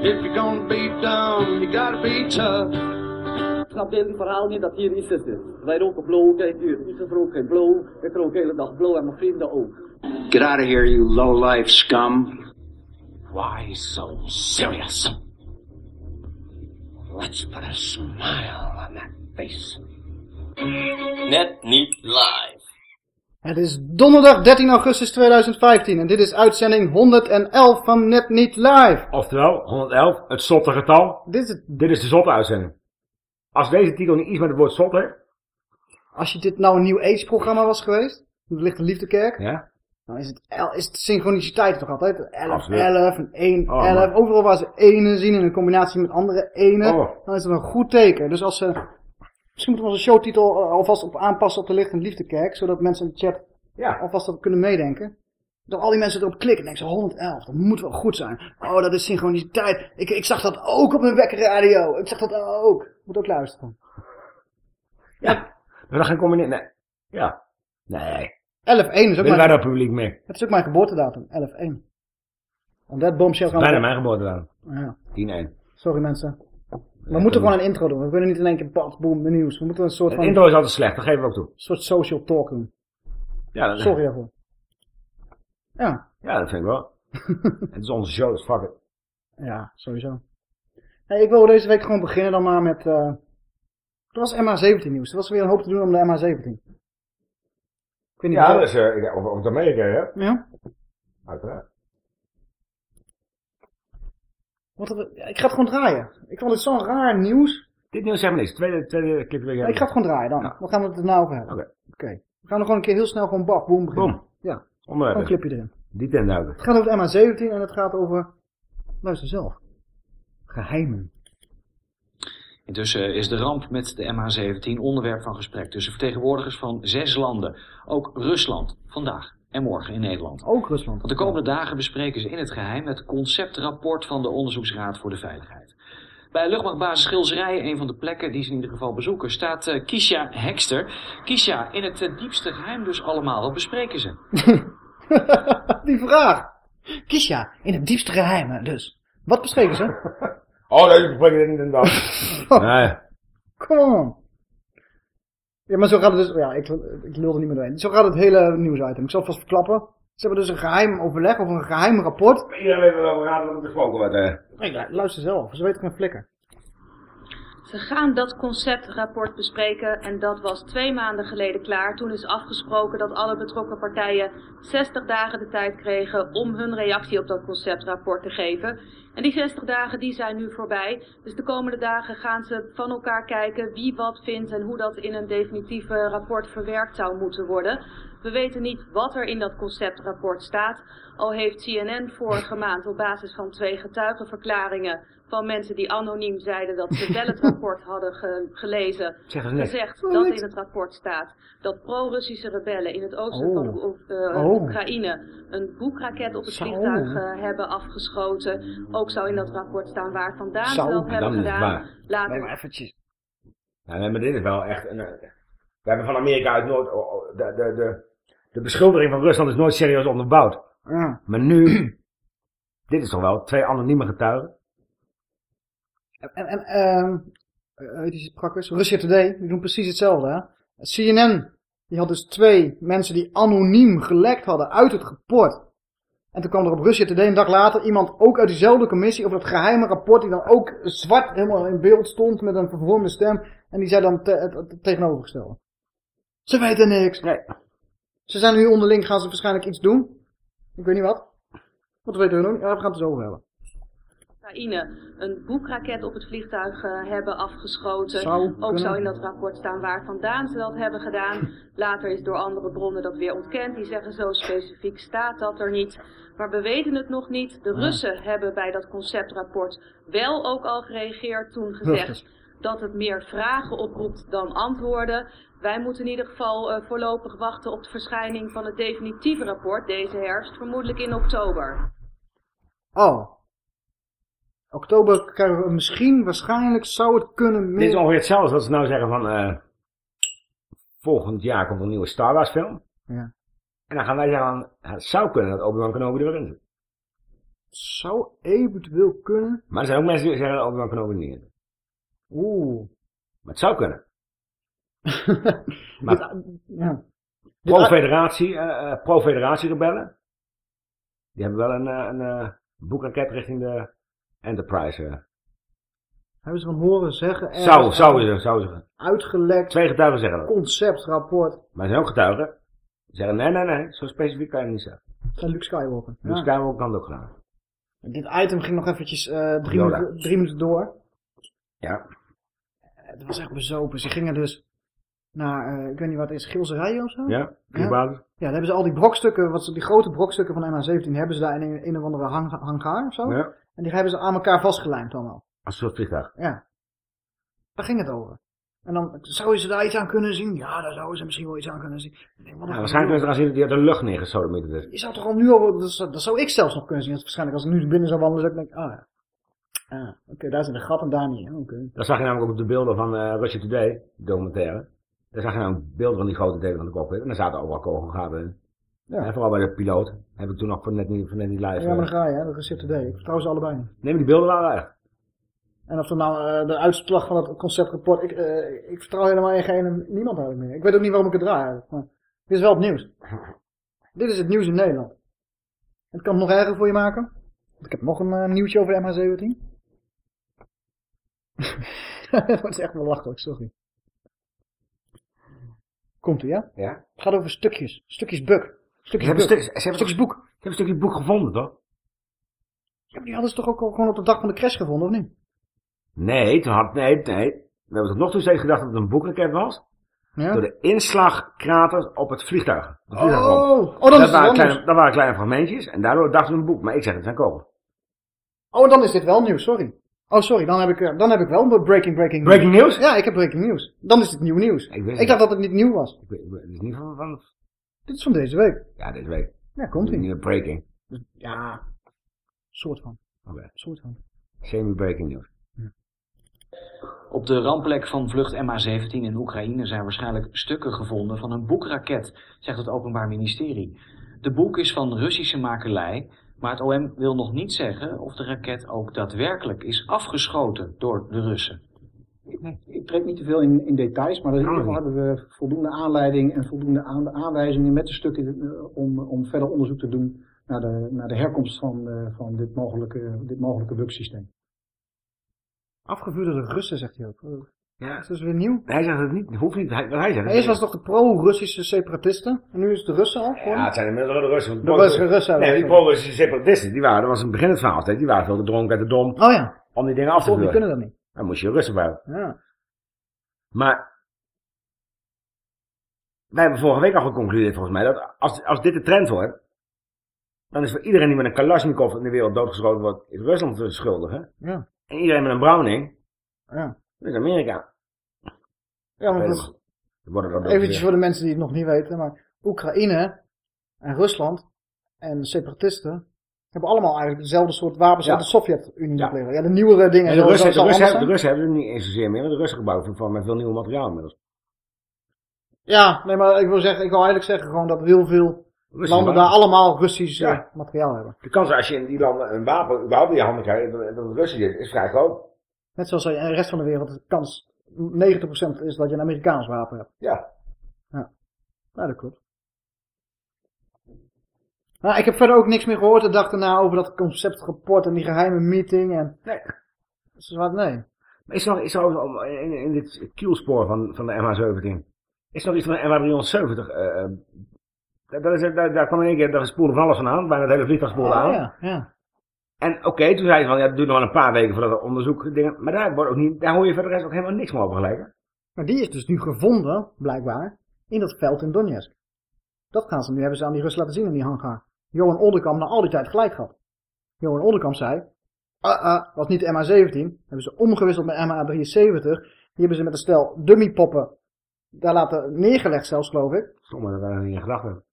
If you're gonna be dumb, you gotta be tough. Ik snap het hele verhaal niet dat hier ISIS is. Wij roken blow, kijk hier, ISIS rookt geen blow. Ik rook de hele dag blow en mijn vrienden ook. Get out of here, you low-life scum. Why so serious? Let's put a smile on that face. Net niet live. Het is donderdag 13 augustus 2015 en dit is uitzending 111 van Net Niet Live. Oftewel, 111, het zotte getal. Dit is het, Dit is de zotte uitzending. Als deze titel niet iets met het woord zot heeft, als je dit nou een nieuw age programma was geweest, de Lichte Liefdekerk, ja, dan is het, el- is het synchroniciteit toch altijd? 11, Absoluut. 11 en 1, Oh, 11. maar- Overal waar ze ene zien in een combinatie met andere ene, Oh. dan is het een goed teken. Dus als ze, misschien moeten we onze showtitel alvast op aanpassen op de Lichte Liefdekerk, zodat mensen in de chat ja. alvast op kunnen meedenken. Dat al die mensen erop klikken en denken ze 111, dat moet wel goed zijn. Oh, dat is synchroniciteit. Ik, ik zag dat ook op mijn wekkerradio. Ik zag dat ook. Moet ook luisteren. Ja. We gaan geen combineren. Nee. Ja. Nee. 11-1 is ook Willen mijn, dat publiek mee? het is ook mijn geboortedatum. 11-1. En dat bombshell gaan we... Bijna mijn geboortedatum. Ja, 10-1. sorry mensen. We moeten gewoon een intro doen. We kunnen niet in één keer bad, boom, nieuws. We moeten een soort van intro is altijd slecht, dat geven we ook toe. soort social talk doen. Ja, dat, Sorry daarvoor. Ja, Ja, dat vind ik wel. het is onze show, dus fuck it. ja, sowieso. Ik wil deze week gewoon beginnen dan maar met... eh er was MH17 nieuws. Er was weer een hoop te doen om de MH17. Ik weet niet Ja, dat is, uh, of, Amerika, hè? Ja? Uiteraard. Er- ik ga het gewoon draaien. Ik vond het zo'n raar nieuws. Dit nieuws zeg maar niks. Tweede, tweede clip weer. Ja, ik ga het gewoon draaien dan. Ja. Dan gaan we het er nou over hebben. Oké. Oké. We gaan er gewoon een keer heel snel gewoon baf, boom beginnen. Boom. Ja, gewoon een Onderwerp. clipje erin. Die ten duiken. Het gaat over de MH17 en het gaat over... Luister zelf. Geheimen. Intussen is de ramp met de MH17 onderwerp van gesprek tussen vertegenwoordigers van zes landen. Ook Rusland, vandaag en morgen in Nederland. Ook Rusland. Want de komende dagen bespreken ze in het geheim het conceptrapport van de Onderzoeksraad voor de Veiligheid. Bij luchtmachtbasis Schilzerijen, een van de plekken die ze in ieder geval bezoeken, staat eh, Kisha Hekster. Kisha, in het eh, diepste geheim dus allemaal. Wat bespreken ze? Die vraag. Kisha, in het diepste geheimen dus. Wat bespreken ze? Oh, nee, ik spreek dit niet inderdaad. nee. Come on. Ja, maar zo gaat het dus... Ja, ik, ik lul er niet meer doorheen. Zo gaat het hele nieuwsitem. Ik zal het vast verklappen. Ze hebben dus een geheim overleg of een geheim rapport. Iedereen weet wel waar het gesproken wordt, hè. Nee, lu- luister zelf. Ze weten geen flikker. Ze gaan dat conceptrapport bespreken en dat was twee maanden geleden klaar. Toen is afgesproken dat alle betrokken partijen 60 dagen de tijd kregen om hun reactie op dat conceptrapport te geven. En die 60 dagen die zijn nu voorbij. Dus de komende dagen gaan ze van elkaar kijken wie wat vindt en hoe dat in een definitieve rapport verwerkt zou moeten worden. We weten niet wat er in dat conceptrapport staat. Al heeft CNN vorige maand op basis van twee getuigenverklaringen van mensen die anoniem zeiden dat ze wel het rapport hadden ge- gelezen, Zeg eens niks. gezegd dat in het rapport staat dat pro-Russische rebellen in het oosten Oh. van Oe- eh, Oh. Oekraïne een boekraket op het vliegtuig eh, hebben afgeschoten. Ook zou in dat rapport staan waar vandaan ze dat hebben gedaan. Later Nee, maar eventjes. Nee, maar dit is wel echt een... eh, We hebben van Amerika uit nooit... oh, oh, De, de, de, de beschuldiging van Rusland is nooit serieus onderbouwd. Ja. Maar nu... dit is toch wel twee anonieme getuigen? En, en, en je die prakkers? Russia Today, die doen precies hetzelfde, hè? CNN, die had dus twee mensen die anoniem gelekt hadden uit het rapport. En toen kwam er op Russia Today een dag later iemand ook uit diezelfde commissie over dat geheime rapport die dan ook zwart helemaal in beeld stond met een vervormde stem. En die zei dan te, tegenovergestelde. Ze weten niks. Nee. Ze zijn nu onderling, gaan ze waarschijnlijk iets doen. Ik weet niet wat. Wat weten we nog niet? Ja, we gaan het zo over hebben. Oekraïne een boekraket op het vliegtuig eh, hebben afgeschoten. Zou Ook zou in dat rapport staan waar vandaan ze dat hebben gedaan. Later is door andere bronnen dat weer ontkend. Die zeggen zo specifiek staat dat er niet. Maar we weten het nog niet. De Russen hebben bij dat conceptrapport wel ook al gereageerd toen gezegd dat het meer vragen oproept dan antwoorden. Wij moeten in ieder geval eh, voorlopig wachten op de verschijning van het definitieve rapport deze herfst, vermoedelijk in oktober. Oh. Oktober krijgen we misschien, waarschijnlijk zou het kunnen Dit is meer... ongeveer hetzelfde als ze nou zeggen van... eh, volgend jaar komt er een nieuwe Star Wars film. Ja. En dan gaan wij zeggen van... Het zou kunnen dat Obi-Wan Kenobi erin zit. Zou eventueel kunnen. Maar er zijn ook mensen die zeggen dat Obi-Wan Kenobi er niet in zit. Oeh. Maar het zou kunnen. Maar- ja. Pro-federatie, eh, eh, pro-federatie rebellen. Die hebben wel een, een boekraket richting de Enterprise. eh. Hebben ze van horen zeggen. Zou, zou ze, zou ze. Uitgelekt Twee getuigen zeggen dat. conceptrapport Maar er zijn ook getuigen. Die zeggen nee, nee, nee. Zo specifiek kan je het niet zeggen. van Luke Skywalker. Dus Ja. Skywalker kan het ook gedaan. Dit item ging nog eventjes eh, drie, minuten, drie minuten door. Ja. Het was echt bezopen. Ze gingen dus naar, eh, ik weet niet wat het is, Gilserijen of zo? Ja, vliegbasis. Ja, dan hebben ze al die brokstukken, wat ze, die grote brokstukken van MH17, hebben ze daar in een, een of andere hang, hangar of zo. Ja. En die hebben ze aan elkaar vastgelijmd allemaal. Als een soort vliegtuig. Ja. Daar ging het over. En dan zou je ze daar iets aan kunnen zien? Ja, daar zouden ze misschien wel iets aan kunnen zien. Denk, Ja, waarschijnlijk zien dat die uit de lucht neergeschoten met is. Je zou toch al nu al, dat zou, dat zou ik zelfs nog kunnen zien. Waarschijnlijk als ik nu binnen zou wandelen, zou ik denken, ah ja. Ah, oké, daar zit een gat en daar niet. Oké. Dat zag je namelijk ook op de beelden van eh Russia Today, documentaire. Daar zag je namelijk beelden van die grote delen van de cockpit. En daar zaten overal kogelgaten in. Ja. En vooral bij de piloot. Heb ik toen nog voor net niet, voor net niet live. Ja, maar dan eh. ga je, hè. Dat is zit today. Ik vertrouw ze allebei niet. Nee, maar die beelden waren echt. En of er nou eh, de uitslag van het conceptrapport, ik, eh, ik vertrouw helemaal in geen, niemand eigenlijk meer. Ik weet ook niet waarom ik het draai. Maar dit is wel het nieuws. dit is het nieuws in Nederland. Het kan het nog erger voor je maken. Want ik heb nog een nieuwtje over de MH17. Het wordt echt belachelijk, sorry. Komt ja? Ja. Het gaat over stukjes. Stukjes buk. Ze Stukjes hebben, buk. stuk, ze, hebben Stukjes boek. ze hebben een stukje boek gevonden, toch? Ja, maar die hadden ze toch ook gewoon op de dag van de crash gevonden, of niet? Nee, toen had, nee, nee. We hebben tot nog toe steeds gedacht dat het een boekraket was. Ja? Door de inslagkraters op het vliegtuig. Het vliegtuig Oh, oh, dan is dat, het waren kleine, dat waren kleine fragmentjes. En daardoor dachten we een boek. Maar ik zeg het zijn kogels. Oh, dan is dit wel nieuws, sorry. Oh, sorry, dan heb ik, eh, dan heb ik wel een breaking, breaking news. Breaking news? Ja, ik heb breaking news. Dan is het nieuw nieuws. Ik dacht dat het niet nieuw was. Ik weet- ik weet- Het is niet van, van Dit is van deze week. ja, deze week. Ja, komt ie. Nieuwe breaking. Ja, soort van. Oké. Soort van. Semi-breaking news. Op de rampplek van vlucht MH17 in Oekraïne zijn waarschijnlijk stukken gevonden van een boekraket, zegt het Openbaar Ministerie. De boek is van Russische makelij, maar het OM wil nog niet zeggen of de raket ook daadwerkelijk is afgeschoten door de Russen. Ik trek niet te veel in, in details, maar in ieder geval Kan hebben we voldoende aanleiding en voldoende aan, aanwijzingen met de stukken eh, om, om verder onderzoek te doen naar de, naar de herkomst van, eh, van dit mogelijke, dit mogelijke bugsysteem. Afgevuurde door de Russen, zegt hij ook. Ja. Is dat weer nieuw? Hij zegt het niet. Hoeft niet. Hij, wat hij zegt. Maar eerst was het toch de pro-Russische separatisten? En nu is het de Russen al? gewoon? Ja, het zijn inmiddels de Russen. De Russen, Russen. Nee, die pro-Russische separatisten, die waren, dat was in het begin het verhaal die waren veel te dronken en te dom Oh ja, om die dingen af te oh, die kunnen dat niet. Dan moest je Russen bij. Ja. Maar wij hebben vorige week al geconcludeerd volgens mij dat als, als dit de trend wordt, dan is voor iedereen die met een Kalashnikov in de wereld doodgeschoten wordt, is Rusland de schuldige. Ja. En iedereen met een Browning, Ja. Dat is Amerika. Ja, maar eventjes voor de mensen die het nog niet weten, maar Oekraïne en Rusland en separatisten hebben allemaal eigenlijk dezelfde soort wapens Ja. uit de Sovjet-Unie Ja. gekregen. Ja, de nieuwere dingen. En de Russen, de, Russen hebben, de. Russen hebben er niet eens zozeer meer, want de Russen gebouwen van met veel nieuw materiaal inmiddels. Ja, nee, maar ik wil zeggen, ik wil eigenlijk zeggen gewoon dat heel veel landen daar allemaal Russisch Ja. eh, materiaal hebben. De kans als je in die landen een wapen überhaupt in je handen krijgt, dat het Russisch is, is vrij groot. Net zoals in de rest van de wereld de kans 90% is dat je een Amerikaans wapen hebt. Ja. Ja, dat klopt. Nou, ik heb verder ook niks meer gehoord de dag daarna over dat conceptrapport en die geheime meeting. En... Nee. Dus wat, nee. Maar is er nog, is er ook in, in dit kielspoor van, van de MH17, is er nog iets van de MH370? eh, eh, dat is, daar, daar kwam in één keer, daar spoelde van alles van aan, bijna het hele vliegtuig spoelde Oh, aan. ja, ja. En oké, toen zei ze van, ja, het duurt nog wel een paar weken voordat we onderzoek dingen, maar daar, wordt ook niet, daar hoor je verder rest ook helemaal niks meer over gelijk. Maar die is dus nu gevonden, blijkbaar, in dat veld in Donetsk. Dat gaan ze nu, hebben ze aan die Rus laten zien in die hangar. Johan Oldenkamp na al die tijd gelijk gehad. Johan Oldenkamp zei, ah, ah, was niet de MH17, hebben ze omgewisseld met MH73. Die hebben ze met een stel dummypoppen daar laten neergelegd zelfs, geloof ik. Sommigen hebben er niet in gedacht hebben.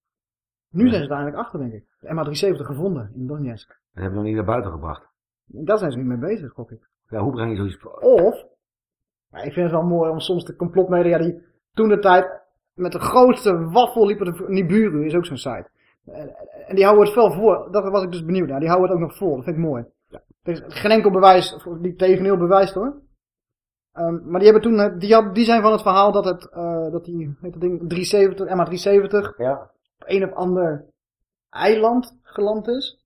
Nu zijn ze er eigenlijk achter, denk ik. De MH73 gevonden in Donetsk. Dat hebben we nog niet naar buiten gebracht. Daar zijn ze nu mee bezig, gok ik. Ja, hoe breng je zoiets... Of, maar ik vind het wel mooi om soms de complotmedia die toen de tijd met de grootste waffel liepen, de Nibiru is ook zo'n site. En, en die houden het wel voor, dat was ik dus benieuwd naar, die houden het ook nog vol, dat vind ik mooi. Er is geen enkel bewijs, voor- die tegeneel bewijst hoor. Ehm, maar die hebben toen, eh, die, had, die zijn van het verhaal dat het, eh, dat die, dat ding, 370, MH370, Ja. op een of ander eiland geland is.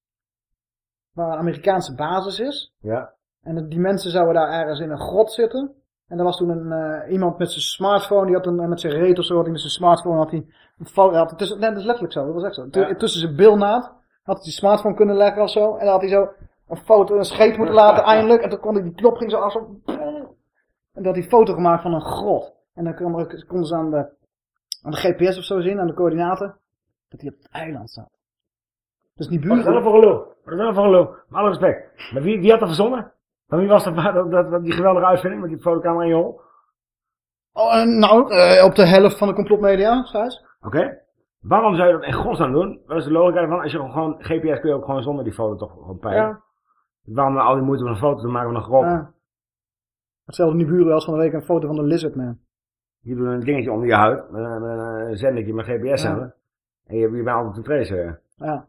Waar een Amerikaanse basis is. Ja. En die mensen zouden daar ergens in een grot zitten. En er was toen een, eh, iemand met zijn smartphone, die had een, met zijn reet of zo, had hij met zijn smartphone had hij een foto, had hij tussen, nee, dat is letterlijk zo, dat was echt zo. Ja. Tussen zijn bilnaad had hij zijn smartphone kunnen leggen of zo. En dan had hij zo een foto, een scheet moeten laten eindelijk. En toen kon hij, die knop ging zo af, zo. En dat hij een foto gemaakt van een grot. En dan kon- konden ze aan de, aan de GPS of zo zien, aan de coördinaten, dat hij op het eiland zat. Dus die Wat is dat buren... voor gelul? Wat is dat voor gelul? Met alle respect. Maar wie, wie had dat verzonnen? Van wie was dat, dat, dat, dat- die geweldige uitvinding met die fotocamera in je hol? Oh, eh, nou, eh, op de helft van de complotmedia, Thijs. Oké. Waarom zou je dat in godsnaam doen? Wat is de logica ervan? Als je gewoon GPS kun je ook gewoon zonder die foto toch gewoon peilen. Ja. Waarom al die moeite om een foto te maken van een grot? Ja. Hetzelfde nu buren als van de week een foto van de Lizardman. Je doet een dingetje onder je huid, een, zendertje met GPS Ja. aan. En je, je bent altijd te tracen. Ja.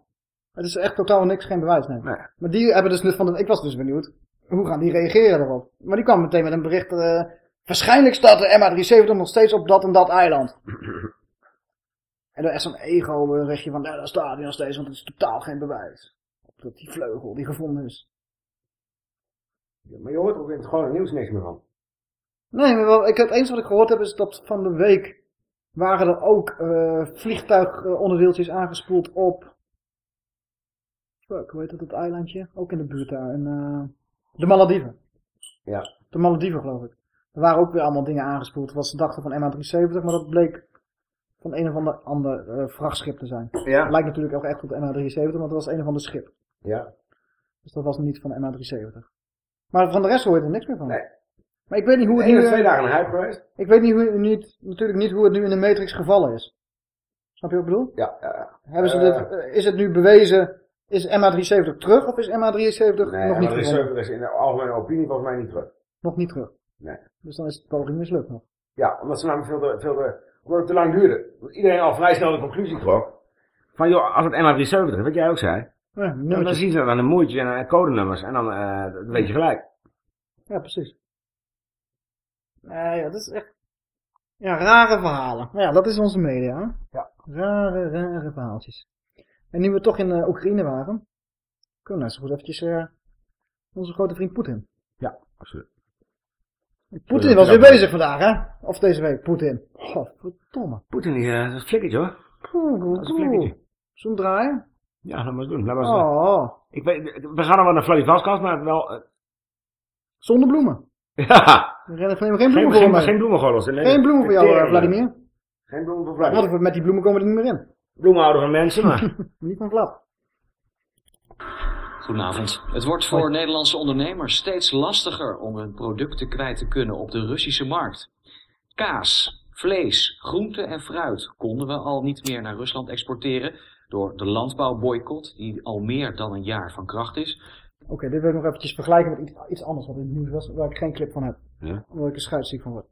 Het is echt totaal niks, geen bewijs, nee. Nee. Maar die hebben dus van de, ik was dus benieuwd, hoe gaan die reageren erop? Maar die kwam meteen met een bericht, eh, waarschijnlijk staat de MH370 nog steeds op dat en dat eiland. en dan echt zo'n ego berichtje van, ja, daar staat hij nog steeds, want het is totaal geen bewijs. Dat die vleugel die gevonden is. Ja, maar je hoort er ook in het gewone nieuws niks meer van. Nee, maar wel, ik, het enige wat ik gehoord heb is dat van de week waren er ook eh vliegtuigonderdeeltjes aangespoeld op... Fuck, hoe heet dat, het eilandje? Ook in de buurt daar. In, eh, de Malediven. Ja. De Malediven, geloof ik. Er waren ook weer allemaal dingen aangespoeld wat ze dachten van MH370, maar dat bleek van een of ander, ander eh, vrachtschip te zijn. Ja. Lijkt natuurlijk ook echt op de MH370, want het was een of ander schip. Ja. Dus dat was niet van de MH370. Maar van de rest hoor je er niks meer van. Nee. Maar ik weet niet hoe het nu... of twee eh, dagen een hype geweest. ik weet niet hoe, niet, natuurlijk niet hoe het nu in de Matrix gevallen is. Snap je wat ik bedoel? Ja, ja, ja. Hebben ze Eh, dit, eh, is het nu bewezen, is MH370 terug of is MH370 Nee, nog maar niet terug? server is in de algemene opinie volgens mij niet terug. Nog niet terug. Nee. Dus dan is het poging mislukt nog. Ja, omdat ze namelijk veel te, veel te, omdat het te lang duurde. Iedereen al vrij snel de conclusie trok. Van joh, als het MH370 is, wat jij ook zei. Ja, Dan, dan zien ze dat aan de moertjes en aan codenummers. En dan eh, dat weet je gelijk. Ja, precies. Nee, ja, dat is echt... Ja, rare verhalen. Ja, dat is onze media. Hè? Ja. Rare, rare verhaaltjes. En nu we toch in eh, Oekraïne waren, kunnen we net zo goed eventjes eh, onze grote vriend Poetin. Ja, absoluut. Poetin was weer bezig vandaag, hè? Of deze week, Poetin. Godverdomme. Poetin, die, eh, dat is flikkertje hoor. Dat is een flikkertje. Zo'n draai. Ja, laat maar eens doen. Laat maar eens doen. Oh, Ik weet, we gaan nog wel naar Vladivostok, maar wel... zonder bloemen. ja, Er rennen geen, geen bloemen geen, voor geen, mij. geen. Nee, Geen bloemen voor jou, Vladimir. Geen bloemen voor Hadden Vladimir. we met die bloemen komen er niet meer in. Houden van mensen, maar... Niet van Vlad. Goedenavond. Het wordt voor Nederlandse ondernemers steeds lastiger om hun producten kwijt te kunnen op de Russische markt. Kaas, vlees, groente en fruit konden we al niet meer naar Rusland exporteren door de landbouwboycott die al meer dan een jaar van kracht is. Oké, dit wil ik nog eventjes vergelijken met iets, iets anders wat in het nieuws was, waar ik geen clip van heb. Ja. Waar ik er schuitziek van word.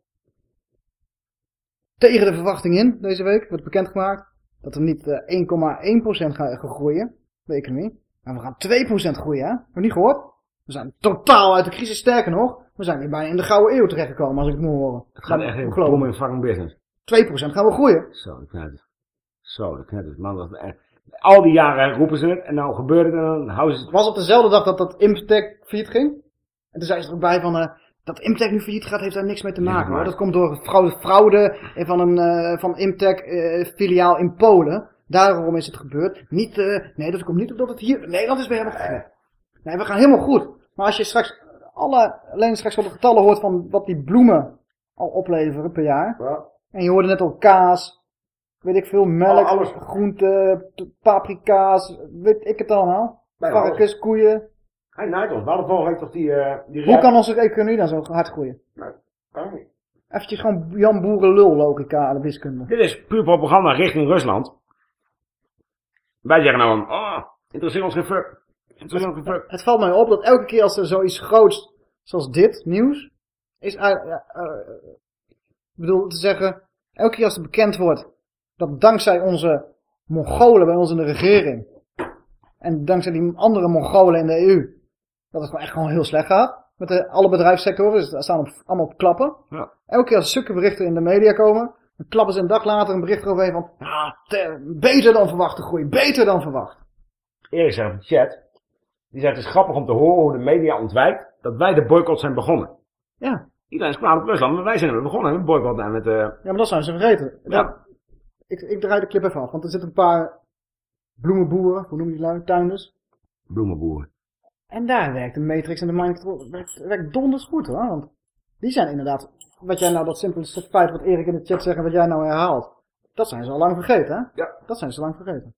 Tegen de verwachting in, deze week, wordt bekendgemaakt dat er niet eh, 1,1% gaat groeien, de economie. Maar we gaan 2% groeien, hè? Heb je niet gehoord? We zijn totaal uit de crisis, sterker nog, we zijn weer bijna in de gouden eeuw terechtgekomen, als ik het moet horen. Het gaat echt in boom me. in fucking business. 2% gaan we groeien. Zo, de knetters. Zo, de knetters. Man, dat is echt... Al die jaren roepen ze het en nou gebeurt het en dan houden ze Het was op dezelfde dag dat dat Imtech failliet ging. En toen zei ze er ook bij van, eh, dat Imtech nu failliet gaat, heeft daar niks mee te maken. hoor. Dat komt door fraude, fraude van een eh, van Imtech eh, filiaal in Polen. Daarom is het gebeurd. Niet, eh, nee, dat komt niet omdat het hier in Nederland is weer helemaal goed. Nee, we gaan helemaal goed. Maar als je straks alle, alleen straks wat de getallen hoort van wat die bloemen al opleveren per jaar. En je hoorde net al kaas, weet ik veel, melk, alles. groenten, paprika's, weet ik het allemaal. Varkens, koeien. Hij naait ons. Vorige week toch die... eh die Hoe kan onze economie dan zo hard groeien? Nou, kan niet. Eventjes gewoon Jan Boerenlul logica aan de wiskunde. Dit is puur propaganda richting Rusland. Wij zeggen nou van, oh, interesseert ons geen fuck. Interesseert ons geen fuck. Het valt mij op dat elke keer als er zoiets groots, zoals dit, nieuws, is eh, ik bedoel te zeggen, elke keer als het bekend wordt dat dankzij onze Mongolen bij ons in de regering, en dankzij die andere Mongolen in de EU, dat het gewoon echt gewoon heel slecht gaat, met de, alle bedrijfssectoren, dus daar staan op, allemaal op klappen. Ja. Elke keer als zulke berichten in de media komen, dan klappen ze een dag later een bericht eroverheen van, ja, te- beter dan verwachte groei, beter dan verwacht. Erik zegt de chat, die zegt het is grappig om te horen hoe de media ontwijkt dat wij de boycott zijn begonnen. Ja. Iedereen is kwaad op Rusland, maar wij zijn er begonnen met boycott met... eh Ja, maar dat zijn ze vergeten. Ja. Ik, ik draai de clip even af, want er zitten een paar bloemenboeren, hoe noem je die lui, tuinders. bloemenboeren. En daar werkt de Matrix en de Mind Control, werkt, werkt donders goed hoor. Want die zijn inderdaad, wat jij nou, dat simpele feit wat Erik in de chat zegt en wat jij nou herhaalt. Dat zijn ze al lang vergeten hè? Ja. Dat zijn ze lang vergeten.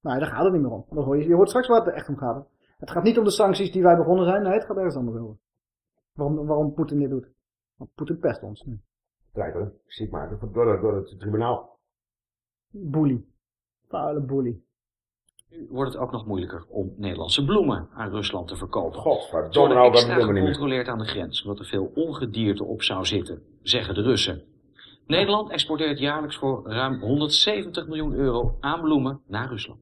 Nou, daar gaat het niet meer om. Dat hoor je, je hoort straks waar het echt om gaat. Het gaat niet om de sancties die wij begonnen zijn, nee, het gaat ergens anders over. Waarom, waarom Poetin dit doet. Want Poetin pest ons. nu. Blijkbaar, ziek maken, door, door het tribunaal. Bully. Vuile bully. Nu wordt het ook nog moeilijker om Nederlandse bloemen aan Rusland te verkopen. Godverdomme, Ze worden nou, dat extra gecontroleerd aan de grens, omdat er veel ongedierte op zou zitten, zeggen de Russen. Nederland exporteert jaarlijks voor ruim 170 miljoen euro aan bloemen naar Rusland.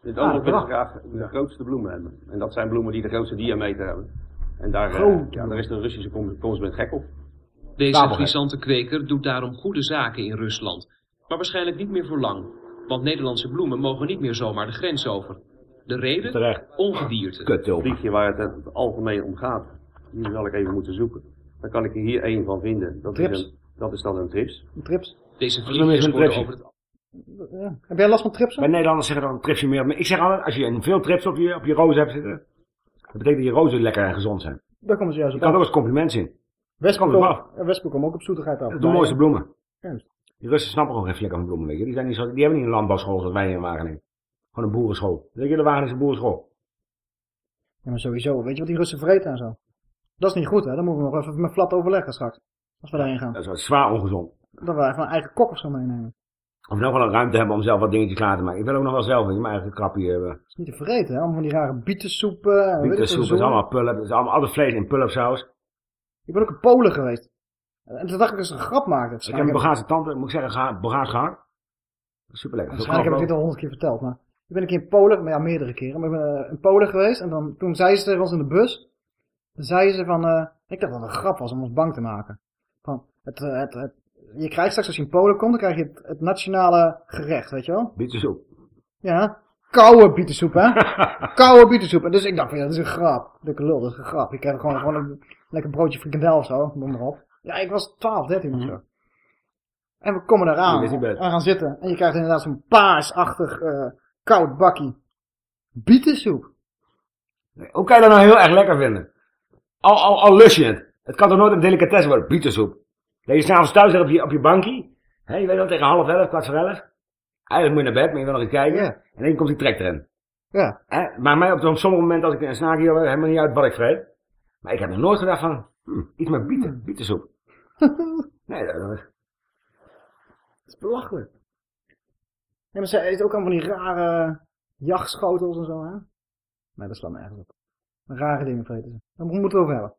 Het andere Ah, willen graag de grootste bloemen hebben. En dat zijn bloemen die de grootste diameter hebben. En daar, eh, ja, daar is de Russische consument gek op. Deze frisante kweker doet daarom goede zaken in Rusland. Maar waarschijnlijk niet meer voor lang. Want Nederlandse bloemen mogen niet meer zomaar de grens over. De reden? Terecht. Ongedierte. Het vliegje waar het het algemeen om gaat, die zal ik even moeten zoeken. Dan kan ik er hier één van vinden. Dat, Trips. is, een, dat is dan een trips. Een trips. Deze eens een worden over het Ja. Heb jij last van trips? Bij Nederlanders zeggen dan een tripje meer. Maar ik zeg altijd, als je een veel trips op je, op je rozen hebt zitten, dat betekent dat je rozen lekker en gezond zijn. Daar komen ze juist Je op kan er af. ook als compliment Komt komen ook op zoetigheid af. Dat is de mooiste bloemen. Juist. Die Russen snappen gewoon geen flikker van bloemen. Die, zijn niet zo, die hebben niet een landbouwschool zoals wij in Wageningen. Gewoon een boerenschool. De Wageningse boerenschool. Ja, maar sowieso. Weet je wat die Russen vreten en zo? Dat is niet goed, hè? Dan moeten we nog even met flat overleggen straks. Als we daarheen gaan. Dat is zwaar ongezond. Dat we even een eigen kok of zo meenemen. Of nog wel een ruimte hebben om zelf wat dingetjes klaar te maken. Ik wil ook nog wel zelf mijn eigen krapje hebben. Dat is niet te vreten, hè? Allemaal van die rare bietensoepen. Bietensoep, is allemaal pulp. Het is allemaal altijd vlees in pulpsaus. Ik ben ook in Polen geweest. En toen dacht ik dat ze een grap maakten. Ik heb een Bulgaarse tante, moet ik zeggen, ga- Bulgaars gehakt. Super lekker. Waarschijnlijk heb ik dit al honderd keer verteld, maar ik ben een keer in Polen, maar ja, meerdere keren, maar ik ben eh, in Polen geweest en dan, toen zei ze tegen ons in de bus, dan zei ze van, eh, ik dacht dat het een grap was om ons bang te maken. Van, het, eh, het, het, je krijgt straks als je in Polen komt, dan krijg je het, het nationale gerecht, weet je wel? Bietensoep. Ja, koude bietensoep, hè? koude bietensoep. En dus ik dacht van, ja, dat is een grap. Dikke lul, dat is een grap. Ik krijg gewoon, gewoon een lekker broodje frikandel of zo, noem maar op. Ja, ik was 12, 13 of zo. En we komen eraan. We gaan zitten. En je krijgt inderdaad zo'n paarsachtig eh, koud bakkie. Bietensoep. Nee, Hoe kan je dat nou heel erg lekker vinden? Al, al, al lus je het. Het kan toch nooit een delicatesse worden, bietensoep. Dat je s'avonds thuis zit op je, op je bankje. Hè, je weet wel, tegen half elf, kwart voor elf. Eigenlijk moet je naar bed, maar je wil nog eens kijken. Ja. En dan komt die trek erin. Ja. Hè? Maar mij op, op sommige momenten, als ik een snaak hier heb, helemaal niet uit wat ik vreet. Maar ik heb nog nooit gedacht van, hm, iets met bieten, bietensoep. nee, dat, dat is... Belachelijk. Ja, maar ze eten ook allemaal van die rare jachtschotels en zo, hè? Nee, dat slaat nergens op. Rare dingen vreten ze. Daar moeten we over hebben.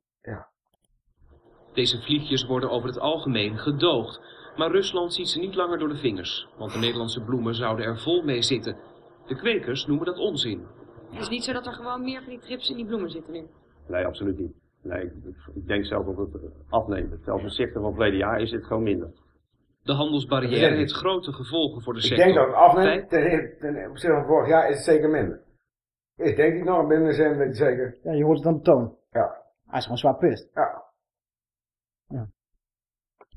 Deze vliegjes worden over het algemeen gedoogd. Maar Rusland ziet ze niet langer door de vingers. Want de Nederlandse bloemen zouden er vol mee zitten. De kwekers noemen dat onzin. Het is niet zo dat er gewoon meer van die trips in die bloemen zitten nu. Nee, absoluut niet. Nee, ik, ik denk zelf dat het afneemt. Zelfs in zichten van verleden jaar is het gewoon minder. De handelsbarrière ik. heeft grote gevolgen voor de Ik sector. denk dat het afneemt. Ten, ten opzichte van vorig jaar is het zeker minder. Ik denk niet nog binnen zijn, weet ik zeker. Ja, je hoort het aan de toon. Ja. Hij is gewoon zwaar pist. Ja. Ja.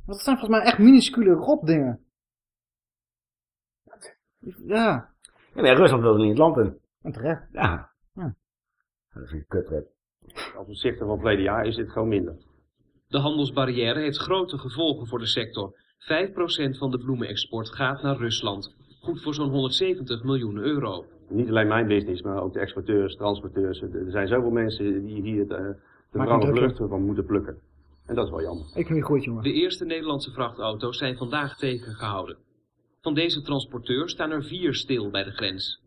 Want het zijn volgens mij echt minuscule rotdingen. Ja. Ja, maar Rusland wilde niet het land in. En terecht. Ja. Ja. Dat is een kutwet. Als opzichte van het verleden jaar is dit gewoon minder. De handelsbarrière heeft grote gevolgen voor de sector. 5% van de bloemenexport gaat naar Rusland. Goed voor zo'n 170 miljoen euro. Niet alleen mijn business, maar ook de exporteurs, transporteurs. Er zijn zoveel mensen die hier de, de vluchten van moeten plukken. En dat is wel jammer. Economie groeit, jongen. De eerste Nederlandse vrachtauto's zijn vandaag tegengehouden. Van deze transporteurs staan er vier stil bij de grens.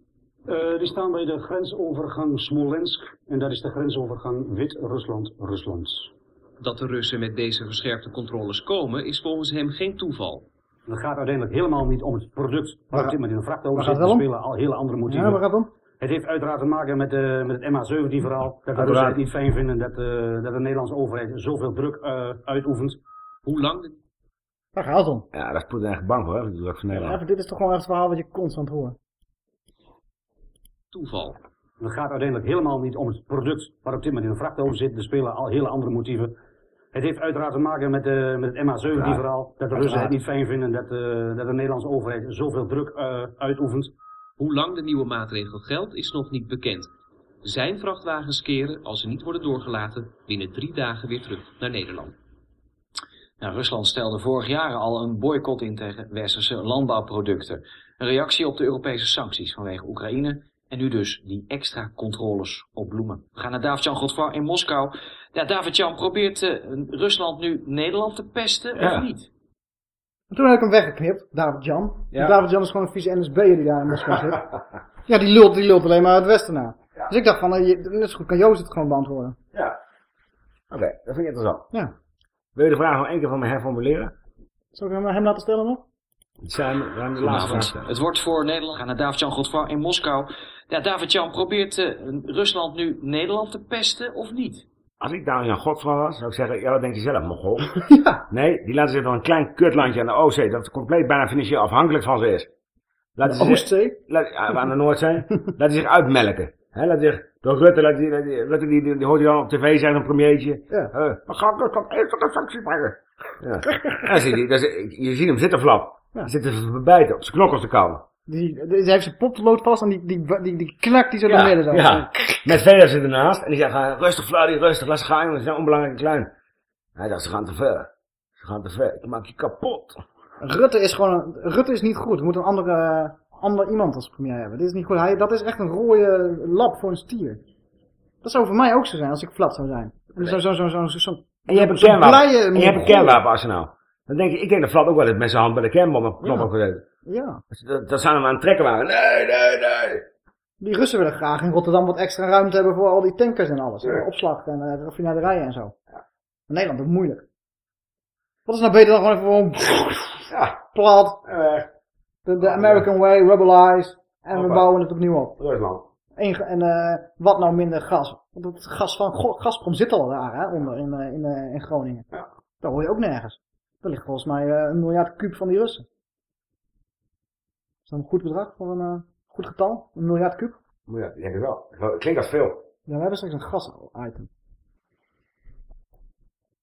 Eh, die staan bij de grensovergang Smolensk. En dat is de grensovergang Wit-Rusland-Rusland. Dat de Russen met deze verscherpte controles komen, is volgens hem geen toeval. Het gaat uiteindelijk helemaal niet om het product waar moment in een vrachtauto zit. Er het spelen al hele andere motieven. Ja, waar gaat het om? Het heeft uiteraard te maken met, eh, met het MH17 verhaal. Dat de. Russen het niet fijn vinden dat, eh, dat de Nederlandse overheid zoveel druk eh, uitoefent. Hoe lang Waar gaat het om? Ja, daar is Poetin echt bang voor, hè, druk van Ja, Nederland. dit is toch gewoon echt het verhaal wat je constant hoort. Toeval. Het gaat uiteindelijk helemaal niet om het product waar op dit moment in een vrachtauto zit. Er spelen al hele andere motieven. Het heeft uiteraard te maken met, eh, met het MH17 Uiteraard. verhaal. Dat de Russen het niet fijn vinden dat, eh, dat de Nederlandse overheid zoveel druk eh, uitoefent. Hoe lang de nieuwe maatregel geldt, is nog niet bekend. Zijn vrachtwagens keren, als ze niet worden doorgelaten, binnen drie dagen weer terug naar Nederland. Nou, Rusland stelde vorig jaar al een boycott in tegen westerse landbouwproducten. Een reactie op de Europese sancties vanwege Oekraïne. En nu dus die extra controles op bloemen. We gaan naar David-Jan Godfroy in Moskou. Ja, David-Jan, probeert eh, Rusland nu Nederland te pesten Ja. of niet? En toen heb ik hem weggeknipt, David Jan. Ja. David Jan is gewoon een vieze NSB'er die daar in Moskou zit. Ja, die lult, die lult alleen maar uit het westen naar. Dus ik dacht van, eh, je, net zo goed kan Joost het gewoon beantwoorden. Ja. Oké, dat vind ik interessant. Ja. Wil je de vraag nog één keer van me herformuleren? Zal ik hem, hem laten stellen nog? Het zijn, de laatste. Het wordt voor Nederland. We gaan naar David-Jan Godfroy in Moskou. Ja, David-Jan, probeert eh, Rusland nu Nederland te pesten of niet? Als ik daar een godvrouw was, zou ik zeggen, ja, wat denk je zelf, Mogol? ja. Nee, die laten zich van een klein kutlandje aan de Oostzee, dat compleet bijna financieel afhankelijk van ze is. Laten De ze zich- Oostzee? laat- ja, aan de Noordzee. laten zich uitmelken. Hè, laat zich, door Rutte, laat die, laat die, Rutte die, die, die hoort je dan op tv zeggen, een premiertje. Ja. Uh, we gaan Rusland eerst tot een sanctie brengen. Ja. Dan zie je, dat is- je ziet hem zitten flap. Ja. Hij zit te bijten, op zijn knokkels te kauwen. Die, hij heeft zijn potlood vast en die, die, die, die knakt die zo naar midden. Zo. ja. Met Veders zit ernaast. En die zegt, rustig Vladie, rustig, laat ze gaan jongens, ze zijn onbelangrijk klein. Hij dacht, ze gaan te ver. Ze gaan te ver, ik maak je kapot. Rutte is gewoon, Rutte is niet goed. We moeten een andere, ander iemand als premier hebben. Dit is niet goed. Hij, dat is echt een rode lap voor een stier. Dat zou voor mij ook zo zijn als ik flat zou zijn. En Zo, zo, zo, zo, zo, zo, En je hebt een kernwapen. En je hebt een Mongool. kernwapenarsenaal. Dan denk ik, ik denk dat Vlad ook wel eens met zijn hand bij de kernbom op knop Ja. heeft gezeten. Ja. Dat, dat zijn hem aan het trekken waren. Nee, nee, nee. Die Russen willen graag in Rotterdam wat extra ruimte hebben voor al die tankers en alles. Ja. Opslag en eh, raffinaderijen en zo. In Nederland is het moeilijk. Wat is nou beter dan gewoon even gewoon Ja. plat. De, de American way, rebelize. En we bouwen het opnieuw op. Rusland. En, en eh, wat nou minder gas? Want het gas van Go- Gazprom zit al daar, hè, onder in, eh, in, in Groningen. Ja. Dat hoor je ook nergens. Er ligt volgens mij een miljard kuub van die Russen. Dat een goed bedrag voor een eh, goed getal? Een miljard? Maar ja, ik denk het wel. Klinkt als veel. Ja, we hebben straks een gas-item.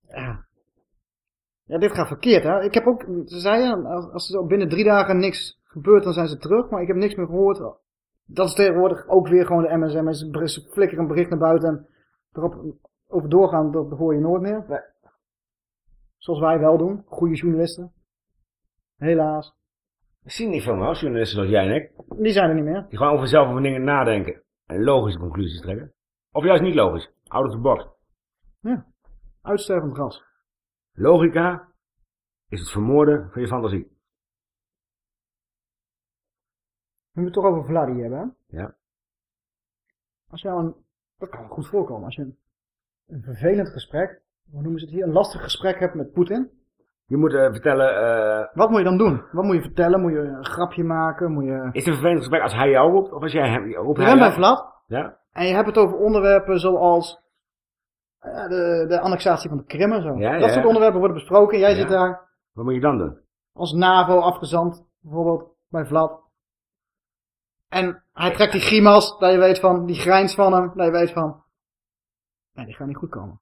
Ja. Ja, dit gaat verkeerd, hè. Ik heb ook, ze zeiden, als, er binnen drie dagen niks gebeurt, dan zijn ze terug. Maar ik heb niks meer gehoord. Dat is tegenwoordig ook weer gewoon de MSM. Ze flikkeren een bericht naar buiten en erop over doorgaan, dat hoor je nooit meer. Nee. Zoals wij wel doen. Goede journalisten. Helaas. We zien niet veel meer journalisten zoals jij en ik. Die zijn er niet meer. Die gewoon over zelf over dingen nadenken. En logische conclusies trekken. Of juist niet logisch. Out of the box. Ja. Uitstervend gas. Logica is het vermoorden van je fantasie. Nu we het toch over Vladi hebben, hè. Ja. Als je nou een, dat kan goed voorkomen, als je een, een vervelend gesprek, hoe noemen ze het hier, een lastig gesprek hebt met Poetin. Je moet eh, vertellen, eh, Wat moet je dan doen? Wat moet je vertellen? Moet je een grapje maken? Moet je... is het een vervelend gesprek als hij jou roept? Of als jij hem roept? Je bent bij? Vlad Ja? en je hebt het over onderwerpen zoals eh, de, de annexatie van de Krim en zo. Ja, dat ja. soort onderwerpen worden besproken. Jij Ja. zit daar. Wat moet je dan doen? als NAVO afgezant, bijvoorbeeld bij Vlad. En hij trekt die grimas, dat je weet van, die grijns van hem, dat je weet van, nee, die gaat niet goed komen.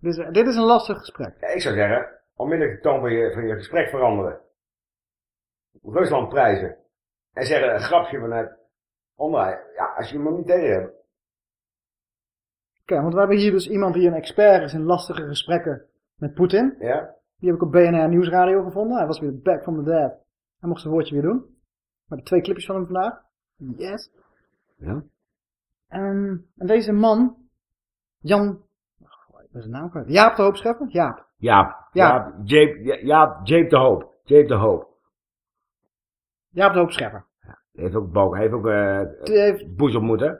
Dus dit is een lastig gesprek. Ja, ik zou zeggen, onmiddellijk de toon van je, van je gesprek veranderen. Rusland prijzen. En zeggen een grapje vanuit onderuit. Ja, als je hem nog niet tegen hebt. Oké, want we hebben hier dus iemand die een expert is in lastige gesprekken met Poetin. Ja. Die heb ik op BNR Nieuwsradio gevonden. Hij was weer back from the dead. Hij mocht zijn woordje weer doen. Maar de twee clipjes van hem vandaag. Yes. Ja. En, en deze man, Jan, is zijn naam kwijt? Jaap de Hoop Scheffer? Jaap. Jaap. Jaap. Jaap. Jaap, Ja- Jaap, Jaap de Hoop. Jaap de Hoop. Jaap de Hoop Scheffer. Hij heeft ook Balk, heeft ook Die heeft, Bush ontmoet, hè?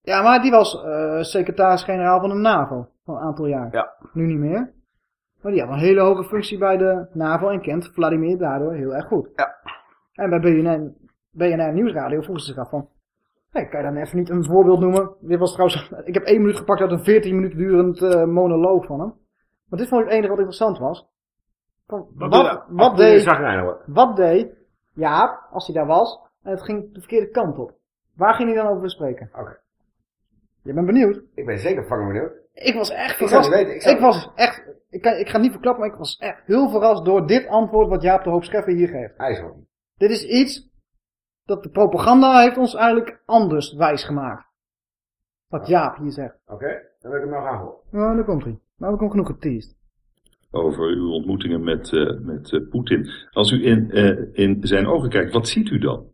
ja, maar die was eh, secretaris-generaal van de NAVO. Van een aantal jaar. Ja. Nu niet meer. Maar die had een hele hoge functie bij de NAVO en kent Vladimir daardoor heel erg goed. Ja. En bij BNN, BNR Nieuwsradio vroegen ze zich af van... Hey, kan je dan even niet een voorbeeld noemen? Dit was trouwens... Ik heb één minuut gepakt uit een 14 minuten durend eh, monoloog van hem. Maar dit vond ik het enige wat interessant was. Van, wat, wat, deed, wat deed Jaap als hij daar was en het ging de verkeerde kant op? Waar ging hij dan over spreken? Oké. Je bent benieuwd? Ik ben zeker fucking benieuwd. Ik was echt verrast. niet weten, ik was echt, ik, kan, ik ga het niet verklappen, maar ik was echt heel verrast door dit antwoord wat Jaap de Hoop Scheffer hier geeft. IJshockey. Dit is iets dat de propaganda heeft ons eigenlijk anders wijs gemaakt. Wat Jaap hier zegt. Oké, dan wil ik hem nou gaan horen. Nou, daar komt hij. Nou, heb ik hem genoeg geteased. over uw ontmoetingen met, eh, met eh, Poetin. Als u in, eh, in zijn ogen kijkt, wat ziet u dan?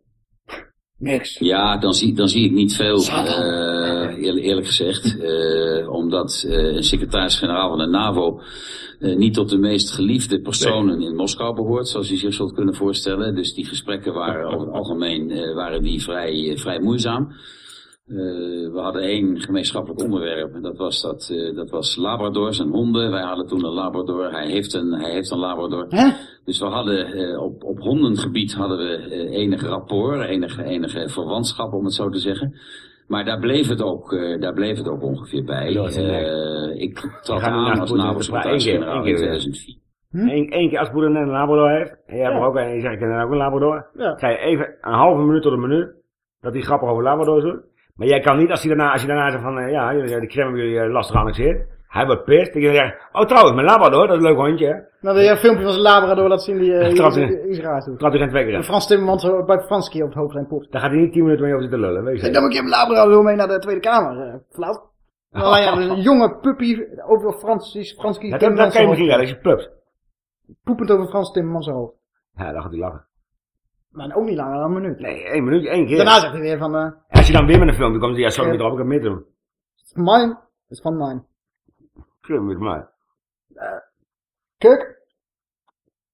Niks. Ja, dan zie, dan zie ik niet veel, eh, eerlijk, eerlijk gezegd. Eh, omdat eh, een secretaris-generaal van de NAVO niet tot de meest geliefde personen in Moskou behoort, zoals u zich zult kunnen voorstellen. Dus die gesprekken waren over het algemeen waren die vrij, vrij moeizaam. Eh, we hadden één gemeenschappelijk onderwerp en dat was, dat, eh, dat was Labradors en honden. Wij hadden toen een Labrador, hij heeft een, hij heeft een Labrador. Dus we hadden eh, op, op hondengebied hadden we enig rapport, enige, enige verwantschap om het zo te zeggen. Maar daar bleef het ook, eh, daar bleef het ook ongeveer bij. Eh, ik trad aan naar als NAVO-secretaris-generaal in keer, één keer 2004. Eén één keer als Poetin een Labrador heeft, en jij hebt Ja. er ook een, en je zegt ik heb ook een Labrador, Ja. ga je even een halve minuut tot een minuut, dat hij grappig over Labradors doet. Maar jij kan niet, als hij daarna, als je daarna zegt van, eh, ja, de Krem hebben jullie eh, lastig geannexeerd. Hij wordt pist, dat je dan zegt, oh trouwens, mijn Labrador, dat is een leuk hondje, hè. Nou, wil je een filmpje van zijn Labrador laten zien die uh, Trapt hij- Israël doet. Trapt hij geen twee keer. Frans Timmermans bij Franski op het hoofd zijn poep. Daar gaat hij niet tien minuten mee over zitten lullen, weet je. Hey, dan moet je hem Labrador mee naar de Tweede Kamer. Uh, flauw. Dan laat je dus een jonge puppy over Franski, Franski Ja, dat, dat kan je misschien wel, als je pups. Poepend over Frans Timmermans hoofd. Ja, dan gaat hij lachen. Maar ook niet langer dan een minuut. Nee, één minuutje, één keer. Daarna zegt hij weer van, eh, als je dan weer met een filmpje komt, ja, sorry, Ja. erop, ik heb meer te doen. mine is van mine. Klim met mij. Kuk.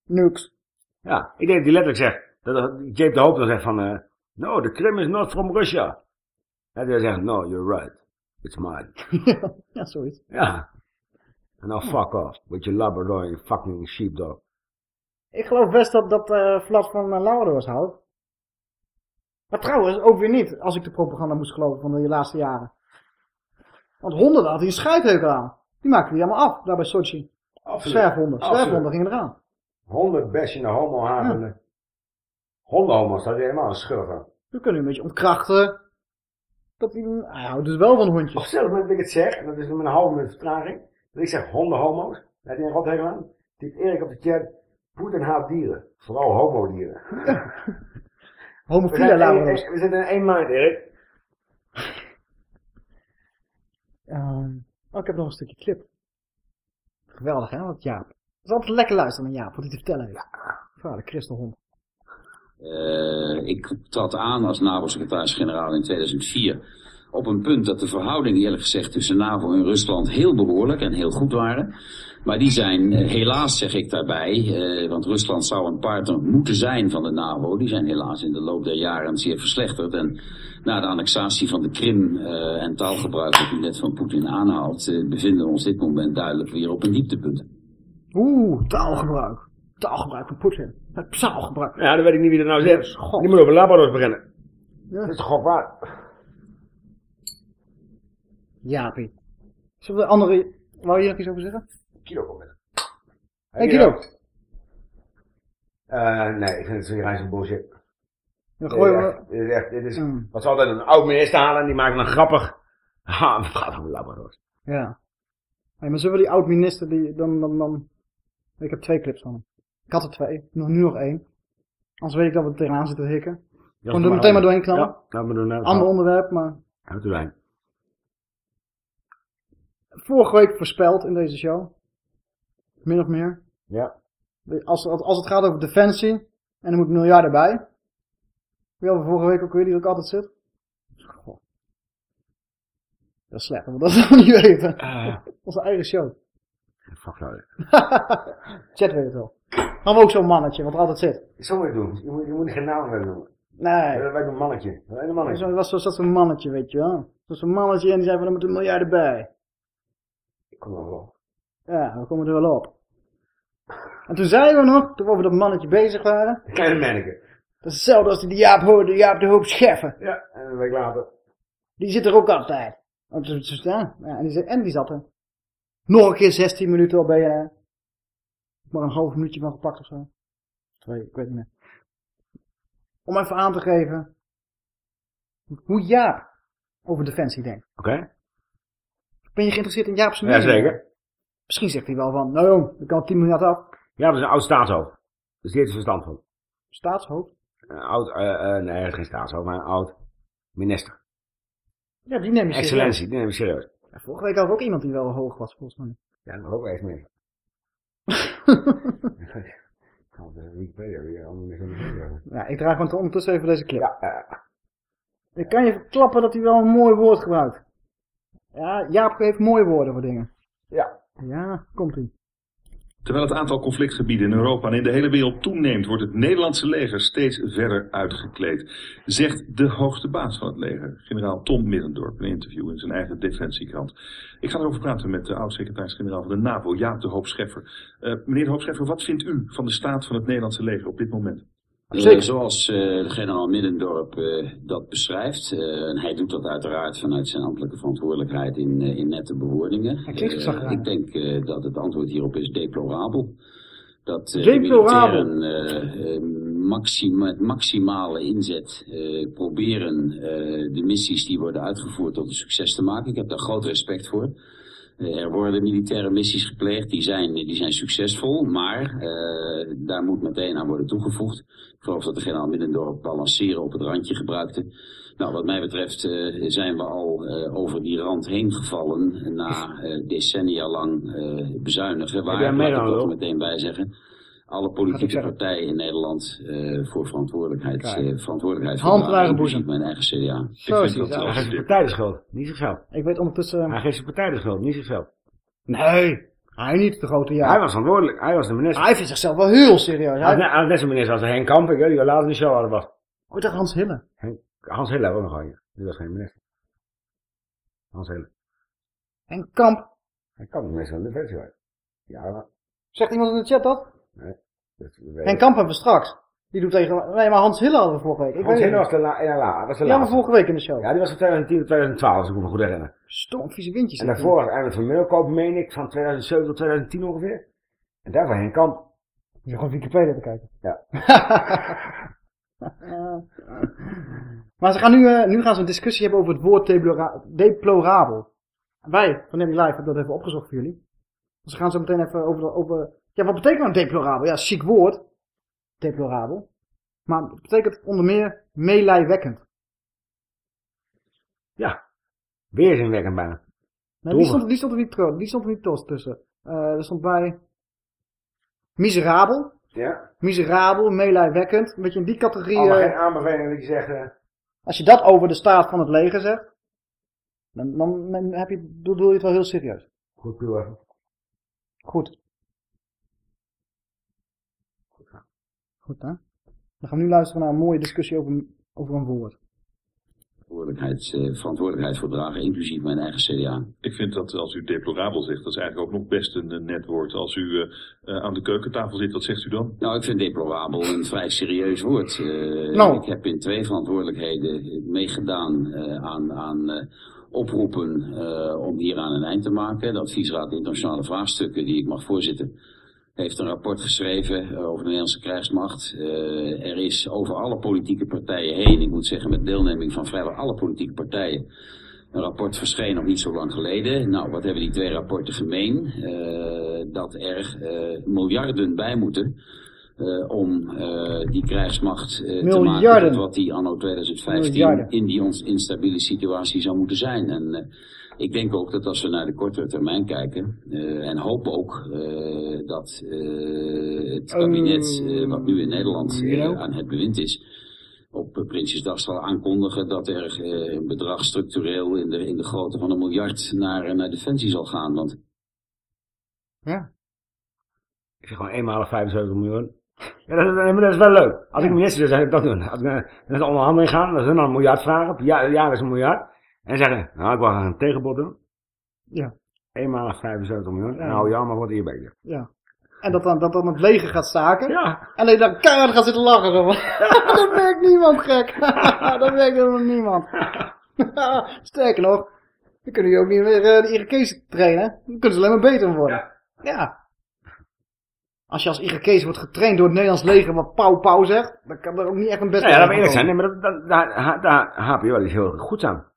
Nukes. Ja, ik denk dat hij letterlijk zegt, dat Jape de Hoop dan zegt van, eh, no, the Krim is not from Russia. En hij zegt, no, you're right. It's mine. ja, zoiets. Ja. En nou fuck off, with your Labrador and fucking sheepdog. Ik geloof best dat, dat eh Vlad van uh, Labradors houdt. Maar trouwens, ook weer niet, als ik de propaganda moest geloven van de laatste jaren. Want honden, daar had hij een scheidheukel aan. Die maakte hij allemaal af, daar bij Sochi. Zwerfhonden. Zwerfhonden gingen eraan. Honden bashen, homo havende. Hondenhomo's, dat is helemaal een schurf van. We kunnen een beetje ontkrachten. Dat hij, hij houdt dus wel van Op hondjes. hetzelfde moment dat ik het zeg, dat is met een halve minuut vertraging, dat ik zeg hondenhomo's, dat hij een rothegel aan, typt Erik op de chat, Poetin haat dieren. Vooral homodieren. We Homofiele één- we zitten in één mind, Erik. Ehm, oh, ik heb nog een stukje clip. Geweldig, hè, wat Jaap. Het is altijd lekker luisteren naar Jaap, wat hij te vertellen heeft. Ja, de christenhond. Eh, ik trad aan als NAVO-secretaris-generaal in 2004 op een punt dat de verhoudingen eerlijk gezegd tussen NAVO en Rusland heel behoorlijk en heel goed waren. Maar die zijn eh, helaas, zeg ik daarbij, eh, want Rusland zou een partner moeten zijn van de NAVO. Die zijn helaas in de loop der jaren zeer verslechterd. En na de annexatie van de Krim eh, en taalgebruik dat u net van Poetin aanhaalt, eh, bevinden we ons dit moment duidelijk weer op een dieptepunt. Oeh, taalgebruik. Taalgebruik van Poetin. Het taalgebruik. Ja, dan weet ik niet wie dat nou zegt. Die moet over Labradors beginnen. Ja. Dat is toch gok waard? Jaapie. Zullen we de andere... Wou je nog iets over zeggen? Kilo komt met. Guido. Eh, nee, ik vind het zo'n reis bullshit. Dan gooien we... echt, dit is echt, dit is, Mm. wat altijd een oud minister halen en die maken dan grappig. Ha, het gaat om Labradors. Ja. Hey, maar zullen we die oud-minister, die, dan, dan, dan... Ik heb twee clips van hem. Ik had er twee, nog, nu nog één. Anders weet ik dat we er tegenaan zitten te hikken. Gewoon er meteen maar doorheen knallen. Ja, laten we doen. nou, Ander onderwerp, maar vorige week voorspeld in deze show. Min of meer. Ja. Als, als het gaat over defensie, en er moet een miljard erbij. Wie hadden we vorige week ook weer, die ook altijd zit? Goh. Dat is slecht, want dat is nog niet weten. Onze eigen show. Fuck nou. Chat weet het wel. Hadden we ook zo'n mannetje, wat er altijd zit. Zo moet je het doen. Je moet, je moet geen naam willen noemen. Nee. Dat lijkt een mannetje. Dat een mannetje. Zo was zo zat zo'n mannetje, weet je wel. Dat zo'n mannetje en die zei van, er moet een miljard erbij. Ik kom er wel. Ja, we komen er wel op. En toen zeiden we nog, toen we over dat mannetje bezig waren. Kleine manneke. Dat is hetzelfde als die Jaap hoorde, Jaap de Hoop Scheffer. Ja, en een week later. Die zit er ook altijd. Want staan. Ja, en, die, en die zat er. Nog een keer 16 minuten op BNR. Maar een half minuutje van gepakt of zo. Twee, ik weet niet meer. Om even aan te geven. Hoe Jaap over defensie denkt. Oké. Ben je geïnteresseerd in Jaap's Ja, mening? zeker. Misschien zegt hij wel van, nou jong, ik kan 10 miljard af. Ja, dat is een oud staatshoofd. Dus die heeft er verstand van. Staatshoofd? Een oud, eh, eh, nee, geen staatshoofd, maar een oud minister. Ja, die neem je serieus. Excellentie, die neem ik serieus. Ja, vorige week we ook iemand die wel hoog was, volgens mij. Ja, dat ook eens meer. Ja, ik draag gewoon ondertussen even deze clip. Ja, ja. Ik kan je verklappen dat hij wel een mooi woord gebruikt. Ja, Jaap heeft mooie woorden voor dingen. Ja. Ja, komt ie. Terwijl het aantal conflictgebieden in Europa en in de hele wereld toeneemt, wordt het Nederlandse leger steeds verder uitgekleed. Zegt de hoogste baas van het leger, generaal Tom Middendorp, in een interview in zijn eigen defensiekrant. Ik ga erover praten met de oud-secretaris-generaal van de NAVO, Jaap de Hoop Scheffer. Eh, meneer de Hoop Scheffer, wat vindt u van de staat van het Nederlandse leger op dit moment? Eh, zoals eh, de generaal Middendorp eh, dat beschrijft. eh, en hij doet dat uiteraard vanuit zijn ambtelijke verantwoordelijkheid in, in nette bewoordingen. Hij klinkt zagrijnig. ik denk dat het antwoord hierop is deplorabel. Dat Deplorabel. de maxima- maximale inzet proberen de missies die worden uitgevoerd tot een succes te maken. Ik heb daar groot respect voor. Er worden militaire missies gepleegd, die zijn, die zijn succesvol, maar eh, daar moet meteen aan worden toegevoegd. Ik geloof dat de generaal Middendorp balanceren op het randje gebruikte. Nou, wat mij betreft eh, zijn we al eh, over die rand heen gevallen na decennia lang bezuinigen. Waar, laat ik dat er meteen bij zeggen, alle politieke partijen in Nederland eh, voor verantwoordelijkheid, eh, verantwoordelijkheid Hand boezem. mijn eigen CDA. Zo is het. Hij geeft zijn partij de schuld, niet zichzelf. Ik weet ondertussen... Hij geeft zijn partij de schuld, niet zichzelf. Nee, hij niet, de grote Jaap. Hij was verantwoordelijk, hij was de minister. Hij vindt zichzelf wel heel serieus. Hij was net, hij was net zo'n minister als Henk Kamp, ik, hè, die later in de show hadden was. Oh, ik dacht Hans Hille. Henk, Hans Hille ook nog al hier. Die was geen minister. Hans Hille. En Kamp. Hij kan de minister van Defensie zijn. Ja, maar... Zegt iemand in de chat dat? Weet En. Kamp hebben we straks. Die doet tegen... Nee, maar Hans Hille hadden we vorige week. Ik Hans Hille was de, la, ja, la, was de Ja, laatste. vorige week in de show. Ja, die was van 2010 tot 2012, als ik me goed herinner. Stom, vieze windjes. En daarvoor was Eindelijk van Middelkoop, meen ik, van 2007 tot 2010 ongeveer. En daarvoor Henk Kamp. Je gewoon Wikipedia te kijken. Ja. maar ze gaan nu, eh, nu gaan ze een discussie hebben over het woord deplora- deplorabel. Wij van Nemi Live hebben dat even opgezocht voor jullie. Dus we gaan zo meteen even over, de- over... Ja, wat betekent nou deplorabel? Ja, chic woord. Deplorabel. Maar het betekent onder meer meelijwekkend. Ja. Weerzinwekkend bijna. Nee, die, stond, die stond er niet, die stond er niet tos tussen. Eh, er stond bij... Miserabel. Ja. Miserabel, meelijwekkend. Een beetje in die categorie... Allemaal geen aanbevelingen zegt... eh, Als je dat over de staat van het leger zegt, dan, dan, dan heb je, bedoel je het wel heel serieus. Goed, even. Goed. Goed, hè? Dan gaan we nu luisteren naar een mooie discussie over, over een woord. Verantwoordelijkheid, eh, verantwoordelijkheid voor dragen, inclusief mijn eigen CDA. Ik vind dat als u deplorabel zegt, dat is eigenlijk ook nog best een net woord. Als u eh, eh, aan de keukentafel zit, wat zegt u dan? Nou, ik vind deplorabel een vrij serieus woord. Eh, Nou. Ik heb in twee verantwoordelijkheden meegedaan eh, aan, aan eh, oproepen eh, om hier aan een eind te maken. De adviesraad internationale vraagstukken die ik mag voorzitten, heeft een rapport geschreven over de Nederlandse krijgsmacht. Eh, er is over alle politieke partijen heen, ik moet zeggen met deelneming van vrijwel alle politieke partijen, een rapport verscheen nog niet zo lang geleden. Nou, wat hebben die twee rapporten gemeen? Eh, dat er eh, miljarden bij moeten eh, om eh, die krijgsmacht eh, te maken Miljarden. tot wat die anno 2015 Miljarden. in die ons instabiele situatie zou moeten zijn. En eh, ik denk ook dat als we naar de kortere termijn kijken, eh, en hoop ook eh, dat eh, het kabinet eh, wat nu in Nederland ja. aan het bewind is, op Prinsjesdag zal aankondigen dat er een bedrag structureel in de, in de grootte van een miljard naar, naar Defensie zal gaan. Want Ja. Ik zeg gewoon eenmalig 75 miljoen. Ja, dat, dat, dat is wel leuk. Als ik minister zou, zou ik dat doen. Als ik naar de onderhandeling gaan, dat hun dan een miljard vragen. Per jaar, jaar is een miljard. En zeggen, nou, ik wil graag een tegenbod doen. Ja. Eenmalig 75 miljoen. Ja. Nou, ja, maar wordt hier bezig. Ja. En dat dan, dat dan het leger gaat staken. Ja. En dat je dan keihard gaat zitten lachen. Zo. dat werkt niemand, gek. dat werkt helemaal niemand. Sterker nog, dan kunnen jullie ook niet meer eh, de Irakezen trainen. Dan kunnen ze alleen maar beter worden. Ja. Als je als Irakees wordt getraind door het Nederlands leger wat pauw pauw zegt, dan kan er ook niet echt een beste Nou ja, laten we uit eerlijk zijn. Nee, maar dat, dat, daar, ha- daar haap je wel iets heel goeds aan.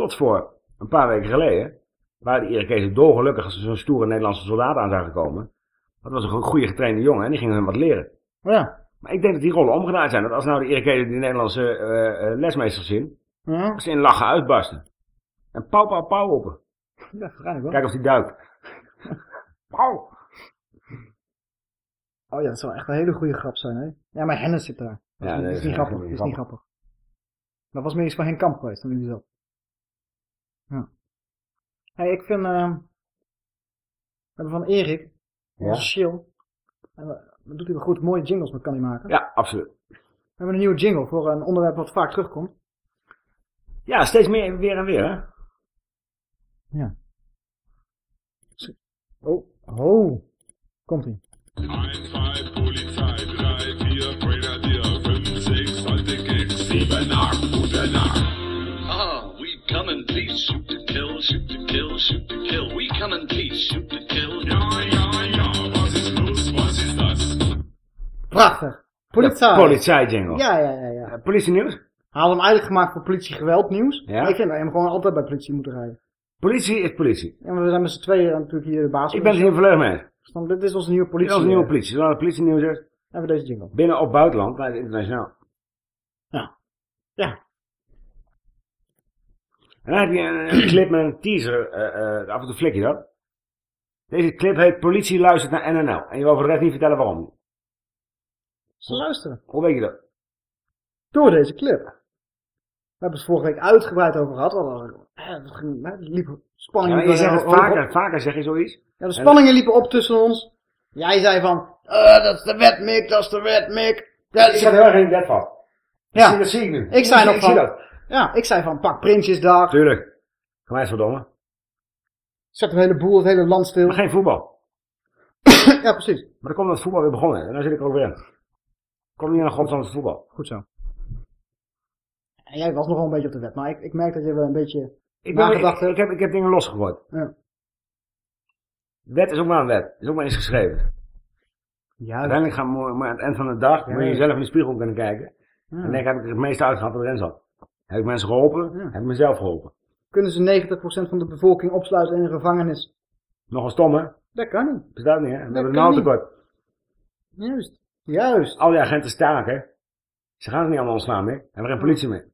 Tot voor een paar weken geleden waren de Irakezen dolgelukkig als ze zo'n stoere Nederlandse soldaat aan zagen komen. Dat was een goede getrainde jongen en die ging hun wat leren. Ja. Maar ik denk dat die rollen omgedraaid zijn. Dat als nou de Irakezen die Nederlandse eh, eh, lesmeesters zien, Ja. ze in lachen uitbarsten. En pauw, pauw, pauw open. Ja, wel. Kijk of die duikt. Pauw. Oh ja, dat zou echt een hele goede grap zijn, hè? Ja, maar Hennis zit daar. Dat is, Ja, niet- dat is niet grappig. Dat is niet grappig. Dat was meer iets van Henk Kamp geweest dan jullie zelf. Ja. Hey, ik vind... we hebben van Erik, Ja. shill. En dat doet hij wel goed. Mooie jingles met kan hij maken. Ja, absoluut. We hebben een nieuwe jingle voor een onderwerp wat vaak terugkomt. Ja, steeds meer weer en weer, hè? Ja. Oh, oh. Komt ie. Shoot to kill, shoot to kill. We come in peace, shoot to kill. Ja, ja, ja, was is los, was is das? Prachtig. Politie. De politie-jingle. Ja, ja, ja. ja. Uh, politienieuws? Hij had hem eigenlijk gemaakt voor politiegeweld nieuws. Ja. Maar ik vind dat je hem gewoon altijd bij politie moeten rijden. Politie is politie. Ja, maar we zijn met z'n tweeën natuurlijk hier de baas. Ik ben het hier volledig mee. Dus dit is onze nieuwe Dit politie. is onze nieuwe eh, politie. Zodra de politie nieuws is, Hebben we deze jingle. binnen of buitenland, maar internationaal. Ja. Ja. En dan heb je een, een clip met een teaser, eh, eh, af en toe flik je dat. Deze clip heet Politie luistert naar NNL. En je wil voor de rest niet vertellen waarom. Ze luisteren. Hoe weet je dat? Door deze clip. We hebben het vorige week uitgebreid over gehad. eh, Het ging- het liep Ja, spanningen. maar je zegt het op. vaker, vaker zeg je zoiets. Ja, de spanningen liepen op tussen ons. Jij zei van, eh, dat is de wet, Mick, dat is de wet, Mick. Ja, ik zat heel erg in bed vast. Ja. Dat zie ik nu. Ik zei nog van, ik zie dat. Ja, ik zei van, pak Prinsjesdag. Tuurlijk. Ga mij eens verdomme. Zet een hele boel, het hele land stil. Maar geen voetbal. ja, precies. Maar dan komt dat voetbal weer begonnen. En dan zit ik er ook weer in. Kom niet grond van voetbal. Goed zo. En jij was nog wel een beetje op de wet, maar ik, ik merk dat je wel een beetje Ik, ben, ik, ik, heb, ik heb dingen losgegooid. Ja. Wet is ook maar een wet. Is ook maar eens geschreven. Ja, Uiteindelijk gaan we maar aan het eind van de dag, Ja, moet je zelf in de spiegel kunnen kijken. Ja. En denk, heb ik er het meeste uitgehaald wat erin zat. Heb ik mensen geholpen? Heb ik mezelf geholpen? Kunnen ze 90% van de bevolking opsluiten in een gevangenis? Nogal stom, hè? Dat kan niet. Bestaat niet, hè? We hebben een tekort. Juist. Juist. Al die agenten staken. Ze gaan het niet allemaal ontslaan meer. Hebben er geen politie meer.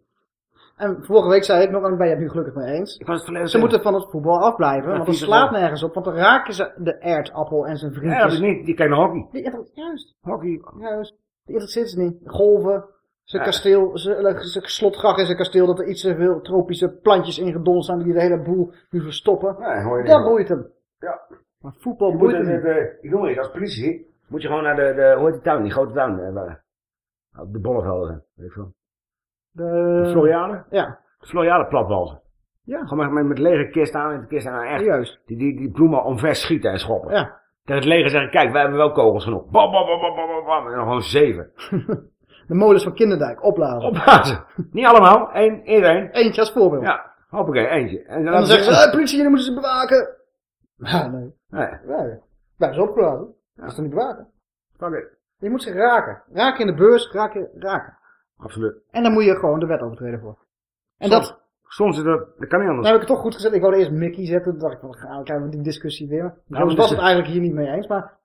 En vorige week zei ik nog, en ben je het nu gelukkig mee eens. Ik was het volledig Ze moeten van het voetbal afblijven, Ja, want vies slaat nergens op. Want dan raken ze de aardappel en zijn Ja, vriendjes. dat is niet. Die kijken naar hockey. Die Juist. Hockey. Juist. Die interesseert ze niet. Golven. Zijn Ja. kasteel, zijn, zijn slotgracht in zijn kasteel, dat er iets te veel tropische plantjes ingedonderd zijn die de hele boel nu verstoppen. Nee, hoor je dat niet. boeit hem. Ja. Maar voetbal Je boeit hem niet. eh, ik noem het, als politie moet je gewoon naar de, de hoe heet die tuin, die grote tuin. eh, waar- de bollevelden, weet ik veel. De, De Floriade? Ja. De Floriade platwalzen. Ja. Gewoon met, met, lege kist aan, met de kist aan, echt. Juist. Die, die, die bloemen omver schieten en schoppen. Ja. Tegen het leger zeggen, kijk, wij hebben wel kogels genoeg. Bam, bam, bam, bam, bam, bam, bam. En dan gewoon zeven. De molens van Kinderdijk, opblazen. Opblazen. Niet allemaal, één, iedereen. Eentje als voorbeeld. Ja, hoppakee, eentje. En En dan zeggen ze, eh, politie, jullie moeten ze bewaken. Ja, nee. Nee. Nee. Wij zijn opgeblazen. Dat is niet hè? Fuck it. Je moet ze raken. Raken in de beurs, raken, raken. Absoluut. En dan moet je gewoon de wet overtreden voor. En dat, Soms is dat, dat kan niet anders. nou heb ik het toch goed gezet. Ik wilde eerst Mickey zetten. Toen dacht ik, van, gaan we krijgen we die discussie weer. Nou, dus- was het eigenlijk hier niet mee eens. Maar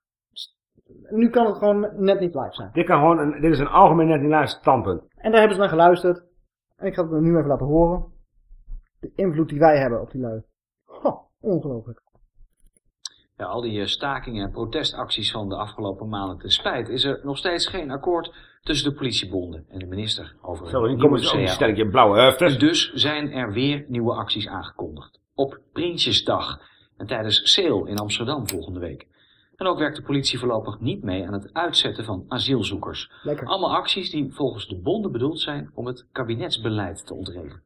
nu kan het gewoon net niet live zijn. Dit, kan gewoon een, dit is een algemeen net niet luister standpunt. En daar hebben ze naar geluisterd. En ik ga het nu even laten horen. De invloed die wij hebben op die lui. Goh, ongelooflijk. Ja, al die eh, stakingen en protestacties van de afgelopen maanden te spijt is er nog steeds geen akkoord tussen de politiebonden en de minister over Zo, een nieuwe komen ze ook een stelletje blauwe hufters. Dus zijn er weer nieuwe acties aangekondigd. Op Prinsjesdag en tijdens Sale in Amsterdam volgende week. En ook werkt de politie voorlopig niet mee aan het uitzetten van asielzoekers. Lekker. Allemaal acties die volgens de bonden bedoeld zijn om het kabinetsbeleid te ontregelen.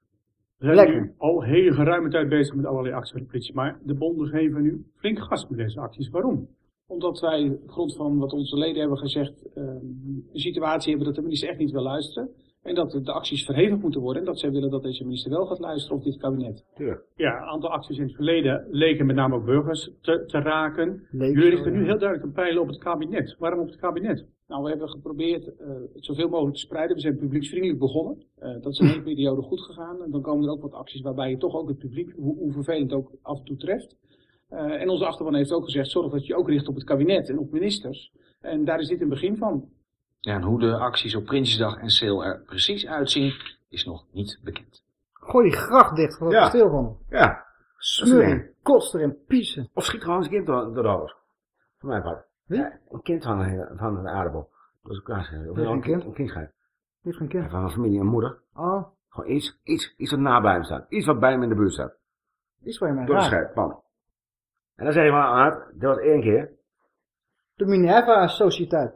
We zijn Lekker. nu al hele geruime tijd bezig met allerlei acties van de politie. Maar de bonden geven nu flink gas met deze acties. Waarom? Omdat wij, op grond van wat onze leden hebben gezegd, ehm, een situatie hebben dat de minister echt niet wil luisteren. En dat de acties verhevigd moeten worden. En dat zij willen dat deze minister wel gaat luisteren of dit kabinet. Ja, een aantal acties in het verleden leken met name ook burgers te, te raken. Jullie richten nu heel duidelijk een pijl op het kabinet. Waarom op het kabinet? Nou, we hebben geprobeerd eh, het zoveel mogelijk te spreiden. We zijn publieksvriendelijk begonnen. Eh, dat is een hele periode goed gegaan. En dan komen er ook wat acties waarbij je toch ook het publiek, hoe, hoe vervelend ook af en toe treft. Eh, en onze achterban heeft ook gezegd, zorg dat je je ook richt op het kabinet en op ministers. En daar is dit een begin van. Ja, en hoe de acties op Prinsjesdag en Sale er precies uitzien, is nog niet bekend. Gooi die gracht dicht, wat Ja. stil van. Ja. Smurren, kots erin, piezen. Of schiet gewoon eens een kind hoofd. Voor mijn part. Ja, een kind van een, van een aardappel. Dat is ook klaar. Of Heeft een een kind? Een kind. Heeft geen kind. Van een familie en moeder. Oh, Gewoon iets, iets, iets wat na bij hem staat. Iets wat bij hem in de buurt staat. iets waar je mee Door schijf, bam. En dan zeg je van, ah, dat was één keer. De Minerva Sociëteit.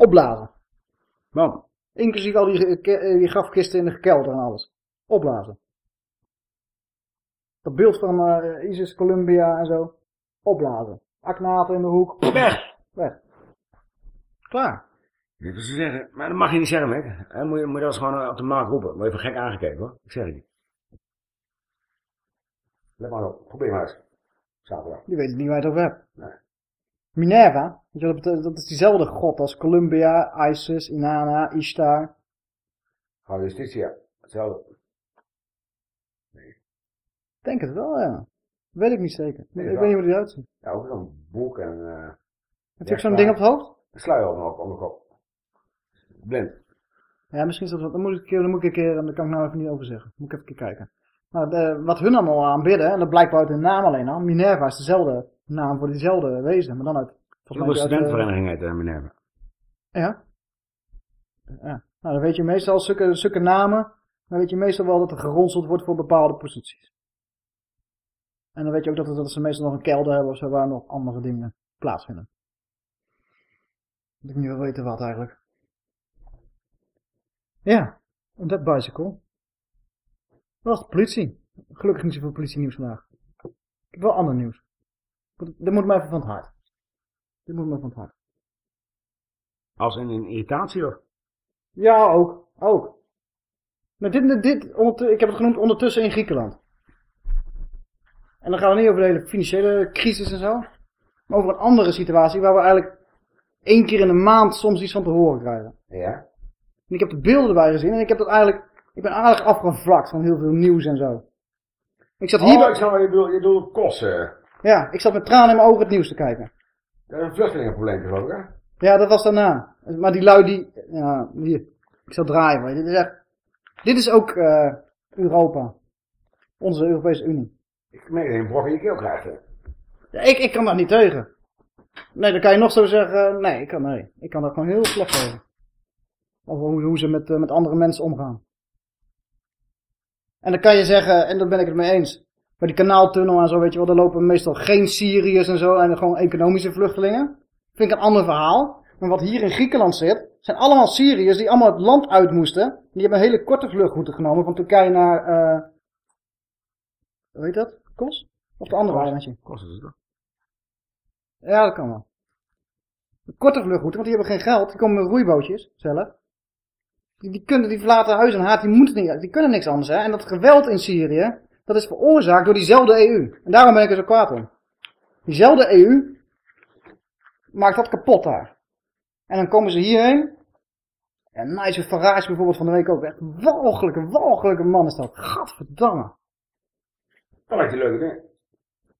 Opblazen. Bam. Inclusief al die, eh, die grafkisten in de kelder en alles. Opblazen. Dat beeld van eh, ISIS, Columbia en zo. Opblazen. Aknaten in de hoek. Weg. Weg. Klaar. Dit is te zeggen, maar dat mag je niet zeggen, hè. Dan moet je, moet je dat eens gewoon op de markt roepen. Word je van gek aangekeken, hoor. Ik zeg het niet. Let maar op. Probeer maar eens. Zaterdag. Die weet niet waar je het over hebt. Nee. Minerva. Dat, is diezelfde god als Columbia, Isis, Inanna, Ishtar. Gewoon justitie, ja. Hetzelfde. Ik denk het wel, ja. Weet ik niet zeker. Nee, ik wel. weet niet hoe die eruit ziet. Ja, ook zo'n boek en... eh Heb je ook zo'n ding op het hoofd? Een sluier op mijn hoofd, op mijn kop. Blind. Ja, misschien is dat wat. Dan moet ik een keer, dan moet ik een keer, daar kan ik nou even niet over zeggen. Moet ik even kijken. Maar eh, wat hun allemaal aanbidden, en dat blijkt uit hun naam alleen al. Minerva is dezelfde naam voor diezelfde wezen, maar dan uit. Volgens mij uit, eh, studentenvereniging heet uh, Minerva. Ja. Ja. Nou, dan weet je meestal zulke, zulke namen. Dan weet je meestal wel dat er geronseld wordt voor bepaalde posities. En dan weet je ook dat, dat ze meestal nog een kelder hebben of zo waar nog andere dingen plaatsvinden. Dat ik niet wil weten wat eigenlijk. Ja, een dead bicycle. Dat was de politie. Gelukkig niet zoveel politie nieuws vandaag. Ik heb wel ander nieuws. Dit moet me even van het hart. Dit moet me van het hart. Als in een irritatie, hoor. Ja, ook. Ook. Maar dit, dit, ik heb het genoemd ondertussen in Griekenland. En dan gaan we niet over de hele financiële crisis en zo. Maar over een andere situatie waar we eigenlijk één keer in de maand soms iets van te horen krijgen. Ja. En ik heb de beelden erbij gezien en ik heb dat eigenlijk, ik ben aardig afgevlakt van heel veel nieuws en zo. Ik zat hier, Oh, ik wat je bedoelt kosten. Ja, ik zat met tranen in mijn ogen het nieuws te kijken. Dat is een vluchtelingenprobleem, geloof ik, hè? Ja, dat was daarna. Maar die lui die, ja, hier, ik zal draaien, maar dit is echt, dit is ook eh, Europa. Onze Europese Unie. Ik merk dat je een brok in je keel krijgt, hè? Ja, ik, ik kan daar niet tegen. Nee, dan kan je nog zo zeggen, nee, ik kan, nee. Ik kan daar gewoon heel slecht tegen. Over hoe, hoe ze met, eh, met andere mensen omgaan. En dan kan je zeggen, en daar ben ik het mee eens. Bij die kanaaltunnel en zo, weet je wel, daar lopen meestal geen Syriërs en zo, en gewoon economische vluchtelingen. Vind ik een ander verhaal. Maar wat hier in Griekenland zit, zijn allemaal Syriërs die allemaal het land uit moesten. Die hebben een hele korte vluchtroute genomen van Turkije naar, eh hoe heet dat? Kos? Of de andere Kos. eilandje? Kost het toch? Ja, dat kan wel. Een korte vluchtroute, want die hebben geen geld. Die komen met roeibootjes, zelf. Die, die, kunnen, die verlaten huis en haat, die moeten niet, die kunnen niks anders, hè. En dat geweld in Syrië, dat is veroorzaakt door diezelfde EU. En daarom ben ik er zo kwaad om. Diezelfde EU, maakt dat kapot daar. En dan komen ze hierheen. En Nigel Farage bijvoorbeeld van de week ook. Echt walgelijke, walgelijke man is dat. Gadverdamme. Dat lijkt je leuk, hè?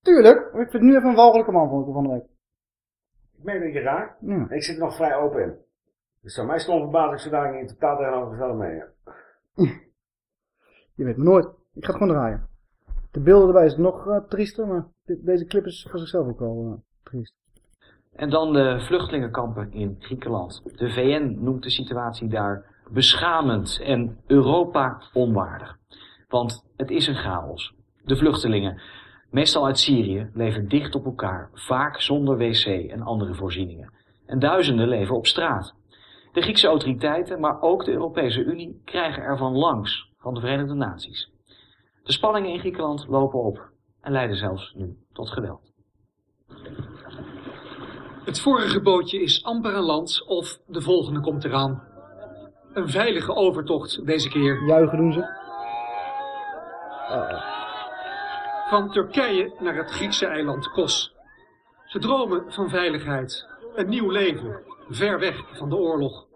Tuurlijk. Ik vind het nu even een walgelijke man ik van de week. Ik meen een beetje raar. Ja. Ik zit er nog vrij open in. Dus zou mij stom verbazen als ik zodanig in totaal tegenovergestelde mee. Je weet maar nooit. Ik ga het gewoon draaien. De beelden erbij is nog eh, triester, maar deze clip is voor zichzelf ook wel eh, triest. En dan de vluchtelingenkampen in Griekenland. De VN noemt de situatie daar beschamend en Europa onwaardig. Want het is een chaos. De vluchtelingen, meestal uit Syrië, leven dicht op elkaar, vaak zonder wc en andere voorzieningen. En duizenden leven op straat. De Griekse autoriteiten, maar ook de Europese Unie, krijgen ervan langs van de Verenigde Naties. De spanningen in Griekenland lopen op en leiden zelfs nu tot geweld. Het vorige bootje is amper aan land of de volgende komt eraan. Een veilige overtocht deze keer. Juichen doen ze. Van Turkije naar het Griekse eiland Kos. Ze dromen van veiligheid, een nieuw leven, ver weg van de oorlog.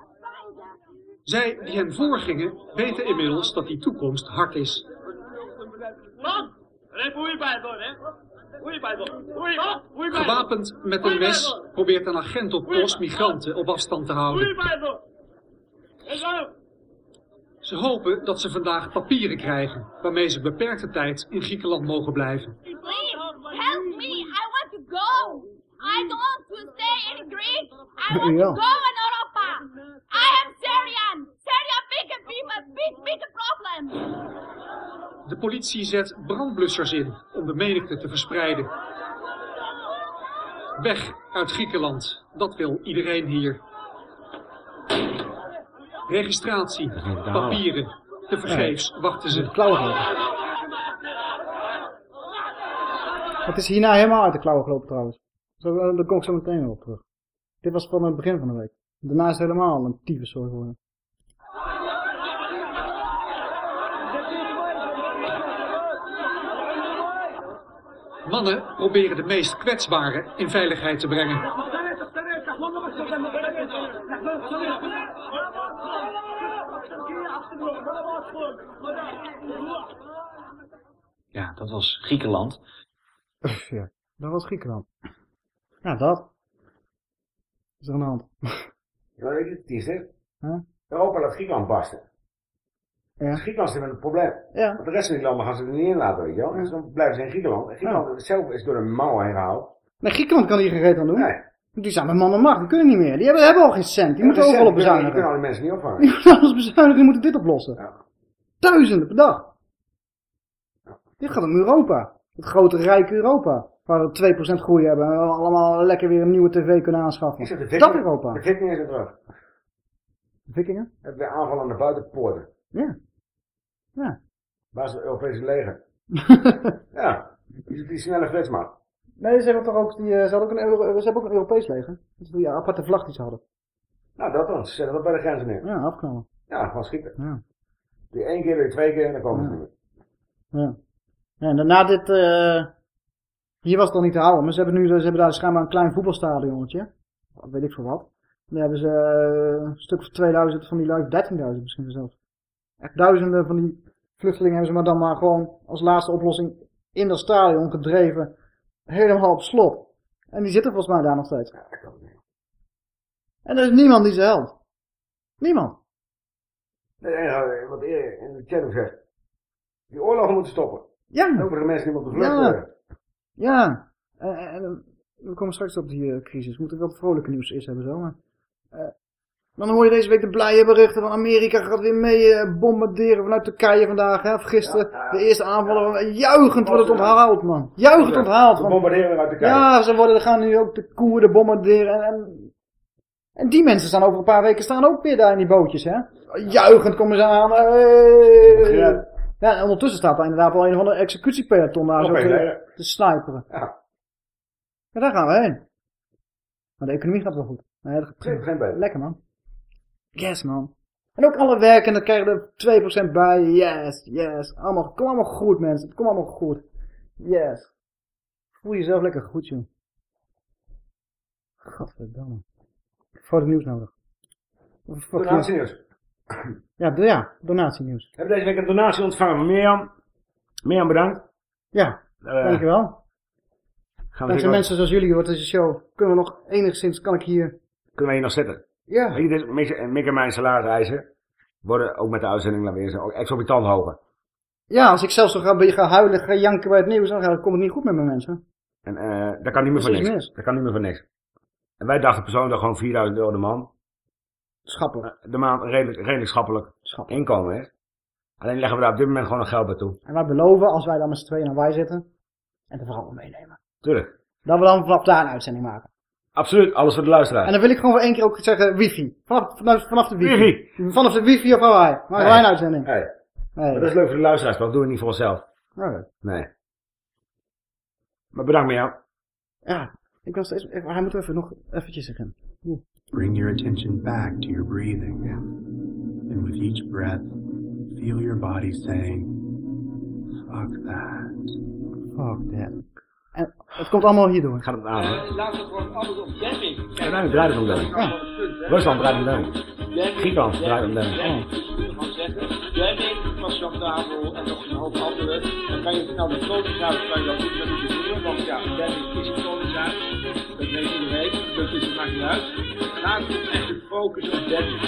Zij die hen voorgingen weten inmiddels dat die toekomst hard is. Gewapend met een mes probeert een agent op post migranten op afstand te houden. Ze hopen dat ze vandaag papieren krijgen waarmee ze beperkte tijd in Griekenland mogen blijven. Please, help me. I want to go. I don't want to stay in Greece. I want to go in Europa. I am Syrian. Syria big big, big problem. De politie zet brandblussers in om de menigte te verspreiden. Weg uit Griekenland, dat wil iedereen hier. Registratie, papieren, tevergeefs wachten ze. Het is hierna helemaal uit de klauwen gelopen trouwens. Zo, eh, daar kom ik zo meteen weer op terug. Dit was van het begin van de week. Daarna is het helemaal een tyfuszooi geworden. Mannen proberen de meest kwetsbaren in veiligheid te brengen. Ja, dat was Griekenland. ja, dat was Griekenland. Ja, dat. Is er aan de hand. Ja, weet het is hè? Huh? Europa laat Griekenland barsten. Ja. Griekenland zit met een probleem. Ja. Want de rest van die landen gaan ze er niet in laten, weet je wel. Dus dan blijven ze in Griekenland. En Griekenland zelf is door de mouwen heen gehaald. Nee, Griekenland kan hier geen reet aan doen. Nee. Die zijn met man en macht, die kunnen niet meer. Die hebben, hebben al geen cent, die moeten Ja, overal op kunnen- Die bezuinigen. kunnen al die mensen niet opvangen. Die moeten alles bezuinigen, die moeten dit oplossen. Duizenden per dag. Dit gaat om Europa. Het grote rijke Europa. Waar we 2% groei hebben en we allemaal lekker weer een nieuwe tv kunnen aanschaffen. De Dat vikingen, Europa. de vikingen zijn terug. De vikingen? Weer aanvallen aan de buitenpoorten. Ja. Ja. Waar is het Europese leger? ja. Die, die snelle flitsmacht. Nee, ze hebben toch ook, die, eh, ze, hadden ook een Euro- ze hebben ook een Europees leger. Dat is die aparte vlag die ze hadden. Nou, dat dan. Ze zetten dat bij de grenzen neer. Ja, afknallen. Ja, gewoon schieten. Ja. Die één keer, die twee keer en dan komen ze Ja. meer. Ja. ja en daarna dit, eh hier was het nog niet te houden, maar ze hebben nu, ze hebben daar schijnbaar een klein voetbalstadionnetje. Weet ik voor wat. Daar hebben ze eh, een stuk of 2000 van die lui, 13.000 misschien zelfs. Echt duizenden van die vluchtelingen hebben ze maar dan maar gewoon als laatste oplossing in dat stadion gedreven. Helemaal op slot. En die zitten volgens mij daar nog steeds. En er is niemand die ze helpt. Niemand. Nee, wat eerder in de chat zegt. Die oorlogen moeten stoppen. Ja. De mensen die op de vlucht Ja. worden. Ja, en, en- en we komen straks op die eh, crisis. We moeten wel vrolijke nieuws eerst hebben zo, maar... eh, dan hoor je deze week de blije berichten van Amerika gaat weer mee eh, bombarderen vanuit Turkije vandaag, hè, of gisteren. De eerste aanvallen, van- juichend wordt het onthaald, man. Juichend onthaald. Man. bombarderen weer uit Turkije. Ja, ze worden, gaan nu ook de Koerden bombarderen en, en... En die mensen staan over een paar weken staan ook weer daar in die bootjes, hè. Juichend komen ze aan. hey. Ja. Ja, en ondertussen staat er inderdaad wel een van de executiepeloton daar zo te, sniperen. Ja. Ja, daar gaan we heen. Maar de economie gaat wel goed. Nee, dat gaat. Lekker, man. Yes, man. En ook alle werkenden krijgen er 2% bij. Yes, yes. Allemaal, kom allemaal goed, mensen. Het komt allemaal goed. Yes. Voel jezelf lekker goed, joh. Godverdamme. Voor het nieuws nodig. Donatienieuws. Ja, do- ja, donatienieuws. We hebben deze week een donatie ontvangen van Mirjam. Mirjam, bedankt. Ja, Eh, dankjewel. Gaan we Dankzij mensen zoals jullie wordt deze show, kunnen we nog enigszins, kan ik hier... Kunnen we hier nog zitten? Ja. Weet je, Mick, en mijn salariseisen worden ook met de uitzending laten we zeggen, ook exorbitant hoger. Ja, als ik zelfs zo ga, ga huilen, ga janken bij het nieuws, dan komt het niet goed met mijn mensen. En eh dat kan niet meer voor Precies niks. mis. Dat kan niet meer voor niks. En wij dachten persoonlijk dat gewoon 4000 euro de man. Schappelijk. De maand redelijk, redelijk schappelijk, inkomen is. Alleen leggen we daar op dit moment gewoon nog geld bij toe. En wij beloven, als wij dan met z'n tweeën aan wij zitten, en de vrouwen meenemen, Tuurlijk. dat we dan vanaf daar een uitzending maken. Absoluut, alles voor de luisteraar. En dan wil ik gewoon voor één keer ook zeggen wifi. Vanaf, vanaf, vanaf de wifi. Wifi. Vanaf de wifi of Hawaii. Maar Nee. een uitzending. Hey. Nee. Maar dat is leuk voor de luisteraars, toch? Dat doen we niet voor onszelf. Oké. Nee. Maar bedankt Mirjam. Ja, ik was steeds, hij moet even nog eventjes zeggen. Oeh. Bring your attention back to your breathing. And with each breath, feel your body saying, fuck that. Fuck that. En het komt allemaal hierdoor. Gaat het aan, hè? Laat het gewoon alles op demming. Uiteindelijk draait het om Demming. Rusland draait om Demming. Griekenland draait om Demming. Demming van Chantabel en nog een hoop andere. Dan kan je nou de koningshuis kan je dat niet met die doen. Want ja, Demming is een koningshuis. Dat weet iedereen. Dus het maakt niet uit. Laat het echt de focus op Demming.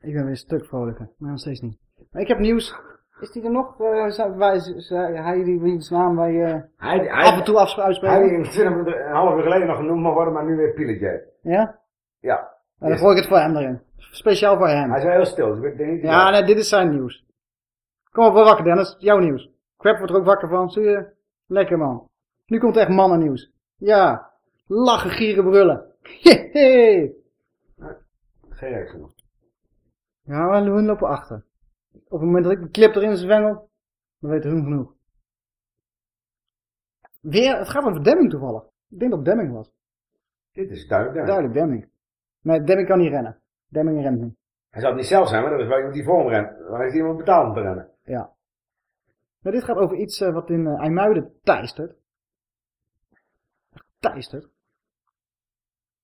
Ik ben weer een stuk vrolijker, maar nog steeds niet. Maar ik heb nieuws. Is die er nog? Eh, zou- wij, zou- hij die wiens naam wij eh, Hij, hij, af en toe afsp- Hij die in 20 een half uur geleden nog genoemd mag worden, maar nu weer Pieletje. Ja? Ja. Nou, dan gooi ik het voor hem erin. Speciaal voor hem. Hij is wel heel stil, dus ik denk niet... Ja, nee, dit is zijn nieuws. Kom op, word wakker Dennis. Jouw nieuws. Crap wordt er ook wakker van. Zie je? Lekker man. Nu komt echt mannennieuws. Ja. Lachen, gieren, brullen. Hehe. Geen reactie nog. Ja, hun lopen achter. Op het moment dat ik de clip erin zwengel, dan weten hun genoeg. Weer, het gaat over Demming toevallig. Ik denk dat Demming was. Dit is duidelijk Demming. Duidelijk Demming. Nee, Demming kan niet rennen. Demming rent niet. Hij zou het niet zelf zijn, maar dat is wel iemand die voor hem rent. Dan heeft iemand betaald om te rennen. Ja. Maar dit gaat over iets eh, wat in eh, IJmuiden teistert. Teistert.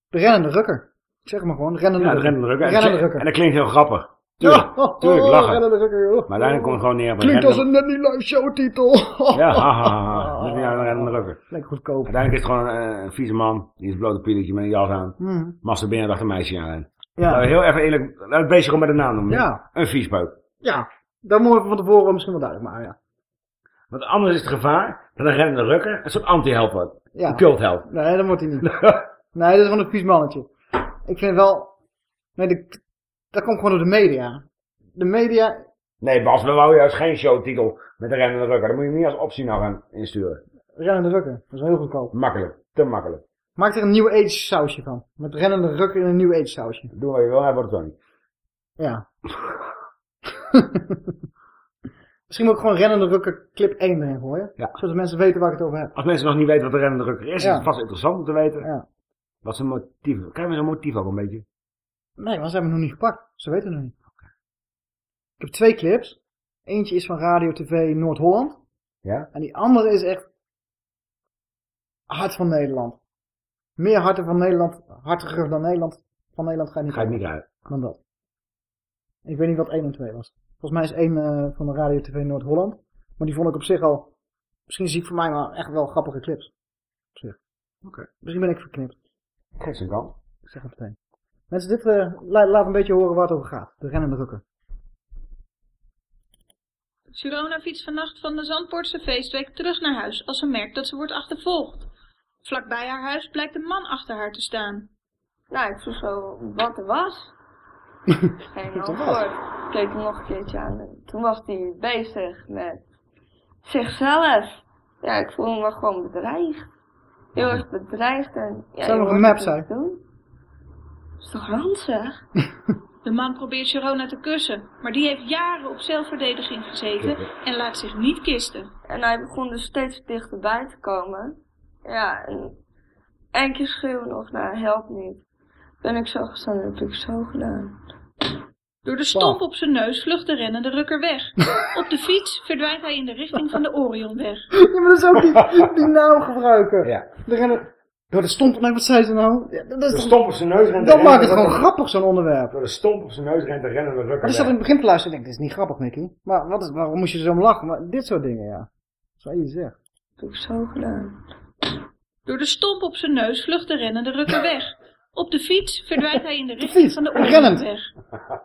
De rennende rukker. Ik zeg maar gewoon, de rennende Ja, de rukker. rennende En, rukker. en dat klinkt heel grappig. Tuurlijk, Ja, oh, tuurlijk oh, lachen. joh. Maar uiteindelijk komt het gewoon neer op een Klinkt als een net niet live show titel. Ja, ha, ha, ha, ha. Dat is niet aan een rennende rukker. Lekker goedkoop. Uiteindelijk is het gewoon eh, een vieze man. Die is een blote pieletje met een jas aan. Mhm. Masturberen achter een meisje aan. Ja. Nou, heel even eerlijk, laat het beestje gewoon met de naam noemen. Ja. Een viespeuk. Ja, dat moeten we van tevoren misschien wel duidelijk maken, ja. Want anders is het gevaar dat een rennende rukker een soort anti-held wordt. Ja. Een cultheld. Nee, dat wordt hij niet. nee, dat is gewoon een vies mannetje. Ik vind wel... Nee, de, dat komt gewoon door de media. De media... Nee, Bas, we wouden juist geen showtitel met een rennende rukker. Dan moet je niet als optie nou gaan insturen. Rennende rukker. Dat is heel goedkoop. Makkelijk. Te makkelijk. Maak er een New Age sausje van. Met rennende rukker in een New Age sausje. Doe wat je wil, hij wordt het toch niet. Ja. Misschien moet ik gewoon rennende rukker clip 1 erin gooien. Ja. Zodat mensen weten waar ik het over heb. Als mensen nog niet weten wat een rennende rukker is, Ja. is het vast interessant om te weten. Ja. Wat zijn motieven? Krijgen we zo'n motief ook een beetje? Nee, want ze hebben het nog niet gepakt. Ze weten het nog niet. Ik heb twee clips. Eentje is van Radio TV Noord-Holland. Ja? En die andere is echt hart van Nederland. Meer harten van Nederland, hartiger dan Nederland. Van Nederland ga je niet Ga je niet uit. Dan dat. Ik weet niet wat 1 en 2 was. Volgens mij is 1 eh, van de Radio TV Noord-Holland. Maar die vond ik op zich al, misschien zie ik voor mij maar echt wel grappige clips. Op zich. Oké. Misschien ben ik verknipt. Geef zijn kant. Ik zeg het meteen. Mensen, dit eh, la- laat een beetje horen waar het over gaat. De rennende rukker. Sirona fietst vannacht van de Zandpoortse feestweek terug naar huis als ze merkt dat ze wordt achtervolgd. Vlakbij haar huis blijkt een man achter haar te staan. Nou, ik vroeg zo wat er was. Geen Wat antwoord. Ik keek hem nog een keertje aan. En toen was hij bezig met zichzelf. Ja, ik voelde me gewoon bedreigd. Heel erg bedreigd en... Ja, Zou je nog een map zijn? doen. Dat is toch ranzig? De man probeert Sirona te kussen, maar die heeft jaren op zelfverdediging gezeten en laat zich niet kisten. En hij begon dus steeds dichterbij te komen. Ja, en één keer schreeuwen nog, nou, helpt niet. Ben ik zo gestaan, heb ik zo gedaan. Door de stomp op zijn neus vlucht de rennende rukker weg. Op de fiets verdwijnt hij in de richting van de Orionweg. Ja, maar dat is ook die, die naam gebruiken. Ja. De rennen... Door de stomp, nee, wat zei ze nou? Ja, dat is De stomp op zijn neus rent Dat de maakt het gewoon grappig, zo'n onderwerp. Door de stomp op zijn neus rent de rennende rukker Maar ik zat in weg. het begin te luisteren en ik denk, dit is niet grappig, Mickey. Maar wat is, waarom moest je zo om lachen? Maar dit soort dingen, ja. Zou je zeggen. Dat heb ik zo gedaan. Door de stomp op zijn neus vlucht de rennende rukker weg. Op de fiets verdwijnt hij in de richting van de. Orionweg.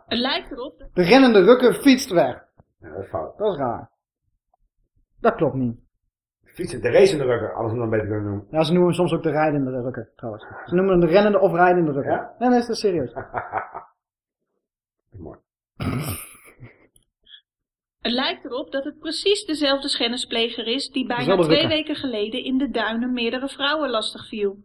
Het lijkt erop dat De rennende rukker fietst weg. Ja, dat is fout. Dat is raar. Dat klopt niet. Fietsen, de racende rukker, alles moet dan beter kunnen noemen. Ja, ze noemen hem soms ook de rijdende rukker, trouwens. Ze noemen hem de rennende of rijdende rukker. Ja? Nee, nee, dat is serieus. Mooi. Het lijkt erop dat het precies dezelfde schennispleger is die bijna Dezelfde twee rukker. weken geleden in de duinen meerdere vrouwen lastig viel.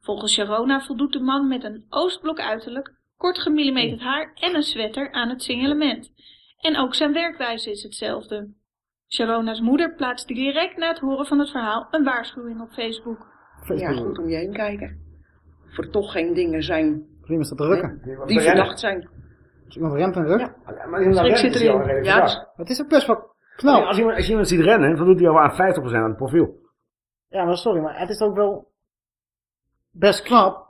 Volgens Sharona voldoet de man met een oostblok uiterlijk, kort gemillimeterd haar en een sweater aan het signalement. En ook zijn werkwijze is hetzelfde. Sharona's moeder plaatste direct na het horen van het verhaal een waarschuwing op Facebook. Ja, goed om je heen kijken. Of er toch geen dingen zijn Prima is dat de rukker. hè, die verdacht zijn. Als iemand rent en ruk. Ja. Maar iemand rent zit erin. Ja. Het is ook best wel knap. als, iemand, als je iemand ziet rennen, voldoet hij al aan 50% aan het profiel. Ja, maar sorry, maar het is ook wel best knap.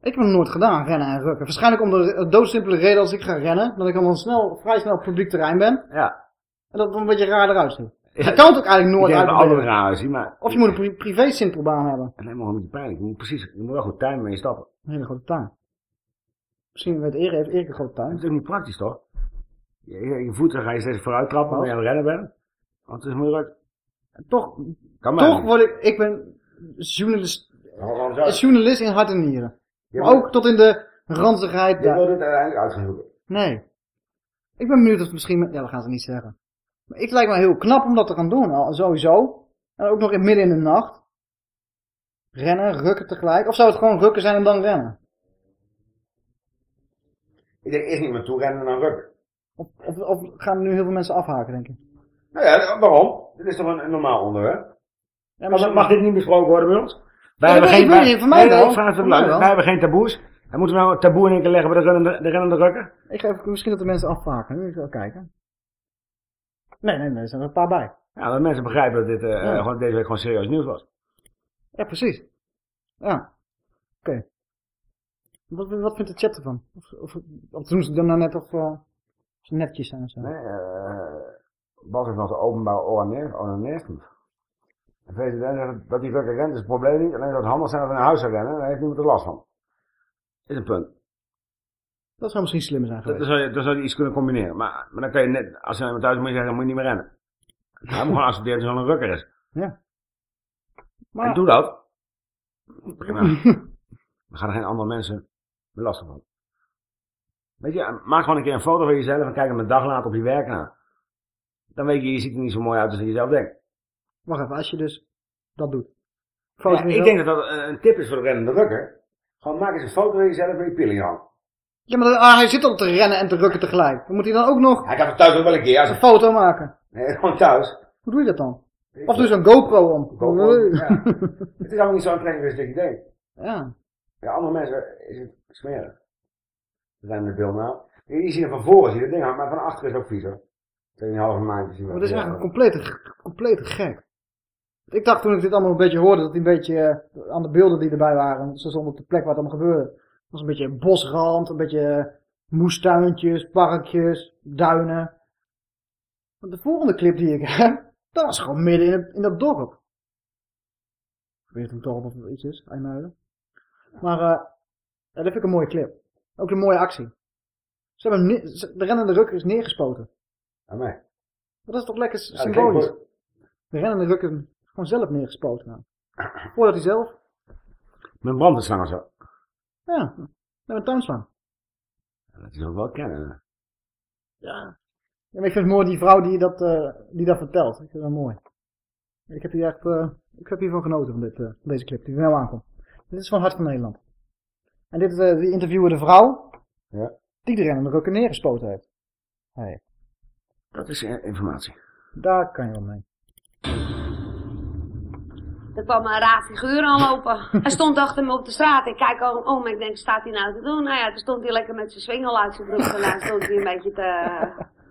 Ik heb het nooit gedaan, rennen en rukken. Waarschijnlijk om de doodsimpele reden als ik ga rennen, dat ik dan snel, vrij snel op publiek terrein ben. Ja. En dat het een beetje raar eruit ziet. Je kan het ook eigenlijk nooit dat uitproberen. alle raar zien, maar... Of je moet een pri privé simpelbaan hebben. En helemaal niet pijnlijk. Je moet precies, je moet wel goed tuin mee stappen. Een hele grote tuin. Misschien weet Erik, heeft Erik een grote Dat tuin. is ook niet praktisch, toch? Je, je, je voeten ga je steeds vooruit trappen wanneer je aan het rennen bent. Want het is moeilijk. Toch, Kan maar toch niet. word ik, ik ben journalist, journalist in hart en nieren. Ja, maar ook tot in de ranzigheid. Je daar. wil dit uiteindelijk uit gaan zoeken. Nee. Ik ben benieuwd of het misschien... Ja, dat gaan ze niet zeggen. Maar ik lijkt me heel knap om dat te gaan doen, al, sowieso. En ook nog in midden in de nacht. Rennen, rukken tegelijk. Of zou het gewoon rukken zijn en dan rennen? Ik denk eerst niet meer toe rennen en dan rukken. Of, of, of gaan er nu heel veel mensen afhaken, denk je? Nou ja, waarom? Dit is toch een, een normaal onderwerp? Ja, Mag, mag dit niet besproken worden bij ons? Wij weet ik wij- niet, voor mij wel. ik. Wij hebben geen taboes. En moeten we nou een taboe in één keer leggen bij de rennende, de rennende rukker? Ik ga even, misschien dat de mensen afhaken. Nu even kijken. Nee, nee, nee, er zijn er een paar bij. Ja, dat mensen begrijpen dat dit eh, Ja. gewoon deze week gewoon serieus nieuws was. Ja, precies. Ja. Oké. Wat, wat vindt de chat ervan? Of, of, of doen ze dan nou net of uh, ze netjes zijn of zo? Nee, eh Bas heeft nog de openbare onaneerstend. De president zegt dat die rukker rent is het probleem niet. Alleen dat het handig zijn dat we naar huis zou rennen. Daar heeft niemand er last van. Is een punt. Dat zou misschien slimmer zijn Dan geweest. zou je, dan zou je iets kunnen combineren. Maar, maar dan kan je net, als je naar thuis moet zeggen, moet je niet meer rennen. Hij moet gewoon accepteren dat hij zo'n rukker is. Ja. Maar en doe dat. Prima. Dan gaan er geen andere mensen last van. Weet je, maak gewoon een keer een foto van jezelf en kijk hem een dag later op je werk na. Dan weet je, je ziet er niet zo mooi uit als dat je zelf denkt. Wacht even, als je dus dat doet. Ja, ik denk dat dat een, een tip is voor de rennende rukker. Gewoon maak eens een foto van jezelf met je pillenhang. Ja, maar dan- ah, hij zit al te rennen en te rukken tegelijk. Dan moet hij dan ook nog Hij kan het thuis ook wel een keer. Als een foto maken. Nee, gewoon thuis. Hoe doe je dat dan? Of doe zo'n GoPro om. GoPro, ja. Het is allemaal niet zo aantrekkelijk als je denkt. Ja. Ja, andere mensen is het smerig. We zijn de beeld nou. Je, je ziet er van voren, zie je het ding, maar van achter is het ook vies hoor. Tweeënhalve maand zien we Maar dat is eigenlijk een complete, complete gek. Ik dacht toen ik dit allemaal een beetje hoorde, dat hij een beetje eh, aan de beelden die erbij waren, stonden op de plek waar het allemaal gebeurde. Was een beetje een bosrand, een beetje moestuintjes, parkjes, duinen. Maar de volgende clip die ik heb, dat was gewoon midden in, het, in dat dorp. Ik weet niet of het dorp of het iets is, IJmuiden. Maar ja, dat vind ik een mooie clip. Ook een mooie actie. Ze hebben hem de rennende rukker is neergespoten. Aan mij. Maar dat is toch lekker symbolisch. De rennende rukker is gewoon zelf neergespoten. Nou. Voordat hij zelf, Met brandenslangen zo. Ja, met een tuinslang. Dat is ook wel kennen. Ja. ja. Maar ik vind het mooi die vrouw die dat, eh, die dat vertelt. Ik vind dat mooi. Ik heb hier echt, eh, ik heb hiervan genoten van, dit, eh, van deze clip die er nou aankomt. Dit is van Hart van Nederland. En dit is die interviewende vrouw Ja. die de rennende rukker neergespoten heeft. Hey, Dat is informatie. daar kan je wel mee. Er kwam een raar figuur aanlopen. Hij stond achter me op de straat. Ik kijk om, om ik denk, staat hij nou te doen? Nou ja, toen stond hij lekker met zijn swingel uit zijn broek. En dan stond hij een beetje te...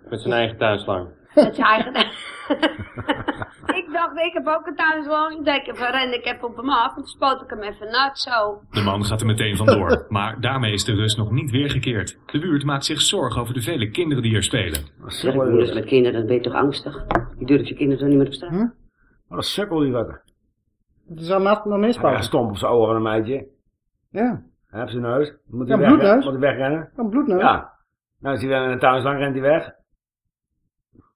Met zijn eigen tuinslang. Met zijn eigen... ik dacht, ik heb ook een tuinslang. Ik denk, even ren ik even op hem af. En toen spoot ik hem even nat, zo. De man gaat er meteen vandoor, maar daarmee is de rust nog niet weergekeerd. De buurt maakt zich zorgen over de vele kinderen die er spelen. Zeg, moeders met kinderen, dan ben je toch angstig? Je durft je kinderen toch niet meer op straat? Wat een sukkel die wakker. Is al naast nog misbouw. Ja, stomp op zijn ogen van een meidje. Ja. Hij heeft zijn neus. Moet Ja, hij bloedneus. wegrennen? Moet hij wegrennen? Een bloedneus. Ja. Nou, is hij weer in een tuinslang, rent hij weg. Dat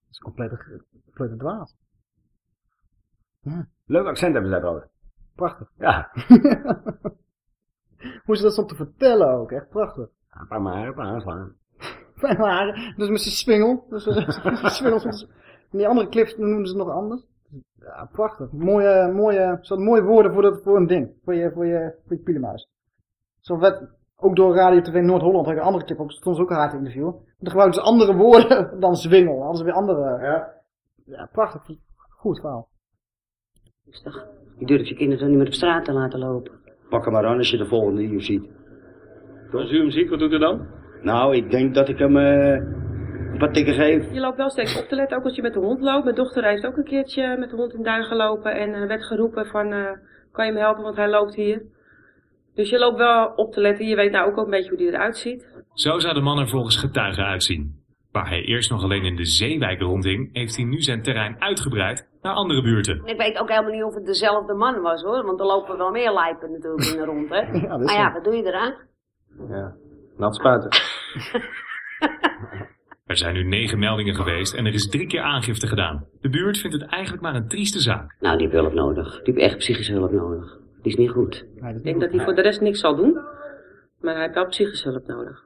is complete, complete dwaas. Ja. Leuk accent hebben zij trouwens. Prachtig. Ja. Hoe ze dat stond te vertellen ook, echt prachtig. Een paar maar, een paar aanslaan. Fijn haren, dus met zijn swingel. Dus met zijn swingel. En die andere clips noemen ze het nog anders. Ja, prachtig. Mooie, mooie, zo'n mooie woorden voor, dat, voor een ding. Voor je, voor je, voor je pielemuis. Zo werd ook door Radio TV Noord-Holland, had ik een andere clip op, stond ze ook een hard interview. Dan gebruikten ze andere woorden dan zwingel. Hadden ze weer andere. Ja, ja prachtig. Goed verhaal. Je durft je kinderen toch niet meer op straat te laten lopen? Pak hem maar aan als je de volgende hier ziet. Als u hem ziet, wat doet u dan? Nou, ik denk dat ik hem eh, geef. Je loopt wel steeds op te letten, ook als je met de hond loopt. Mijn dochter heeft ook een keertje met de hond in de duin gelopen en eh, werd geroepen van, eh, kan je me helpen, want hij loopt hier. Dus je loopt wel op te letten, je weet nou ook al een beetje hoe die eruit ziet. Zo zou de man er volgens getuigen uitzien. Waar hij eerst nog alleen in de zeewijk rondhing, heeft hij nu zijn terrein uitgebreid naar andere buurten. En ik weet ook helemaal niet of het dezelfde man was hoor, want er lopen wel meer lijpen natuurlijk in de rond hè. maar ja, wat doe je eraan? Ja. Nat spuiten. Er zijn nu negen meldingen geweest en er is drie keer aangifte gedaan. De buurt vindt het eigenlijk maar een trieste zaak. Nou, die heeft hulp nodig. Die heeft echt psychische hulp nodig. Die is niet goed. Ik denk dat hij voor de rest niks zal doen, maar hij heeft wel psychische hulp nodig.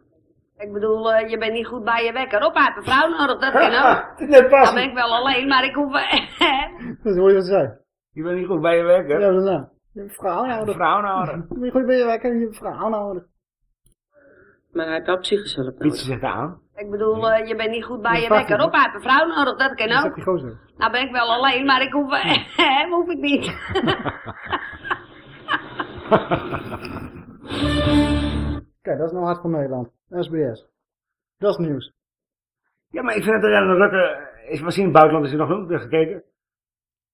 Ik bedoel, eh, je bent niet goed bij je wekker. Op, hij heeft een vrouw nodig, dat kan ook. Net pas. Dan ben ik wel alleen, maar ik hoef... Dat hoor je wat ze zei. Je bent niet goed bij je werk, hè? Ja, wat nou? Je hebt een vrouw nodig. Een vrouw nodig. Je bent goed bij je werk en je hebt een vrouw nodig. Maar hij heeft wel psychische hulp nodig. Pietje zegt aan. Ik bedoel, eh, je bent niet goed bij Dat je wekker. Op, hij heeft een vrouw nodig, dat kan Dat ook. zegt die gozer. Nou ben ik wel alleen, maar ik hoef... Hem hoef ik niet. Kijk, dat is nou hard van Nederland. SBS. Dat is nieuws. Ja, maar ik vind het er een rukker. Is misschien in het buitenland is hij nog nooit gekeken.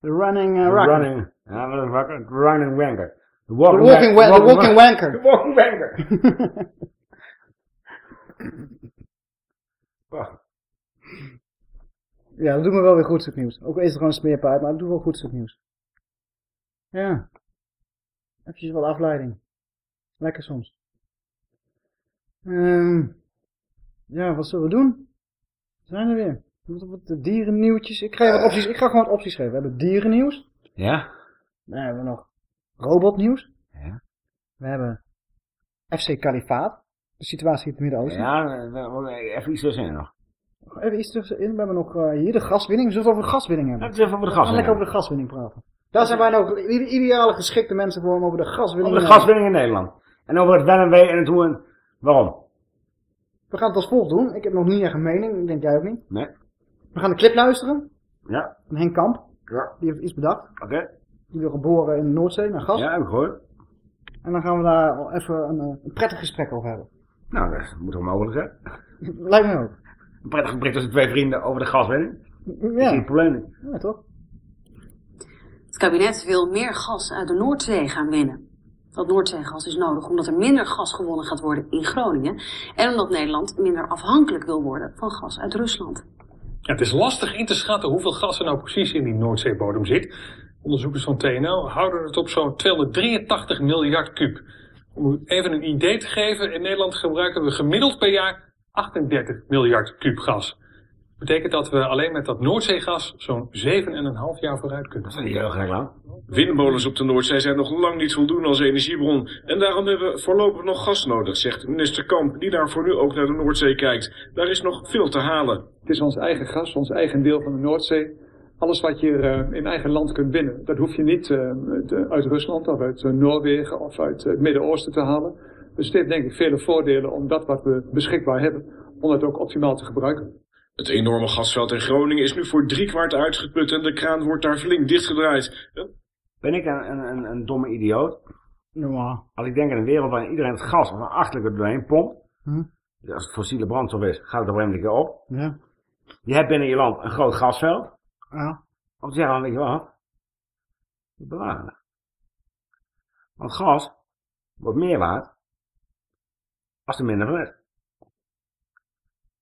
The running uh. Running. Ja, wat rukker. The running wanker. The The walking, wa- the walking wanker. The walking wanker. Ja, dat doet me wel weer goed stuk nieuws. Ook al is het gewoon een smeerpijp, maar dat doet wel goed stuk nieuws. Ja. Even wel afleiding. Lekker soms. Ehm ja, wat zullen we doen? We zijn er weer. De dierennieuwtjes. Ik ga, je wat opties, ik ga gewoon wat opties geven. We hebben dierennieuws. Ja. Dan hebben we nog robotnieuws. Ja. We hebben FC Kalifaat. De situatie in het Midden-Oosten. Ja, even iets tussenin nog. Even iets tussenin. We hebben nog eh, hier de gaswinning. We zullen het over de gaswinning hebben. Laten we even over de gaswinning lekker over de gaswinning praten. Daar zijn wij nou ide- ideale geschikte mensen voor om over de gaswinning Over de te gaswinning in Nederland. En over het wel en wee en het hoe en waarom. We gaan het als volgt doen. Ik heb nog niet echt een mening. Ik denk jij ook niet. Nee. We gaan de clip luisteren. Ja. Van Henk Kamp. Ja. Die heeft iets bedacht. Oké. Die wil geboren in de Noordzee naar gas. Ja, heb ik gehoord. En dan gaan we daar al even een, eh, een prettig gesprek over hebben. Nou, dat moet toch mogelijk zijn. Lijkt me ook. Een prettig gesprek tussen twee vrienden over de gaswinning. Ja. geen probleem niet. Ja, toch? Het kabinet wil meer gas uit de Noordzee gaan winnen. Dat Noordzeegas is nodig omdat er minder gas gewonnen gaat worden in Groningen. En omdat Nederland minder afhankelijk wil worden van gas uit Rusland. Ja, het is lastig in te schatten hoeveel gas er nou precies in die Noordzeebodem zit. Onderzoekers van TNO houden het op zo'n 283 miljard kuub. Om u even een idee te geven, in Nederland gebruiken we gemiddeld per jaar 38 miljard kuub gas. Betekent dat we alleen met dat Noordzeegas zo'n 7,5 jaar vooruit kunnen. Dat is heel graag lang. Windmolens op de Noordzee zijn nog lang niet voldoende als energiebron. En daarom hebben we voorlopig nog gas nodig, zegt minister Kamp, die daarvoor nu ook naar de Noordzee kijkt. Daar is nog veel te halen. Het is ons eigen gas, ons eigen deel van de Noordzee. Alles wat je eh, in eigen land kunt winnen, dat hoef je niet eh, uit- uit Rusland of uit eh, Noorwegen of uit het Midden-Oosten te halen. Dus het heeft denk ik vele voordelen om dat wat we beschikbaar hebben, om dat ook optimaal te gebruiken. Het enorme gasveld in Groningen is nu voor driekwart uitgeput en de kraan wordt daar flink dichtgedraaid. Ben ik een, een, een, een domme idioot? Ja. Als ik denk aan een wereld waarin iedereen het gas van achterlijk er doorheen pompt. Hm? Als het fossiele brandstof is, gaat het op een een keer op. Ja. Je hebt binnen je land een groot gasveld. Ja. Om te zeggen, dan weet je wat? We bewaren het. Want gas wordt meer waard als er minder van is.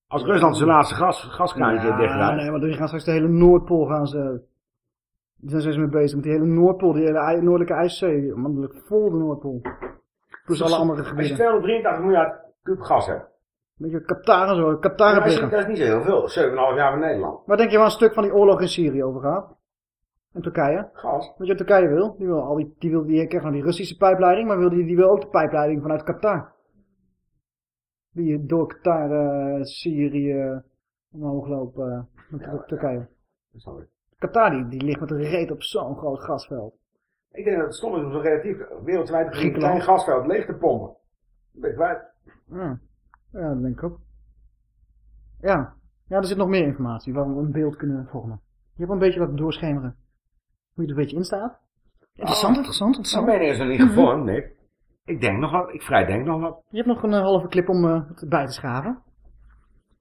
Als Rusland zijn laatste gas, gaskraantje Ja, nee, want die gaan straks de hele Noordpool gaan ze... Die zijn steeds mee bezig met die hele Noordpool, die hele noordelijke ijszee. Man, dat ligt vol de Noordpool. Plus alle andere Als je gebieden. 283 miljard kub gas hebt. Beetje Qatar en zo, is, liggen. dat is niet zo heel veel. 7,5 jaar van Nederland. Waar denk je waar een stuk van die oorlog in Syrië over gaat? In Turkije? Gas. Wat je Turkije wil? Die wil al die, die wil die krijgt nou die Russische pijpleiding, maar wil die, die wil ook de pijpleiding vanuit Qatar. Die door Qatar, eh, Syrië, omhoog lopen uh, naar Turkije. Dat snap ik. Qatar die, die ligt met een reet op zo'n groot gasveld. Ik denk dat het stom is om zo relatief wereldwijd een klein gasveld leeg te pompen. Dat ben je kwijt. Ja. Ja, dat denk ik ook. Ja. ja, er zit nog meer informatie waar we een beeld kunnen vormen. Je hebt wel een beetje wat doorschemeren. Hoe je er een beetje in staat. Interessant, interessant, interessant. Mijn mening is nog niet gevormd, Nick. Ik denk nog wat. Ik vrij denk nog wat. Je hebt nog een eh, halve clip om eh, het bij te schaven.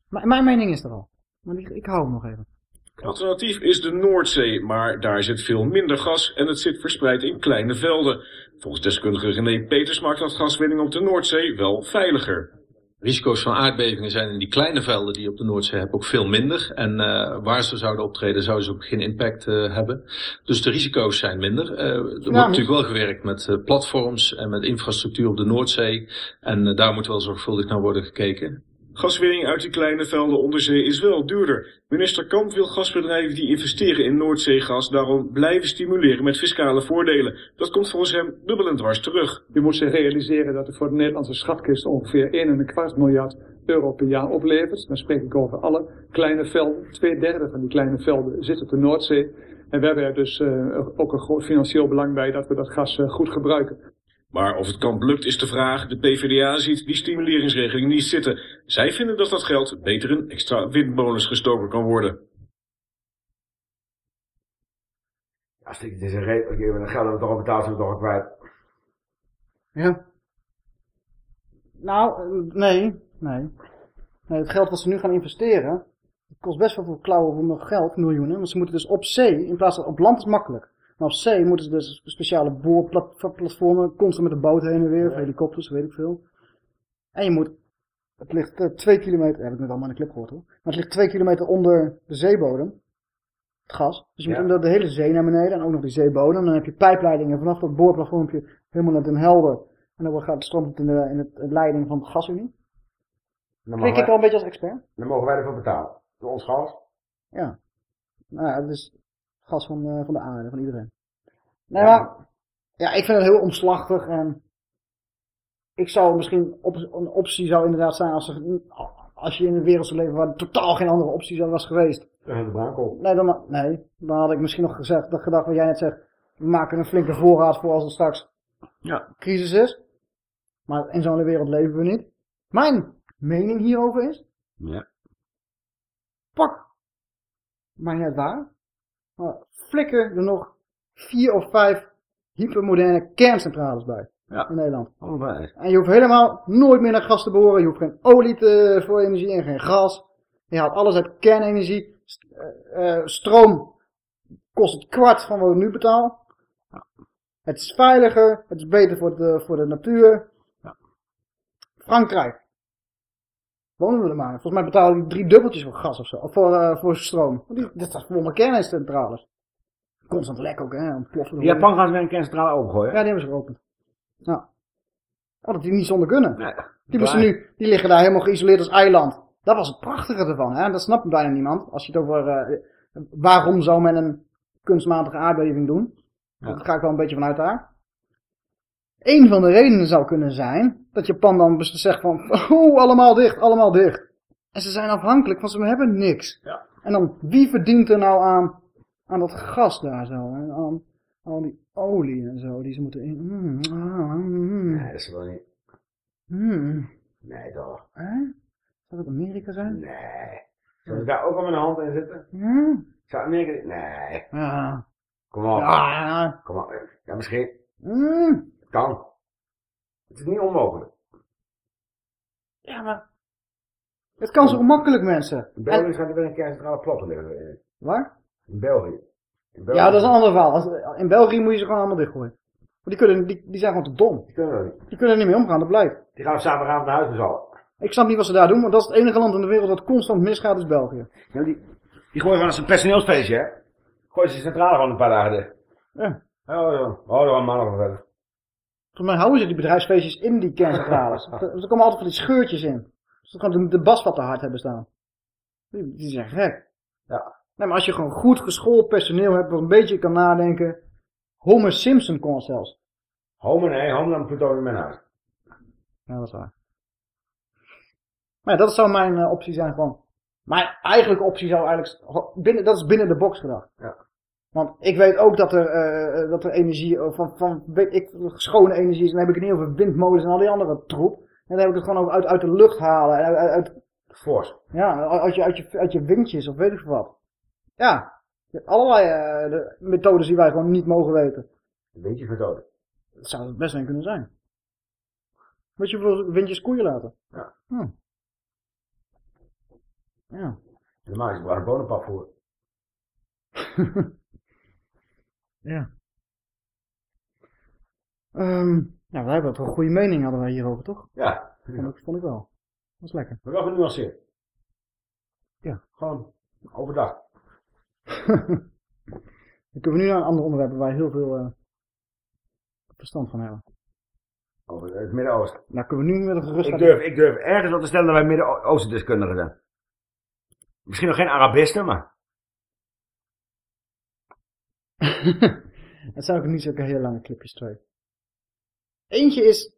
Maar mijn mening is er al. Maar ik, ik hou hem nog even. Alternatief is de Noordzee, maar daar zit veel minder gas en het zit verspreid in kleine velden. Volgens deskundige René Peters maakt dat gaswinning op de Noordzee wel veiliger. Risico's van aardbevingen zijn in die kleine velden die je op de Noordzee hebt ook veel minder. En uh, waar ze zouden optreden, zouden ze ook geen impact uh, hebben. Dus de risico's zijn minder. Uh, er wordt maar- natuurlijk wel gewerkt met platforms en met infrastructuur op de Noordzee. En daar moet wel zorgvuldig naar worden gekeken. Gaswinning uit die kleine velden onder zee is wel duurder. Minister Kamp wil gasbedrijven die investeren in Noordzeegas daarom blijven stimuleren met fiscale voordelen. Dat komt volgens hem dubbel en dwars terug. Je moet zich realiseren dat het voor de Nederlandse schatkist ongeveer 1 en een kwart miljard euro per jaar oplevert. Dan spreek ik over alle kleine velden. Twee derde van die kleine velden zit op de Noordzee. En we hebben er dus uh, ook een groot financieel belang bij dat we dat gas uh, goed gebruiken. Maar of het Kamp lukt is de vraag. De PvdA ziet die stimuleringsregeling niet zitten. Zij vinden dat dat geld beter in extra windmolens gestoken kan worden. Als ik dit is een reden, oké, maar dan geld dat we toch al betaald zijn, we toch al kwijt. Ja. Nou, nee, nee. Nee, het geld wat ze nu gaan investeren, het kost best wel veel klauwen voor mijn geld, miljoenen. Want ze moeten dus op zee, in plaats van op land is makkelijk. Maar op zee moeten ze dus speciale boorplatformen, constant met de boot heen en weer, of helikopters, weet ik veel. En je moet, het ligt uh, twee kilometer, heb ik net allemaal in de clip gehoord hoor. Maar het ligt twee kilometer onder de zeebodem. Het gas. Dus je Ja. moet onder de hele zee naar beneden en ook nog die zeebodem. Dan heb je pijpleidingen vanaf dat boorplatformpje helemaal naar Den Helder. En dan gaat het stroomt in de, in het, de leiding van de gasunie. Klink ik al een beetje als expert? Dan mogen wij ervoor betalen. Door ons gas. Ja. Nou ja, is gas van, uh, van de aarde, van iedereen. Nee, maar, ja, ik vind het heel omslachtig en ik zou misschien, op, een optie zou inderdaad zijn als, er, als je in een wereld zou leven waar er totaal geen andere optie zou was geweest. Brakel. Nee, dan, nee, dan had ik misschien nog gezegd, dat gedacht wat jij net zegt, we maken een flinke voorraad voor als er straks ja. crisis is. Maar in zo'n wereld leven we niet. Mijn mening hierover is, Ja. pak, maar niet waar, maar flikker er nog vier of vijf hypermoderne kerncentrales bij. Ja. In Nederland. Allebei. En je hoeft helemaal nooit meer naar gas te behoren. Je hoeft geen olie te, voor energie en geen gas. Je haalt alles uit kernenergie. St uh, uh, stroom kost het kwart van wat we nu betalen. Ja. Het is veiliger. Het is beter voor de, voor de natuur. Ja. Frankrijk. Wonen we er maar. Volgens mij betalen die drie dubbeltjes voor gas of zo. Of voor, uh, voor stroom. Die, dit is volle kerncentrales. Constant lek ook, hè. Ontploffen. Japan gaan ze weer een kerncentrale opengooien. Ja, die hebben ze geopend. Nou. Oh, dat die niet zonder kunnen. Nee, die, moesten nu, die liggen daar helemaal geïsoleerd als eiland. Dat was het prachtige ervan. Hè? Dat snapt bijna niemand. Als je het over... Uh, waarom zou men een kunstmatige aardbeving doen? Ja. Dat ga ik wel een beetje vanuit daar. Een van de redenen zou kunnen zijn... dat Japan dan zegt van... Oh, allemaal dicht, allemaal dicht. En ze zijn afhankelijk van ze hebben niks. Ja. En dan, wie verdient er nou aan... aan dat gas daar zo? En aan al die olie en zo, die ze moeten in. Mm, ah, mm. Nee, dat is wel niet. Mm. Nee, toch? Hè? Zou dat Amerika zijn? Nee. Zou ze daar ook al met een hand in zitten? Ja. Zou Amerika... Nee. Ja. Kom op. Ja. Kom op. Ja, misschien. Kan. Het is niet onmogelijk. Ja, maar... Het kan zo makkelijk, mensen. In België gaat er weer een kerncentrale plotten liggen. Waar? In België. In België. Ja, dat is een ander verhaal. Als- In België moet je ze gewoon allemaal dichtgooien. Maar die, kunnen, die, die zijn gewoon te dom. Die kunnen er niet. Die kunnen er niet mee omgaan, dat blijkt. Die gaan we zaterdagavond naar huis bezallen. Ik snap niet wat ze daar doen, want dat is het enige land in de wereld dat constant misgaat, is België. Ja, die, die gooien gewoon als een personeelsfeestje, hè? Gooien ze de centrale gewoon een paar dagen dicht. Ja. Oh, ja. Oh, dan mannen van verder. Volgens mij houden ze die bedrijfsfeestjes in die kerncentrales. er komen altijd van die scheurtjes in. Ze gaan de, de bas wat te hard hebben staan. Die, die zijn gek. Ja. Nee, maar als je gewoon goed geschoold personeel hebt, wat een beetje kan nadenken. Homer Simpson kon het zelfs. Homer, nee, Homer dan plutonium in huis. Ja, dat is waar. Maar ja, dat zou mijn eh, optie zijn gewoon. Mijn eigenlijke optie zou eigenlijk, binnen, dat is binnen de box gedacht. Ja. Want ik weet ook dat er, eh, eh, dat er energie, eh, van, van weet ik, schone energie is. Dan heb ik het niet over windmolens en al die andere troep. En dan heb ik het gewoon over uit, uit de lucht halen. en Uit, uit, Force. ja, uit je, uit, je, uit je windjes of weet ik veel wat. Ja, je hebt allerlei eh, de methodes die wij gewoon niet mogen weten. Windjesmethode. Dat zou het best een kunnen zijn. Weet je hoeveel windjes koeien laten? Ja. Hm. Ja. Normaal is het waar bonenpap voor. Ja. Ehm nou, wij hebben toch een goede mening hadden wij hierover, toch? Ja. Vond ik, vond ik wel. Dat is lekker. Maar wel genuanceerd. Ja. Gewoon overdag. Dan kunnen we nu naar een ander onderwerp waar wij heel veel eh, verstand van hebben. Over het Midden-Oosten. Nou kunnen we nu met een gerust Ik durf, ik durf ergens wel te stellen dat wij Midden-Oosten deskundigen zijn. Misschien nog geen Arabisten, maar... Het zijn ook niet zulke hele lange clipjes, twee. Eentje is,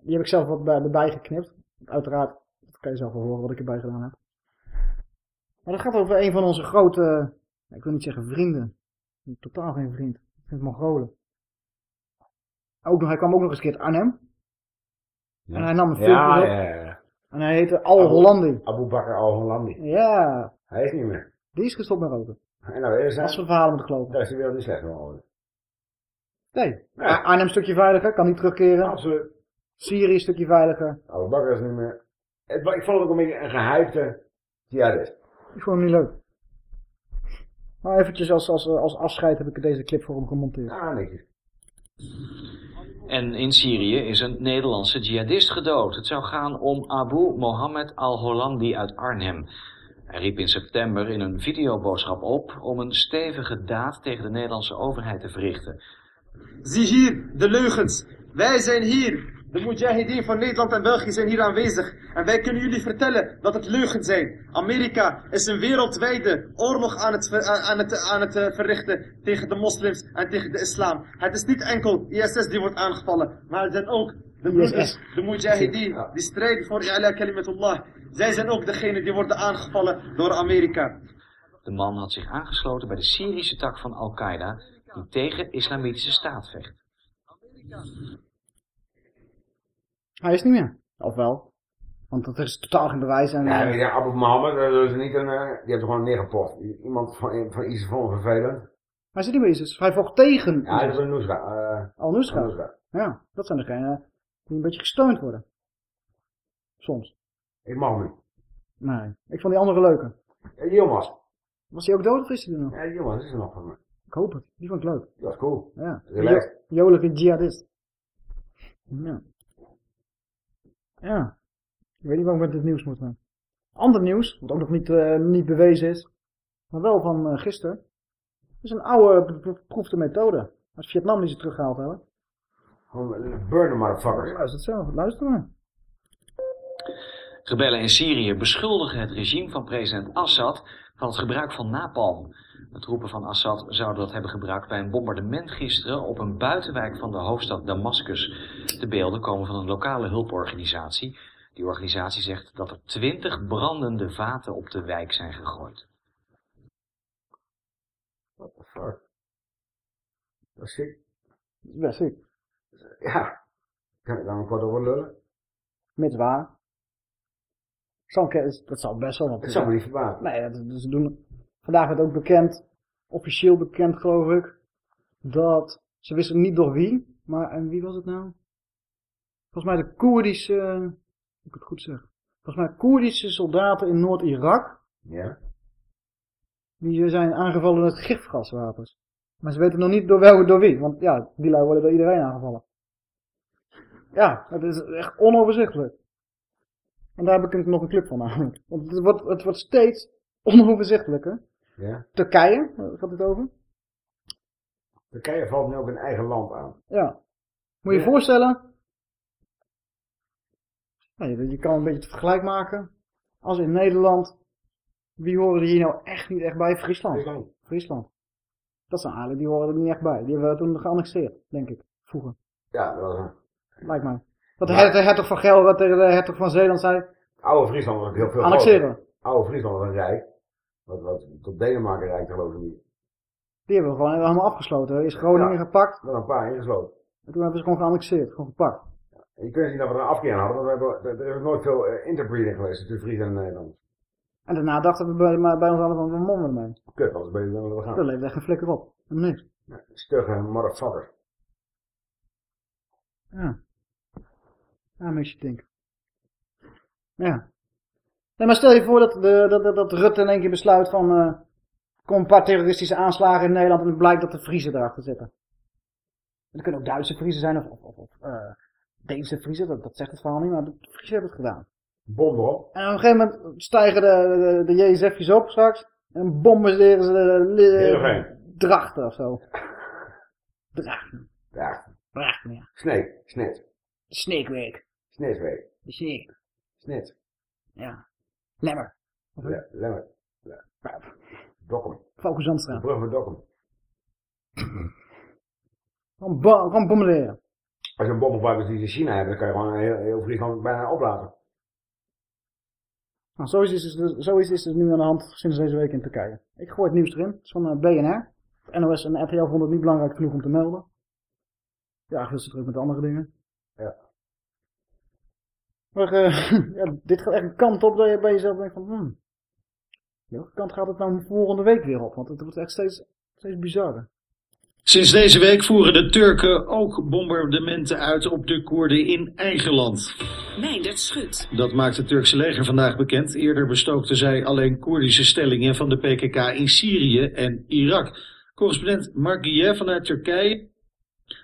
die heb ik zelf wat bij, erbij geknipt. Uiteraard, dat kan je zelf wel horen wat ik erbij gedaan heb. Maar dat gaat over een van onze grote, ik wil niet zeggen vrienden. Totaal geen vriend. Ik vind Mongolen. Ook nog, hij kwam ook nog eens een keer uit Arnhem. En hij nam een filmpje ja, op. ja, ja. En hij heette Al Hollandi. Abu Bakr Al-Hollandi. Ja, Hij is niet meer. die is gestopt met roken. En nou, is Dat is een verhaal om te geloven. Daar is de wereld niet slecht van geworden. Nee. Ja. Arnhem een stukje veiliger, kan niet terugkeren. Absoluut. Syrië een stukje veiliger. Abu Bakr is niet meer. Het, ik vond het ook een beetje een gehypte jihadist. Ik vond hem niet leuk. Maar eventjes als, als, als afscheid heb ik deze clip voor hem gemonteerd. Ah, netjes. En in Syrië is een Nederlandse jihadist gedood. Het zou gaan om Abu Mohammed al-Hollandi uit Arnhem. Hij riep in september in een videoboodschap op om een stevige daad tegen de Nederlandse overheid te verrichten. Zie hier de leugens. Wij zijn hier. De mujahideen van Nederland en België zijn hier aanwezig. En wij kunnen jullie vertellen dat het leugens zijn. Amerika is een wereldwijde oorlog aan het, ver- aan het, aan het eh, verrichten tegen de moslims en tegen de islam. Het is niet enkel ISS die wordt aangevallen, maar het zijn ook de broeders, de mujahideen, die strijden voor i'la kalimatullah. Zij zijn ook degene die worden aangevallen door Amerika. De man had zich aangesloten bij de Syrische tak van Al-Qaeda die tegen islamitische staat vecht. Hij is niet meer. Of wel. Want er is totaal geen bewijs. En, Ja, eh, ja, Abu Mohammed, dat is niet een, eh, die heeft gewoon neergepost. Iemand van, van ISIS vond hem vervelend. hij zit niet meer ISIS. Hij vocht tegen Ja, dat is een Nusra. eh, Al-Nusra. Al-Nusra. Ja, dat zijn degenen die een beetje gesteund worden. Soms. Ik mag niet. Nee. Ik vond die andere leuker. Yilmaz. Was hij ook dood of is hij er nog? Ja, Yilmaz is er nog van me. Ik hoop het. Die vond ik leuk. Dat is cool. Ja. Relaxed. Jolijke jihadist. Ja. Ja. Ik weet niet waarom ik met dit nieuws moet gaan. Ander nieuws, wat ook nog niet, eh, niet bewezen is, maar wel van eh, gisteren. Het is een oude be- beproefde methode. Uit Vietnam die ze teruggehaald hebben. Gewoon eh, burn the motherfuckers. Luister het zelf, luister maar. Rebellen in Syrië beschuldigen het regime van president Assad van het gebruik van napalm. De troepen van Assad zouden dat hebben gebruikt bij een bombardement gisteren op een buitenwijk van de hoofdstad Damascus. De beelden komen van een lokale hulporganisatie. Die organisatie zegt dat er twintig brandende vaten op de wijk zijn gegooid. What the fuck? Dat is sick. Dat is best ziek. Ja. Kan ik daar een kwart over lullen? Mits waar. Dat zal best wel wat Het zou me niet verbazen. Nee, dat, dat- ze doen. Vandaag werd ook bekend, officieel bekend geloof ik, dat ze wisten niet door wie, maar en wie was het nou? Volgens mij de Koerdische, moet ik het goed zeg, volgens mij Koerdische soldaten in Noord-Irak, Ja. die zijn aangevallen met gifgaswapens. Maar ze weten nog niet door welke, door wie, want ja, die lui worden door iedereen aangevallen. Ja, het is echt onoverzichtelijk. En daar heb ik nog een clip van namelijk. Want het wordt, het wordt steeds onoverzichtelijker. Ja. Turkije, waar gaat het over? Turkije valt nu ook een eigen land aan. Ja. Moet je je voorstellen. Ja, je, je kan een beetje het vergelijk maken. Als in Nederland. Wie horen er hier nou echt niet echt bij? Friesland. Friesland. Friesland. Dat zijn eigenlijk, die horen er niet echt bij. Die hebben we toen geannexeerd, denk ik. Vroeger. Ja, dat was een Lijkt mij. Dat her- de hertog van Gelre tegen de hertog van Zeeland zei. oude Friesland was ook heel veel Annexeren. Oude Friesland was een rijk. Wat, wat tot Denemarken rijk geloof ik niet. Die hebben we gewoon helemaal afgesloten. Is Groningen Ja. gepakt. Er een paar ingesloten. En toen hebben ze gewoon geannexeerd. Gewoon gepakt. En je kunt zien dat we er een afkeer aan hadden, want we hebben, er is nooit veel eh, interbreeding geweest tussen Friesen en Nederland. En daarna dachten we bij, ons allen van, we mommen ermee. Kut, anders ben je dan we Er gaan. leeft echt geen flikker op. Helemaal niks. Stugge motherfucker. Ja. Makes you think. Ja. Nee, maar stel je voor dat, de, dat, dat, dat Rutte in één keer besluit van... eh kom een paar terroristische aanslagen in Nederland en het blijkt dat de Friesen erachter zitten. Het kunnen ook Duitse Friesen zijn of, of, eh, Deense Friesen, dat, dat zegt het verhaal niet, maar de Friesen hebben het gedaan. Bom erop. En op een gegeven moment stijgen de, de, de JSF'jes op straks en bombarderen ze de, de. Drachten of zo. Drachten. Drachten. Drachten, ja. Sneek. Snit. De Sneekweek. Snitsweek. De Sneek. Snit. Ja. Lemmer. Ja, Lemmer. Ja. Dokkum. Focus De Zandstraat. brug met Dokkum. Gewoon, bo gewoon bombarderen. Als je een bom gebruikt die ze in China hebben, dan kan je gewoon heel, heel bijna oplaten. Nou, zoiets is, dus, zoiets is dus nu aan de hand sinds deze week in Turkije. Ik gooi het nieuws erin. Het is van eh, BNR. NOS en RTL vonden het niet belangrijk genoeg om te melden. Ja, veel te druk met andere dingen. Ja. Maar eh, ja, dit gaat echt een kant op dat je bij jezelf denkt van... Hmm, welke kant gaat het nou volgende week weer op? Want het wordt echt steeds, steeds bizarder. Sinds deze week voeren de Turken ook bombardementen uit op de Koerden in eigen land. Meindert Schut. Dat maakt het Turkse leger vandaag bekend. Eerder bestookten zij alleen Koerdische stellingen van de PKK in Syrië en Irak. Correspondent Mark Guillet vanuit Turkije.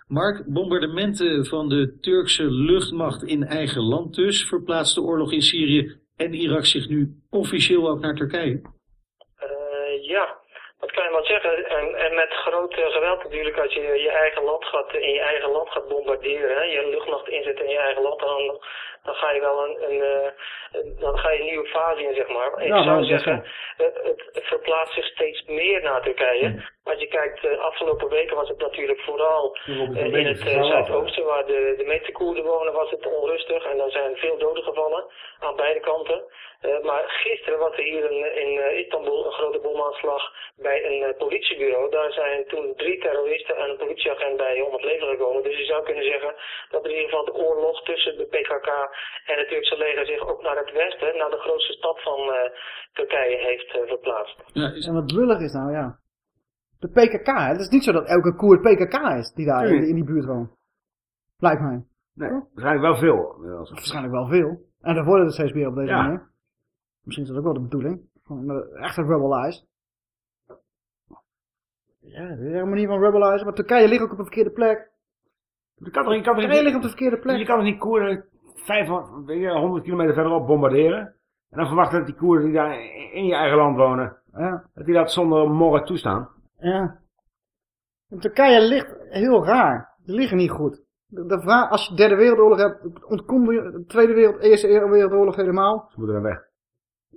Mark, bombardementen van de Turkse luchtmacht in eigen land dus verplaatst de oorlog in Syrië en Irak zich nu officieel ook naar Turkije. Eh, ja, dat kan je wel zeggen. En, en met groot geweld natuurlijk, als je je eigen land gaat, in je eigen land gaat bombarderen, hè, je luchtmacht inzet in je eigen land, dan, dan ga je wel een, een, eh, een- dan ga je een nieuwe fase in, zeg maar. Ik Ja, zou zeggen, het, het, verplaatst zich steeds meer naar Turkije. Als je kijkt, de afgelopen weken was het natuurlijk vooral het eh, in het eh, zuidoosten, waar de, de meeste Koerden wonen, was het onrustig. En dan zijn veel doden gevallen aan beide kanten. Eh, maar gisteren was er hier in, in eh, Istanbul een grote bomaanslag bij een eh, politiebureau. Daar zijn toen drie terroristen en een politieagent bij om het leven gekomen. Dus je zou kunnen zeggen dat in ieder geval de oorlog tussen de PKK en het Turkse leger zich ook naar het westen, naar de grootste stad van eh, Turkije heeft verplaatst. En wat lullig is nou, ja. De PKK, hè. Het is niet zo dat elke Koerd PKK is die daar in, die buurt woont. Lijkt mij. Nee, waarschijnlijk wel veel. Waarschijnlijk wel veel. En dat worden er steeds meer op deze Ja. manier. Misschien is dat ook wel de bedoeling. Van, eh, Echt een rebelize. Ja, dit is een manier van rebelize. Maar Turkije ligt ook op een verkeerde plek. Je kan toch, je kan toch Turkije ligt op de verkeerde plek. Je kan toch niet Koerden 500, weet je, 100 kilometer verderop bombarderen? En dan verwachten dat die Koerden die daar in je eigen land wonen, Ja. dat die dat zonder morren toestaan. Ja. En Turkije ligt heel raar. Die liggen niet goed. De, de vraag, als je de derde wereldoorlog hebt, ontkom je, de tweede wereld, eerste wereldoorlog helemaal, Ze moeten er weg.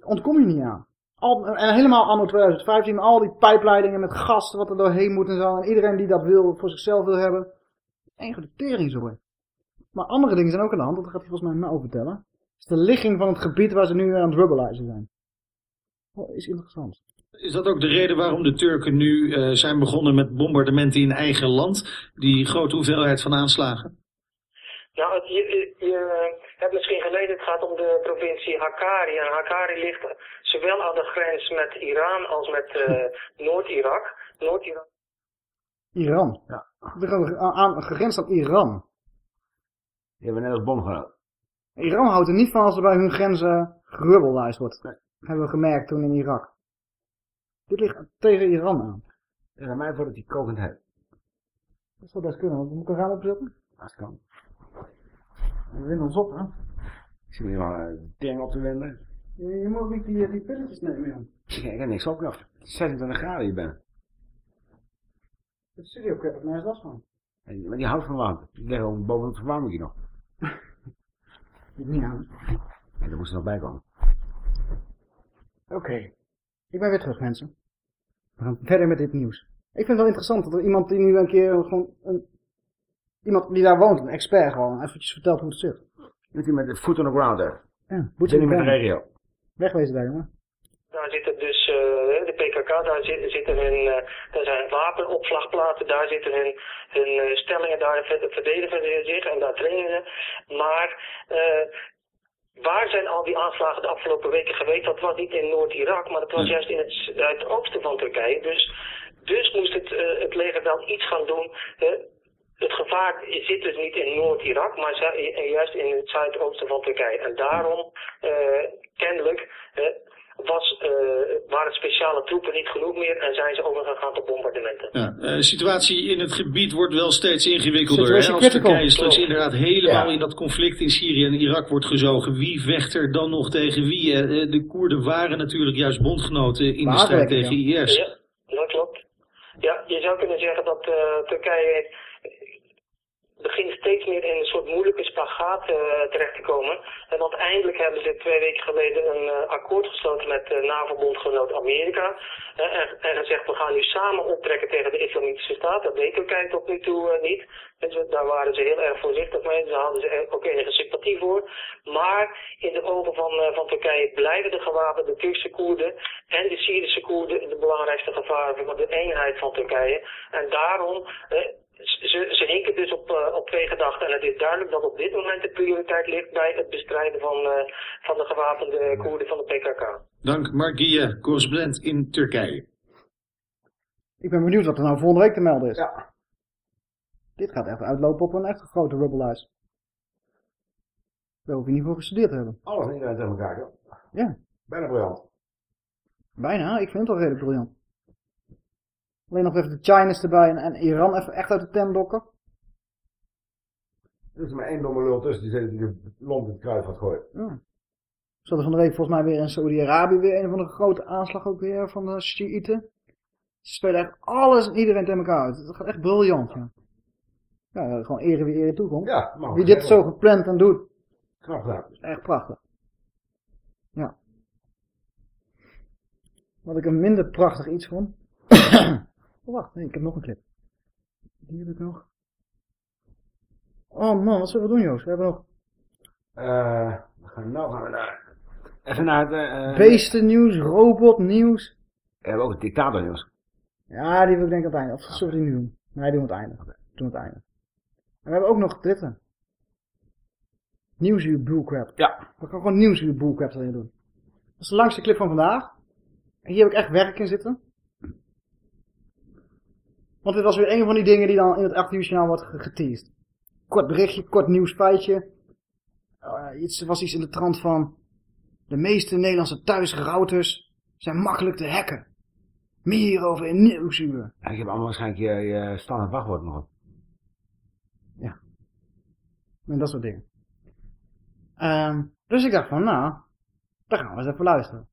Ontkom je niet aan. Al, en helemaal anno 2015, al die pijpleidingen met gas wat er doorheen moet en zo. En iedereen die dat wil, voor zichzelf wil hebben. Eén grote teringzooi. Maar andere dingen zijn ook aan de hand, dat gaat hij volgens mij nou vertellen. Het is de ligging van het gebied waar ze nu aan het rebelizen zijn. Oh, is interessant. Is dat ook de reden waarom de Turken nu eh, zijn begonnen met bombardementen in eigen land? Die grote hoeveelheid van aanslagen? Nou, het, je, je- je hebt misschien gelezen, het gaat om de provincie Hakkari. En Hakkari ligt zowel aan de grens met Iran als met eh, Noord-Irak. Noord-Irak Iran. Ja. Aan, aan, gegrensd aan Iran. Die hebben net als bondgenoot. Iran houdt er niet van als er bij hun grenzen gerubbellijst wordt. Hebben we gemerkt toen in Irak. Dit ligt tegen Iran aan. En aan mij wordt het die kokend heet. Dat zou best kunnen, want we moeten een raam opzetten. Als het kan. We winnen ons op, hè. Ik zit hier wel een ding op te winden. Je, je moet ook niet die, die pilletjes nemen, joh. Ik, ik heb niks opgedacht. 26 graden hier ben. De studio heb ik nergens last van. En- Maar die houdt van warmte. Die liggen ook boven het verwarming nog. Niet niet aan. En daar moest er nog bij komen. Oké. Ik ben weer terug, mensen. We gaan verder met dit nieuws. Ik vind het wel interessant dat er iemand die nu een keer gewoon... Een, iemand die daar woont, een expert gewoon, eventjes vertelt hoe het zit. Doet hij met de foot on the ground daar. Ja, Moet je niet met de regio. Wegwezen daar, jongen. Daar zitten dus eh, de PKK, daar zit- zitten hun, eh, daar zijn wapenopslagplaatsen, daar zitten hun, hun eh, stellingen, daar ver- verdedigen ze zich en daar trainen ze. Maar eh, waar zijn al die aanslagen de afgelopen weken geweest? Dat was niet in Noord-Irak, maar dat was juist in het zuidoosten van Turkije. Dus, dus moest het, eh, het leger dan iets gaan doen. Het gevaar zit dus niet in Noord-Irak, maar eh, juist in het zuidoosten van Turkije. En daarom, eh, kennelijk, eh, was, eh, waren speciale troepen niet genoeg meer en zijn ze overgegaan tot bombardementen. Ja, de situatie in het gebied wordt wel steeds ingewikkelder. Hè? Als critical. Turkije straks Klopt. inderdaad helemaal Ja. in dat conflict in Syrië en Irak wordt gezogen. Wie vecht er dan nog tegen wie? De Koerden waren natuurlijk juist bondgenoten in de strijd tegen ja. IS. Ja, dat klopt. Ja, je zou kunnen zeggen dat eh, Turkije begint steeds meer in een soort moeilijke spagaat eh, terecht te komen. En want eindelijk hebben ze twee weken geleden een eh, akkoord gesloten met uh, NAVO-bondgenoot Amerika. Eh, en, gezegd, we gaan nu samen optrekken tegen de islamitische staat. Dat deed Turkije tot nu toe eh, niet. Dus daar waren ze heel erg voorzichtig mee. Daar hadden ze ook enige sympathie voor. Maar in de ogen van, eh, van Turkije blijven de gewapende Turkse Koerden en de Syrische Koerden de belangrijkste gevaren voor de eenheid van Turkije. En daarom eh, ze, ze hinken dus op, eh, op twee gedachten. En het is duidelijk dat op dit moment de prioriteit ligt bij het bestrijden van, eh, van de gewapende Koerden van de PKK. Dank Mark Guille, correspondent in Turkije. Ik ben benieuwd wat er nou volgende week te melden is. Ja. Dit gaat echt uitlopen op een echt grote rubbellijst. Daar hoef je niet voor gestudeerd te hebben. Alles iedereen tegen elkaar, joh. Ja. Bijna briljant. Bijna, ik vind het wel redelijk briljant. Alleen nog even de Chinese erbij en, en Iran even echt uit de tent dokken. Er is maar één domme lul tussen die zegt dat hij de lont in het kruid gaat gooien. Ja. Ze hadden van de week volgens mij weer in Saudi-Arabië weer een van de grote aanslag ook weer van de Shiiten. Ze spelen echt alles en iedereen tegen elkaar uit. Het gaat echt briljant, ja. Ja, gewoon ere wie ere toekomt. Ja, Wie dit zo gepland en doet. Knap gedaan. is echt prachtig. Ja. Wat ik een minder prachtig iets vond. oh, wacht, nee, ik heb nog een clip. Die heb ik nog. Oh man, wat zullen we doen, Joost? We hebben nog Eh, we gaan, nou gaan we naar... Even naar het... eh, beestennieuws, robotnieuws. We hebben ook het dictatornieuws. Ja, die wil ik denk ik aan het einde. Of zullen we die nu doen? Nee, doen we het einde. Doen we het einde. En we hebben ook nog dit. Nieuwsuur bullcrap. Ja. We gaan gewoon nieuwsuur bullcrap erin doen. Dat is de langste clip van vandaag. En hier heb ik echt werk in zitten. Want dit was weer een van die dingen die dan in het 8 uur journaal wordt ge- geteased. Kort berichtje, kort nieuwsfeitje. Uh, iets, was iets in de trant van... De meeste Nederlandse thuisrouters zijn makkelijk te hacken. Meer hierover in nieuwsuur. Ja, ik heb allemaal waarschijnlijk je, je standaard wachtwoord nog op. En dat soort dingen. Ehm, dus ik dacht van, nou, daar gaan we eens even luisteren.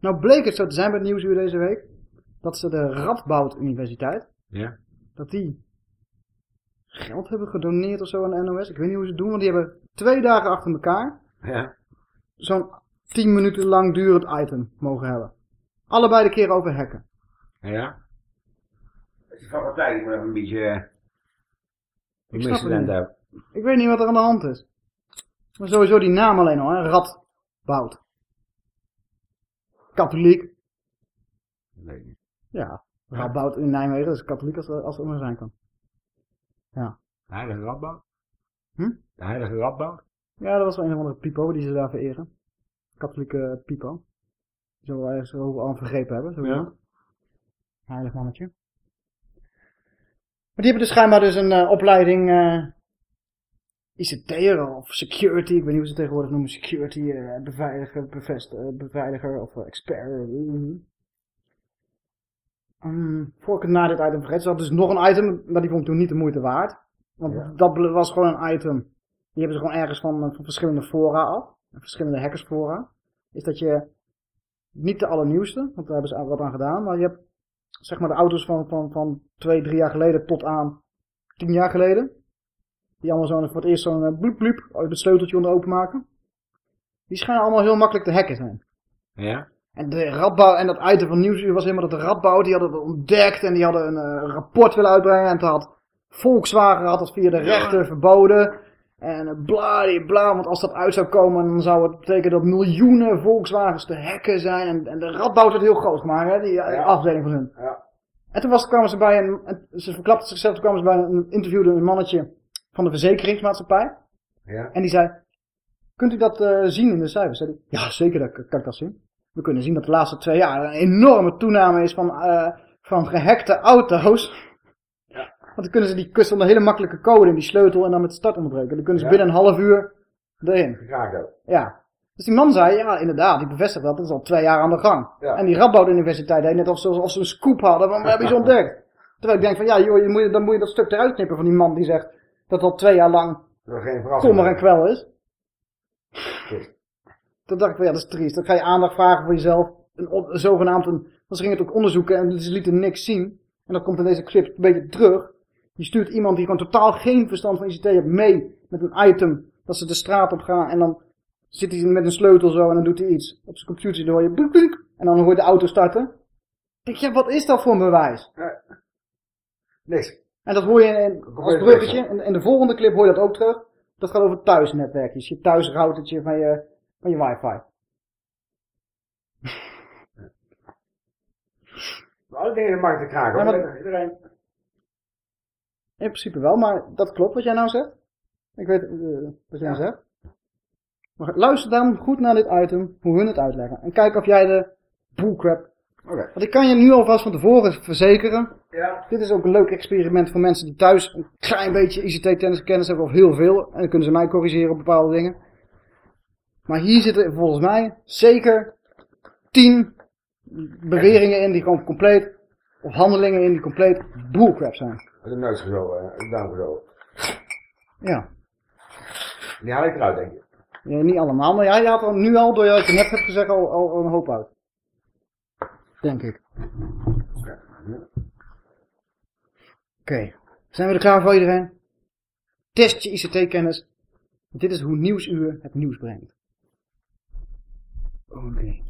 Nou bleek het zo te zijn bij het Nieuwsuur deze week, dat ze de Radboud Universiteit, Ja. dat die geld hebben gedoneerd of zo aan de NOS. Ik weet niet hoe ze het doen, want die hebben twee dagen achter elkaar Ja. zo'n 10 minuten lang durend item mogen hebben. Allebei de keer over hacken. Ja. Het is van partij, ik moet even een beetje... eh, Ik snap het niet. hebben. Ik weet niet wat er aan de hand is. Maar sowieso die naam alleen al, hè. Radboud. Katholiek. Weet ik niet. Ja, Radboud in Nijmegen is katholiek als, als het maar zijn kan. Ja. De heilige Radboud? Hm? De heilige Radboud? Ja, dat was wel een of andere pipo die ze daar vereren. Katholieke pipo. Die zullen we ergens over al vergrepen hebben. Zo Ja. Heilig mannetje. Maar die hebben dus schijnbaar dus een eh, opleiding eh ICT'er of security, ik weet niet hoe ze tegenwoordig noemen, security eh, beveiliger, bevest, beveiliger of expert. Um, voor ik het na dit item vergeet, ze had dus nog een item, maar die vond ik toen niet de moeite waard. Want Ja. dat was gewoon een item, die hebben ze gewoon ergens van, eh, van verschillende fora af, verschillende hackersfora. Is dat je niet de allernieuwste, want daar hebben ze wat aan gedaan, maar je hebt zeg maar de auto's van, van, van twee, drie jaar geleden tot aan tien jaar geleden. Die allemaal zo'n, voor het eerst zo'n eh, bloep bloep, het sleuteltje onder openmaken. Die schijnen allemaal heel makkelijk te hacken zijn. Ja? En de Radbouw, en dat item van Nieuwsuur was helemaal dat de Radbouw, die hadden het ontdekt en die hadden een eh, rapport willen uitbrengen. En toen had Volkswagen had dat via de rechter verboden. En uh, bla, bla, want als dat uit zou komen, dan zou het betekenen dat miljoenen Volkswagens te hacken zijn. En, en de Radbouw werd heel groot gemaakt, hè, die eh, afdeling van hun. Ja. En toen was, kwamen ze bij een, en ze verklapte zichzelf, toen kwamen ze bij een, interviewde een mannetje van de verzekeringsmaatschappij. Ja. En die zei, kunt u dat eh, zien in de cijfers? Zei die, ja, zeker dat, kan ik dat zien. We kunnen zien dat de laatste twee jaar een enorme toename is van, eh, van gehackte auto's. Want dan kunnen ze die kussen een hele makkelijke code in die sleutel en dan met start onderbreken. Dan kunnen ze Ja. binnen een half uur erin. Gekraakt ook. Ja. Dus die man zei, ja inderdaad, die bevestigt dat, dat is al twee jaar aan de gang. Ja. En die Radboud Universiteit deed net alsof ze, alsof ze een scoop hadden, want we hebben iets ontdekt. Terwijl ik denk van, ja joh, je moet, dan moet je dat stuk eruit knippen van die man die zegt dat al twee jaar lang kommer en kwel is. Goed. Toen dacht ik van, ja dat is triest. Dan ga je aandacht vragen voor jezelf. Een, zogenaamd een, want ze gingen het ook onderzoeken en ze lieten niks zien. En dat komt in deze clip een beetje terug. Je stuurt iemand die gewoon totaal geen verstand van ICT heeft mee met een item. Dat ze de straat op gaan en dan zit hij met een sleutel zo en dan doet hij iets. Op zijn computer dan hoor je en dan hoor je de auto starten. Ik denk, ja wat is dat voor een bewijs? Niks. En dat hoor je in, als bruggetje. In, in de volgende clip hoor je dat ook terug. Dat gaat over thuisnetwerkjes. Je thuisroutertje van je, van je wifi. Alle dingen zijn makkelijk te kraken. Ja, maar- Iedereen. In principe wel, maar dat klopt wat jij nou zegt. Ik weet eh, wat jij nou zegt. Maar luister dan goed naar dit item, hoe hun het uitleggen. En kijk of jij de bullcrap... Oké. Want ik kan je nu alvast van tevoren verzekeren. Ja. Dit is ook een leuk experiment voor mensen die thuis een klein beetje ICT-kennis kennis hebben of heel veel. En dan kunnen ze mij corrigeren op bepaalde dingen. Maar hier zitten volgens mij zeker tien beweringen in die gewoon compleet, of handelingen in die compleet bullcrap zijn. Uit de neus gezogen, de duim gezogen. Ja. Die haal ik eruit, denk ik. Ja, niet allemaal, maar je had er nu al, door wat je net hebt gezegd, al, al, al een hoop uit. Denk ik. Oké. Zijn we er klaar voor iedereen? Test je ICT-kennis. Dit is hoe Nieuwsuur het nieuws brengt. Oké.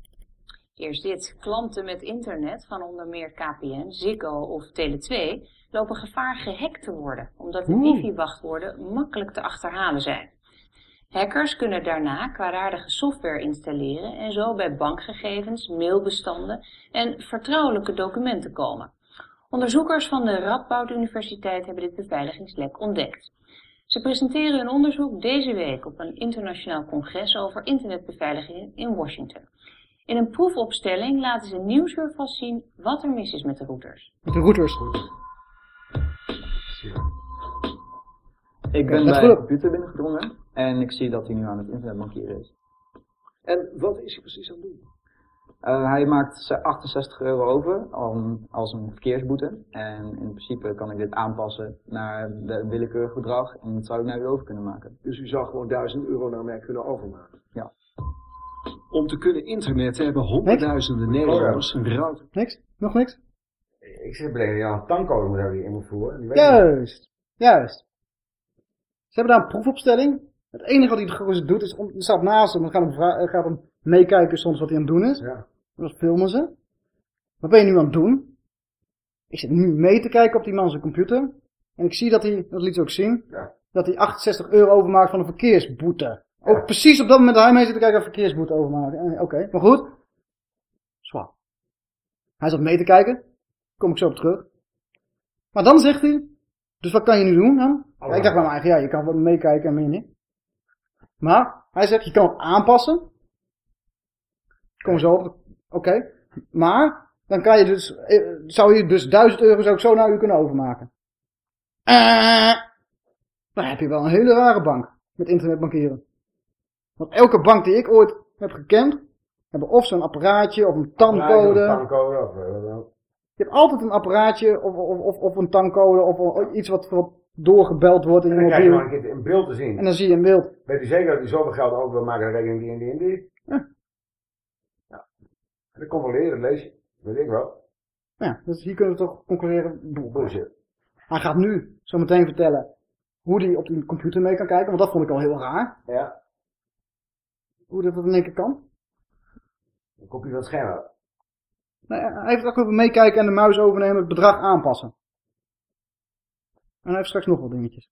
Eerst dit. Klanten met internet van onder meer KPN, Ziggo of Tele2 lopen gevaar gehackt te worden, omdat de Oeh. wifi-wachtwoorden makkelijk te achterhalen zijn. Hackers kunnen daarna kwaadaardige software installeren en zo bij bankgegevens, mailbestanden en vertrouwelijke documenten komen. Onderzoekers van de Radboud Universiteit hebben dit beveiligingslek ontdekt. Ze presenteren hun onderzoek deze week op een internationaal congres over internetbeveiliging in Washington. In een proefopstelling laten ze Nieuwsuur vast zien wat er mis is met de routers. Met de routers. Ik Oké, ben bij goed de computer binnengedrongen en ik zie dat hij nu aan het internetbankieren is. En wat is hij precies aan het doen? Eh, hij maakt ze 68 euro over om- als een verkeersboete. En in principe kan ik dit aanpassen naar de willekeurig bedrag en dat zou ik naar u over kunnen maken. Dus u zou gewoon 1000 euro naar mij kunnen overmaken? Ja. Om te kunnen internetten hebben honderdduizenden Nederlanders een router. Niks? Nog niks? Ik zit beneden die aan een tankcode moet die in moet voeren. en Die weet Juist. Juist. Ze hebben daar een proefopstelling. Het enige wat die gozer doet is, om, staat naast hem en gaat hem, gaat hem meekijken soms wat hij aan het doen is. Ja. Dat filmen ze. Wat ben je nu aan het doen? Ik zit nu mee te kijken op die man zijn computer. En ik zie dat hij, dat liet ze ook zien, Ja. dat hij 68 euro overmaakt van een verkeersboete. Ook precies op dat moment dat hij mee zit te kijken, een verkeersboete overmaken. Eh, Oké, maar goed. Zwaar. Hij zat mee te kijken. Kom ik zo op terug. Maar dan zegt hij, dus wat kan je nu doen dan? Ja, ik dacht bij mijn eigen, ja, je kan wel meekijken en meer niet. Maar, hij zegt, je kan het aanpassen. Kom zo op, oké. Maar, dan kan je dus, eh, zou je dus 1000 euro zou ik zo naar u kunnen overmaken. Eh, dan heb je wel een hele rare bank met internetbankieren. Want elke bank die ik ooit heb gekend, hebben of zo'n apparaatje of een tankcode. Een of eh, ook. Je hebt altijd een apparaatje of, of, of, of een tankcode of, iets wat, wat doorgebeld wordt in En je dan krijg je nog mobiel. een keer in beeld te zien. En dan zie je in beeld. Weet u zeker dat u zoveel geld over wil maken, dan rekening die en die en die? Ja. En dat controleren, lees je. Weet ik wel. Ja, dus hier kunnen we toch concurreren. Bullshit. Hij gaat nu zo meteen vertellen hoe hij op die computer mee kan kijken, want dat vond ik al heel raar. Ja. Hoe dat in één keer kan. Een kopje van het scherm. Nee, hij heeft ook over meekijken en de muis overnemen, het bedrag aanpassen. En hij heeft straks nog wat dingetjes.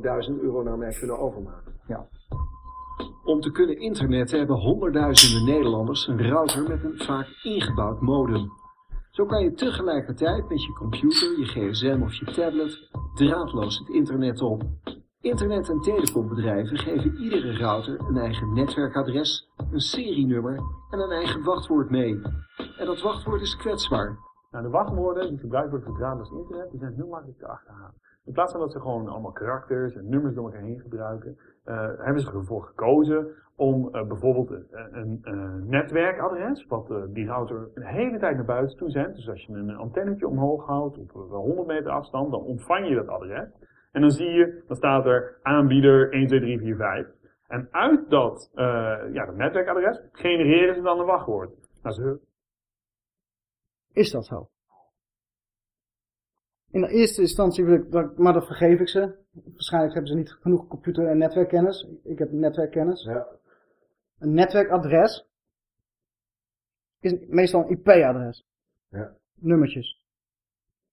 1000 euro naar mij kunnen overmaken. Ja. Om te kunnen internetten hebben honderdduizenden Nederlanders een router met een vaak ingebouwd modem. Zo kan je tegelijkertijd met je computer, je gsm of je tablet draadloos het internet op. Internet- en telecombedrijven geven iedere router een eigen netwerkadres, een serienummer en een eigen wachtwoord mee. En dat wachtwoord is kwetsbaar. Nou, de wachtwoorden die gebruikt worden voor draadloos internet, die zijn heel makkelijk te achterhalen. In plaats van dat ze gewoon allemaal karakters en nummers door elkaar heen gebruiken, hebben ze ervoor gekozen om eh, bijvoorbeeld een, een, netwerkadres, wat eh, die router een hele tijd naar buiten toe zendt. Dus als je een antennetje omhoog houdt op eh, wel 100 meter afstand, dan ontvang je dat adres. En dan zie je, dan staat er aanbieder 1, 2, 3, 4, 5. En uit dat, eh, ja, dat netwerkadres genereren ze dan een wachtwoord. Nou, ze Is dat zo? In de eerste instantie wil ik, dat, maar dat vergeef ik ze. Waarschijnlijk hebben ze niet genoeg computer- en netwerkkennis. Ik heb netwerkkennis. Een netwerkadres is meestal een IP-adres. Ja. Nummertjes.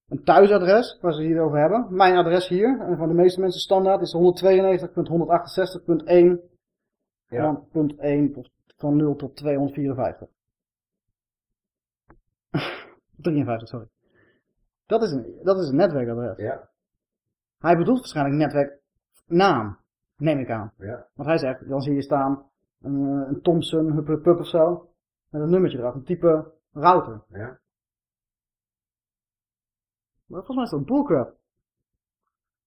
Een thuisadres, waar ze het hier over hebben. Mijn adres hier, en van de meeste mensen standaard, is 192.168.1. Ja. En dan punt 1 tot, van 0 tot 254. 53, sorry. Dat is een, dat is een netwerkadres. Ja. Hij bedoelt waarschijnlijk netwerknaam, neem ik aan. Ja. Want hij zegt, dan zie je staan een, eh, een Thomson, Hupplepup of zo, met een nummertje eraf, een type router. Ja. Maar volgens mij is dat bullcrap.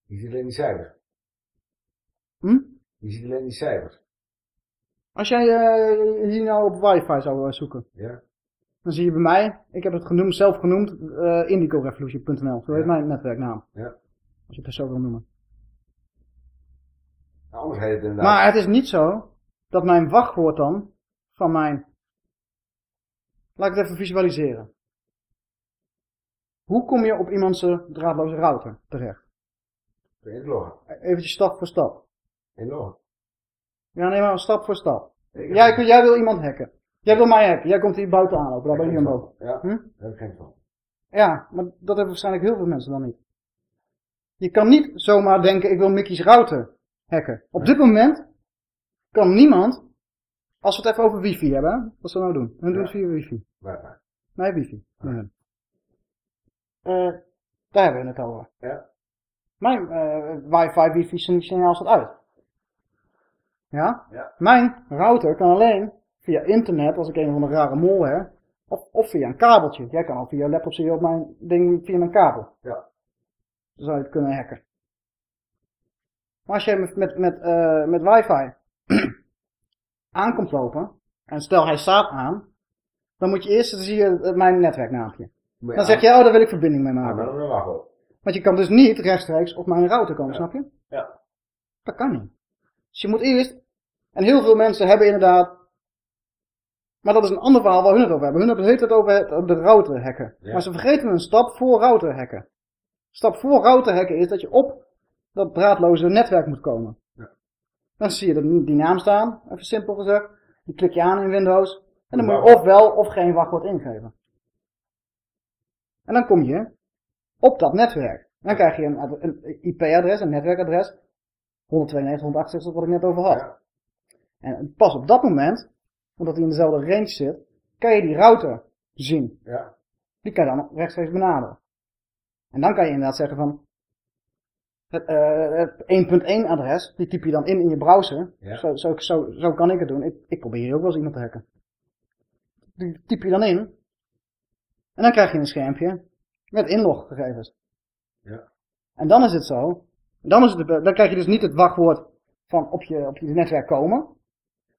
Je ziet alleen die cijfers. Hm? Je ziet alleen die cijfers. Als jij eh, hier nou op wifi zou eh, zoeken, Ja. Dan zie je bij mij, ik heb het genoemd, zelf genoemd, eh indigorevolution.nl, zo heet mijn netwerknaam. Ja. Als je het zo wil noemen. Nou, anders heet het inderdaad. Maar het is niet zo dat mijn wachtwoord dan van mijn... Laat ik het even visualiseren. Hoe kom je op iemands eh, draadloze router terecht? Inloggen. Eventjes stap voor stap. Inloggen. Ja, nee, maar stap voor stap. Jij, kun- jij wil iemand hacken. Jij wil mij hacken. Jij komt hier buiten aanlopen. Daar ben je hier boven. Ja, Hm? daar heb ik geen van. Ja, maar dat hebben waarschijnlijk heel veel mensen dan niet. Je kan niet zomaar denken, ik wil Mickey's router hacken. Op dit moment kan niemand, als we het even over wifi hebben, wat ze nou doen. Hun doen het via wifi. Waar? Nee, wifi. Eh, daar hebben we het over. Ja. Mijn eh, wifi, wifi signaal staat uit. Ja? Ja. Mijn router kan alleen via internet, als ik een van de rare mol heb, of, of via een kabeltje. Jij kan al via je laptop zie je op mijn ding via een kabel. Ja. Dan zou je het kunnen hacken. Maar als jij met, met, met, eh, met wifi aankomt lopen, en stel hij staat aan, dan moet je eerst, dan zie je eh, mijn netwerknaampje. Maar Dan zeg je, oh daar wil ik verbinding mee Ja, maken. maar. Want je kan dus niet rechtstreeks op mijn router komen, snap je? Ja. Dat kan niet. Dus je moet eerst, en heel veel mensen hebben inderdaad, maar dat is een ander verhaal waar hun het over hebben. Hun hebben het over het, de router hacken. Ja. Maar ze vergeten een stap voor router hacken. Stap voor router hacken is dat je op dat draadloze netwerk moet komen. Dan zie je er die naam staan, even simpel gezegd. Die klik je aan in Windows. En dan moet je of wel of geen wachtwoord ingeven. En dan kom je op dat netwerk. Dan krijg je een, een IP-adres, een netwerkadres. 192.168, wat ik net over had. En pas op dat moment, omdat hij in dezelfde range zit, kan je die router zien. Ja. Die kan je dan rechtstreeks benaderen. En dan kan je inderdaad zeggen van, het, eh, het 1.1 adres, die typ je dan in in je browser. Ja. Zo, zo, zo, zo kan ik het doen. Ik, ik probeer hier ook wel eens iemand te hacken. Die typ je dan in. En dan krijg je een schermpje. Met inloggegevens. Ja. En dan is het zo. Dan, is het, dan krijg je dus niet het wachtwoord van op je, op je netwerk komen.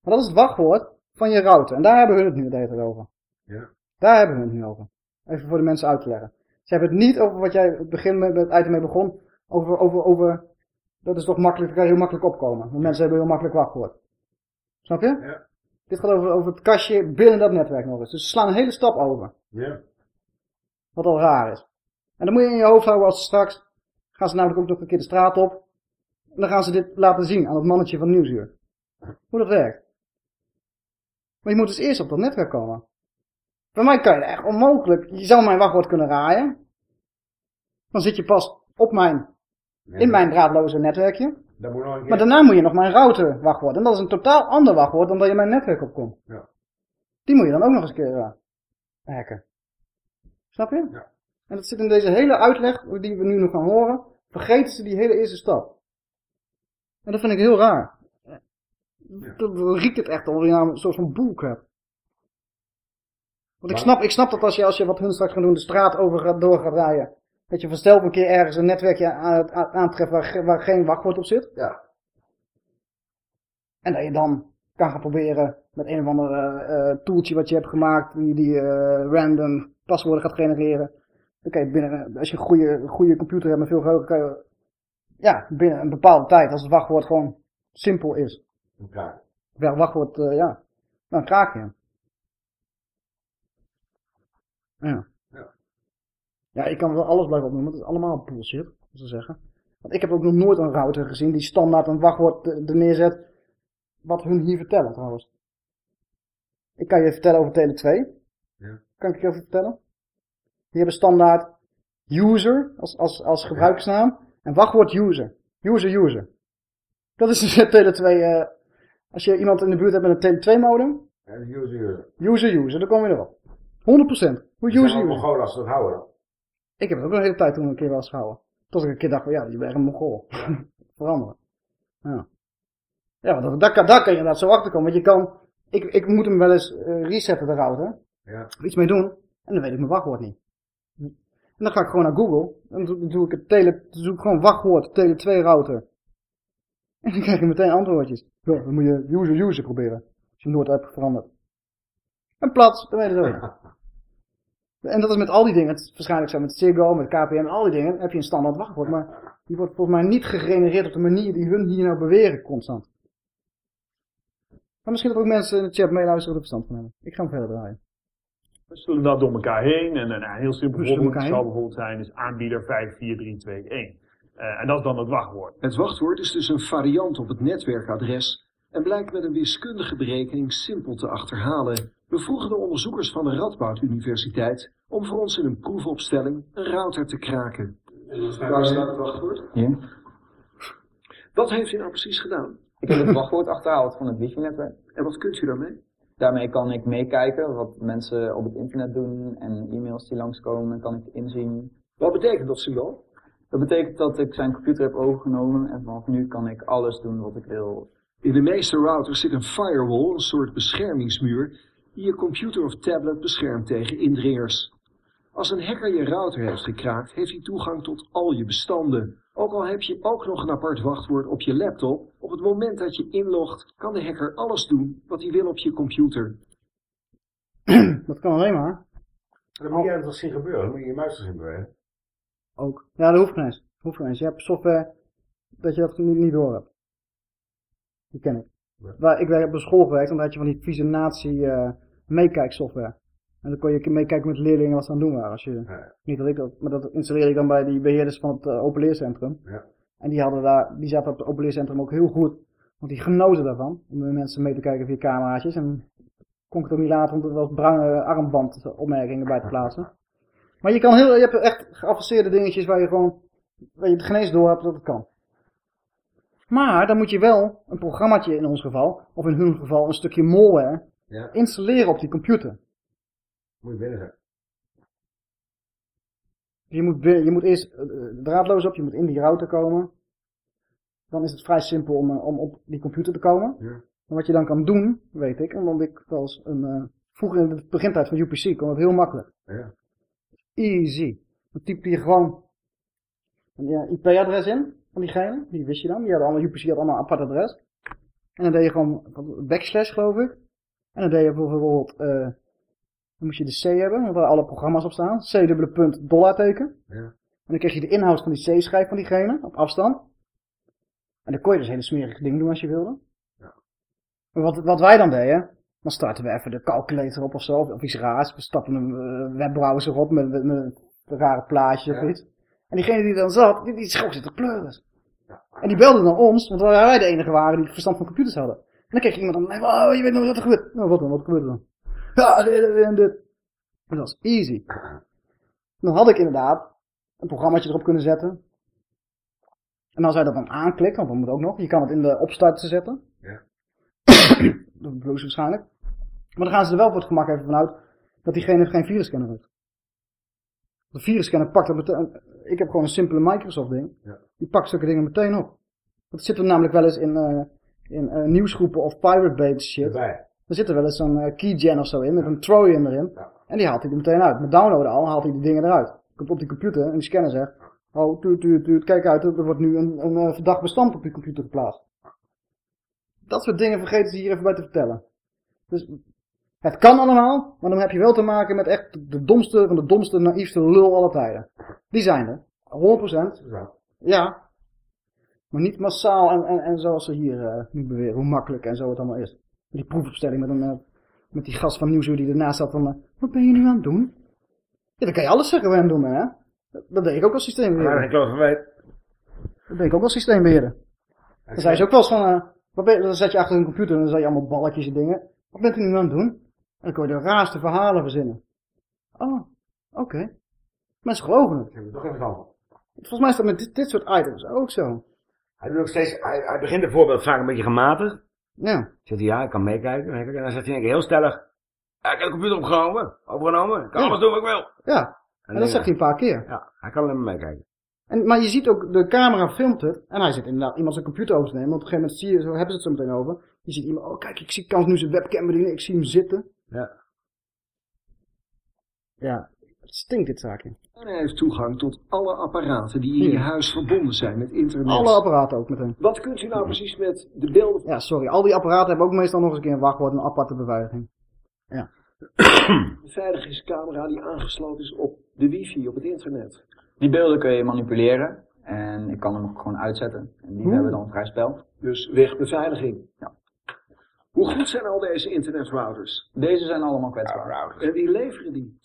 Maar dat is het wachtwoord van je router. En daar hebben hun het nu de hele tijd over. Ja. Daar hebben we het nu over. Even voor de mensen uit te leggen. Ze hebben het niet over wat jij het begin met het item mee begon. Over, over, over, dat is toch makkelijk, daar kan je heel makkelijk opkomen. Want mensen hebben heel makkelijk wachtwoord. Snap je? Ja. Dit gaat over, over het kastje binnen dat netwerk nog eens. Dus ze slaan een hele stap over. Ja. Wat al raar is. En dan moet je in je hoofd houden als ze straks, gaan ze namelijk ook nog een keer de straat op. En dan gaan ze dit laten zien aan het mannetje van Nieuwsuur. Hoe dat werkt. Maar je moet dus eerst op dat netwerk komen. Bij mij kan je echt onmogelijk, je zou mijn wachtwoord kunnen raaien. Dan zit je pas op mijn, in mijn draadloze netwerkje. Moet. Maar daarna moet je nog mijn router wachtwoord. En dat is een totaal ander wachtwoord dan dat je mijn netwerk opkomt. Ja. Die moet je dan ook nog eens een keer uh, hacken. Snap je? Ja. En dat zit in deze hele uitleg die we nu nog gaan horen. Vergeten ze die hele eerste stap. En dat vind ik heel raar. Dan riekt het echt alweer naar een soort van bullcrap. Want ik snap, ik snap dat als je, als je wat hun straks gaan doen, de straat over gaat, door gaat rijden. Dat je vanzelf een keer ergens een netwerkje aan- aan- aantreft waar, waar geen wachtwoord op zit. Ja. En dat je dan kan gaan proberen met een of ander eh, eh, tooltje wat je hebt gemaakt, die, die eh, random paswoorden gaat genereren. Dan kan je binnen, als je een goede, goede computer hebt met veel geheugen, kan je, ja, binnen een bepaalde tijd, als het wachtwoord gewoon simpel is. Elkaar. Wel, wachtwoord, eh, ja, dan kraak je hem. Ja. Ja. Ja, ik kan wel alles blijven opnoemen, het is allemaal bullshit, wat ze zeggen. Want ik heb ook nog nooit een router gezien die standaard een wachtwoord er er neerzet, wat hun hier vertellen trouwens. Ik kan je vertellen over Tele 2. Ja. Kan ik je even vertellen? Die hebben standaard user als, als, als gebruikersnaam en wachtwoord user. User, user. Dat is dus Tele 2, eh, als je iemand in de buurt hebt met een Tele 2 modem, En user, user. user, user, dan kom je erop. 100%. Hoe Zijn user, allemaal user. Mongolen als ze dat houden dan? Ik heb het ook een hele tijd toen een keer wel eens gehouden. Tot ik een keer dacht van ja, je bent een Mongool. Veranderen. Ja. Ja, want daar, kan, daar kan je inderdaad zo achter komen. Want je kan, ik, ik moet hem wel eens eh, resetten de router. Ja. Iets mee doen. En dan weet ik mijn wachtwoord niet. En dan ga ik gewoon naar Google. En dan doe, ik het tele, zoek ik gewoon wachtwoord, tele 2 router. En dan krijg je meteen antwoordjes. Ja, dan moet je user user proberen. Als je hem nooit hebt veranderd. En plat, dan weet je het ook. En dat is met al die dingen, het is waarschijnlijk zo met Ziggo, met KPM en al die dingen, heb je een standaard wachtwoord. Maar die wordt volgens mij niet gegenereerd op de manier die hun hier nou beweren constant. Maar misschien dat ook mensen in de chat meeluisteren er verstand van hebben. Ik ga hem verder draaien. We zullen dat door elkaar heen. En een heel simpel voorbeeld zou bijvoorbeeld zijn is aanbieder 54321. Eh en dat is dan het wachtwoord. Het wachtwoord is dus een variant op het netwerkadres en blijkt met een wiskundige berekening simpel te achterhalen. We vroegen de onderzoekers van de Radboud Universiteit om voor ons in een proefopstelling een router te kraken. Waar staat het wachtwoord? Hier. Wat heeft u nou precies gedaan? Ik heb het wachtwoord achterhaald van het wifi-netwerk. En wat kunt u daarmee? Daarmee kan ik meekijken wat mensen op het internet doen en e-mails die langskomen, kan ik inzien. Wat betekent dat symbool? Dat betekent dat ik zijn computer heb overgenomen en vanaf nu kan ik alles doen wat ik wil. In de meeste routers zit een firewall, een soort beschermingsmuur, die je computer of tablet beschermt tegen indringers. Als een hacker je router heeft gekraakt, heeft hij toegang tot al je bestanden. Ook al heb je ook nog een apart wachtwoord op je laptop, op het moment dat je inlogt, kan de hacker alles doen wat hij wil op je computer. Dat kan alleen maar. Dat moet jij toch zien gebeuren, dan moet je je muis zien bewegen. Ook. Ja, dat hoeft niet eens. Dat hoeft niet eens. Je hebt software dat je dat niet, niet door hebt. Die ken ik. Waar, ik werk op een school gewerkt en dan had je van die visionatie eh meekijksoftware. En dan kon je meekijken met leerlingen wat ze aan het doen waren. Als je, Niet dat ik dat, maar dat installeerde ik dan bij die beheerders van het uh, open leercentrum. Ja. En die hadden daar, die zaten op het open leercentrum ook heel goed. Want die genoten daarvan. Om de mensen mee te kijken via cameraatjes. En kon ik het ook niet laten om er wel bruine armbandopmerkingen bij te plaatsen. Maar je kan heel, je hebt echt geavanceerde dingetjes waar je gewoon, waar je het geen eens door hebt dat het kan. Maar dan moet je wel een programmaatje in ons geval, of in hun geval een stukje malware, Ja. installeren op die computer. Moet je binnen zijn. Je moet, je moet eerst eh, draadloos op, je moet in die router komen. Dan is het vrij simpel om, eh, om op die computer te komen. Ja. En wat je dan kan doen, weet ik, omdat ik wel eens een, eh, vroeger in de begintijd van UPC kon het heel makkelijk. Ja. Easy. Dan typ je gewoon een ja, IP-adres in van diegene. Die wist je dan. Die had allemaal, UPC had allemaal een apart adres. En dan deed je gewoon backslash, geloof ik. En dan deed je bijvoorbeeld, eh dan moest je de C hebben, waar alle programma's op staan. C dubbele punt dollarteken. Ja. En dan kreeg je de inhoud van die C-schijf van diegene, op afstand. En dan kon je dus hele smerige dingen doen als je wilde. Maar wat, wat wij dan deden, dan starten we even de calculator op of zo, of iets raars. We stappen een eh, webbrowser op met, met, met een rare plaatje of iets. En diegene die dan zat, die, die schrok zitten pleuren. En die belde dan ons, want wij de enige waren die verstand van computers hadden. En dan kreeg iemand dan, oh, je weet nog wat er gebeurt. Nou, wat dan, wat gebeurt er dan? Ja, dit en dit. Dat was easy. Dan had ik inderdaad een programmaatje erop kunnen zetten. En als hij dat dan aanklikt, want dat moet ook nog, je kan het in de opstart zetten. Ja. Dat Blues waarschijnlijk. Maar dan gaan ze er wel voor het gemak even vanuit dat diegene geen virusscanner heeft. De virusscanner pakt dat meteen. Ik heb gewoon een simpele Microsoft ding. Ja. Die pakt zulke dingen meteen op. Dat zit er namelijk wel eens in, eh, in eh, nieuwsgroepen of Pirate Bay shit. Er zit er wel eens zo'n eh, keygen of zo in, met een Trojan erin. En die haalt hij er meteen uit. Met downloaden al haalt hij die dingen eruit. Komt op die computer en die scanner zegt, oh, tuut, tuut, tuut, kijk uit, er wordt nu een, een verdacht bestand op je computer geplaatst. Dat soort dingen vergeten ze hier even bij te vertellen. Dus het kan allemaal, maar dan heb je wel te maken met echt de domste van de domste, naïefste lul alle tijden. Die zijn er. 100%. Ja. Maar niet massaal en, en, en zoals ze hier eh, nu beweren, hoe makkelijk en zo het allemaal is. Die proefopstelling met, een, eh, met die gast van Nieuwsuur die ernaast zat van, eh, wat ben je nu aan het doen? Ja, dan kan je alles zeggen aan het doen hè. Dat, dat deed ik ook als systeembeheerder. ik geloof van weet. Dat deed ik ook als systeembeheerder. Dan zei ze ook wel eens van, wat ben dan zet je achter een computer en dan zei je allemaal balletjes en dingen. Wat bent u nu aan het doen? En dan kon je de raarste verhalen verzinnen. Oh, oké. Mensen geloven het. Toch even van. Volgens mij is dat met dit, dit soort items ook zo. Hij doet ook steeds, hij, hij begint het voorbeeld vaak een beetje gematigd. Ja. Zegt hij, ja, ik kan meekijken. En dan zegt hij heel stellig, ja, ik heb de computer opgenomen, overgenomen, ik kan Ja. alles doen wat ik wil. Ja. En dat zegt hij een paar keer. Ja, hij kan alleen maar meekijken. En, maar je ziet ook, de camera filmt het. En hij zit inderdaad iemand zijn computer over te nemen. Want op een gegeven moment zie je, zo hebben ze het zo meteen over. Je ziet iemand, oh kijk, ik zie, kan nu zijn webcam bedienen. Ik zie hem zitten. Ja. Ja, het stinkt dit zaakje. En hij heeft toegang tot alle apparaten die in je huis verbonden zijn met internet. Alle apparaten ook meteen. Wat kunt u nou precies met de beelden Ja, sorry. Al die apparaten hebben ook meestal nog eens een keer een wachtwoord en een aparte beveiliging. Ja. beveiligingscamera die aangesloten is op de wifi, op het internet? Die beelden kun je manipuleren en ik kan hem ook gewoon uitzetten. En die Oeh. hebben dan vrij spel. Dus wegbeveiliging. Ja. Hoe goed zijn al deze internetrouters? Deze zijn allemaal kwetsbaar. En wie leveren die?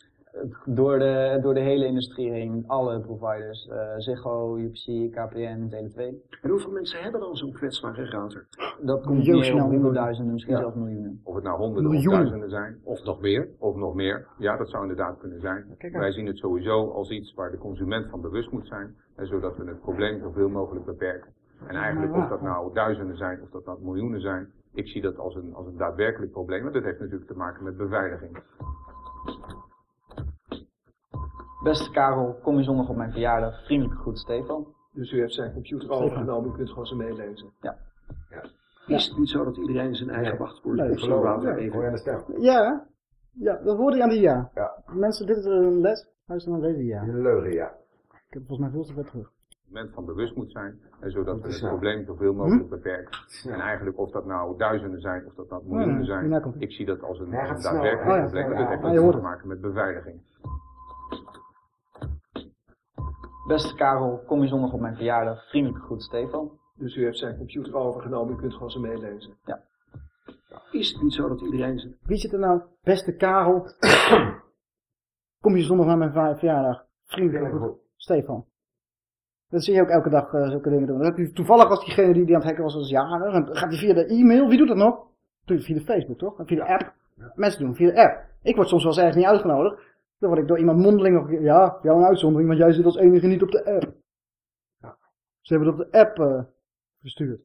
Door de, door de hele industrie heen, alle providers. eh Ziggo, UPC, KPN, Tele2. En hoeveel mensen hebben dan zo'n kwetsbare router? Dat komt snel op honderdduizenden, misschien zelfs miljoenen. Of het nou honderden of Miljoenen. duizenden zijn, of nog meer, of nog meer. Ja, dat zou inderdaad kunnen zijn. Wij zien het sowieso als iets waar de consument van bewust moet zijn, en zodat we het probleem zoveel mogelijk beperken. En eigenlijk of dat nou duizenden zijn, of dat nou miljoenen zijn, ik zie dat als een, als een daadwerkelijk probleem. En dat heeft natuurlijk te maken met beveiliging. Beste Karel, kom je zondag op mijn verjaardag. Vriendelijk groet, Stefan. Dus u heeft zijn computer overgenomen, u kunt gewoon ze meelezen. Ja. Is het niet zo dat iedereen zijn eigen wachtwoord Nee, router Ja, heeft? hoor je aan de stem. Ja, ja, dat hoorde je aan die ja. Mensen, dit is een les. Luister naar deze ja. Een leugen, ja. Ik heb volgens mij veel te ver terug. moment van bewust moet zijn, en zodat we het probleem zoveel mogelijk beperken. En eigenlijk of dat nou duizenden zijn, of dat nou miljoenen zijn, ik zie dat als een, daadwerkelijk Oh ja, probleem. Ja, dat ja, heeft ja, ook te maken met beveiliging. Beste Karel, kom je zondag op mijn verjaardag. Vriendelijk groet, Stefan. Dus u heeft zijn computer overgenomen, u kunt gewoon ze meelezen. Ja. Is het niet zo dat iedereen zijn... Wie zit er nou? Beste Karel. Kom je zondag naar mijn verjaardag? Vriendelijk groet. Stefan. Dat zie je ook elke dag eh, zulke dingen doen. Dan heb je, toevallig was diegene die, die aan het hacken was als jarig. En dan gaat hij via de e-mail. Wie doet dat nog? Doe je via de Facebook toch? En via de app. Mensen doen het via de app. Ik word soms wel eens ergens niet uitgenodigd. Dan word ik door iemand mondeling nog... Ja, jou een uitzondering, want jij zit als enige niet op de app. Ze hebben het op de app eh, verstuurd.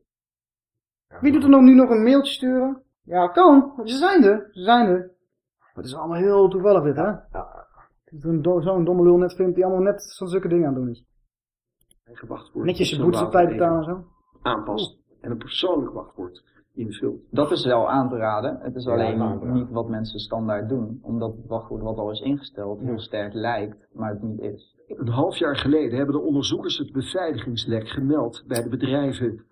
Wie doet er nou nu nog een mailtje sturen? Ja, kan. Ze zijn er. Ze zijn er. Maar het is allemaal heel toevallig dit, hè? Dat een do- Zo'n domme lul net vindt die allemaal net zo'n zulke dingen aan het doen is. Netjes je zijn boete op tijd betalen en zo. Aanpast. En een persoonlijk wachtwoord Dat is wel aan te raden. Het is Ja, alleen niet wat mensen standaard doen. Omdat het wachtwoord wat al is ingesteld heel sterk lijkt, maar het niet is. Een half jaar geleden hebben de onderzoekers het beveiligingslek gemeld bij de bedrijven.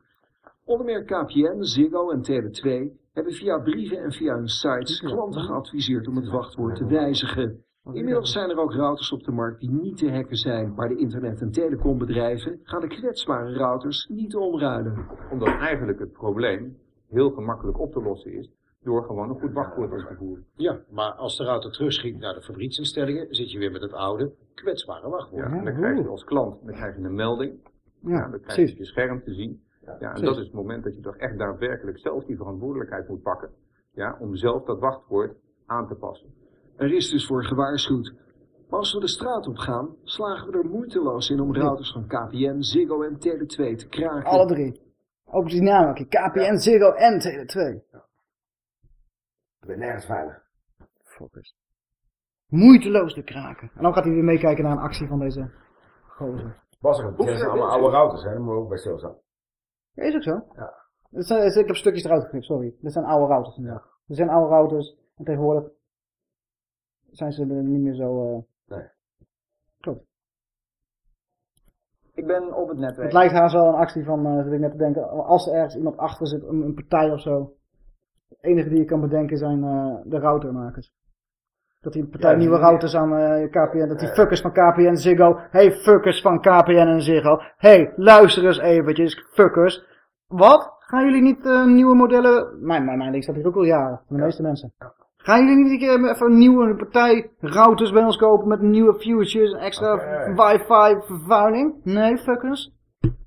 Onder meer KPN, Ziggo en Tele2 hebben via brieven en via hun sites klanten geadviseerd om het wachtwoord te wijzigen. Inmiddels zijn er ook routers op de markt die niet te hacken zijn, maar de internet- en telecombedrijven gaan de kwetsbare routers niet omruilen. Omdat eigenlijk het probleem heel gemakkelijk op te lossen is door gewoon een goed wachtwoord in te voeren. Ja, maar als de router terugschiet naar de fabrieksinstellingen, zit je weer met het oude, kwetsbare wachtwoord. Ja, en dan krijg je als klant dan krijg je een melding. Ja, dan krijg je je scherm te zien. Ja, en dat is het moment dat je toch echt daadwerkelijk zelf die verantwoordelijkheid moet pakken. Ja, om zelf dat wachtwoord aan te passen. Er is dus voor gewaarschuwd. Maar als we de straat op gaan, slagen we er moeiteloos in om routers van KPN, Ziggo en Tele2 te kraken. Alle drie. Ook die namen. oké. KPN, Ziggo en Tele2. Ik ben nergens veilig. Fokkers. Moeiteloos te kraken. En dan gaat hij weer meekijken naar een actie van deze gozer. Bas, het zijn allemaal oude routers, hè? Daar moeten we ook bij stilstaan. Ja, is ook zo. Ja. Dit zijn, ik heb stukjes eruit geknipt, sorry. Dit zijn oude routers inderdaad. Dit zijn oude routers. En tegenwoordig zijn ze er niet meer zo... eh Nee. Klopt. Ik ben op het netwerk. Het lijkt haast wel een actie van, eh zit ik net te denken, als er ergens iemand achter zit, een, een partij of zo. Het enige die je kan bedenken zijn eh, de routermakers. Dat die partij Ja, nieuwe routers aan eh, KPN, dat die fuckers van KPN Ziggo, hey fuckers van KPN en Ziggo, hey luister eens eventjes, fuckers. Wat? Gaan jullie niet nieuwe modellen, mijn, mijn, mijn ding staat hier ook al jaren, van de meeste mensen. Gaan jullie niet een keer even een nieuwe partij routers bij ons kopen met nieuwe futures en extra wifi vervuiling? Nee, fuckers.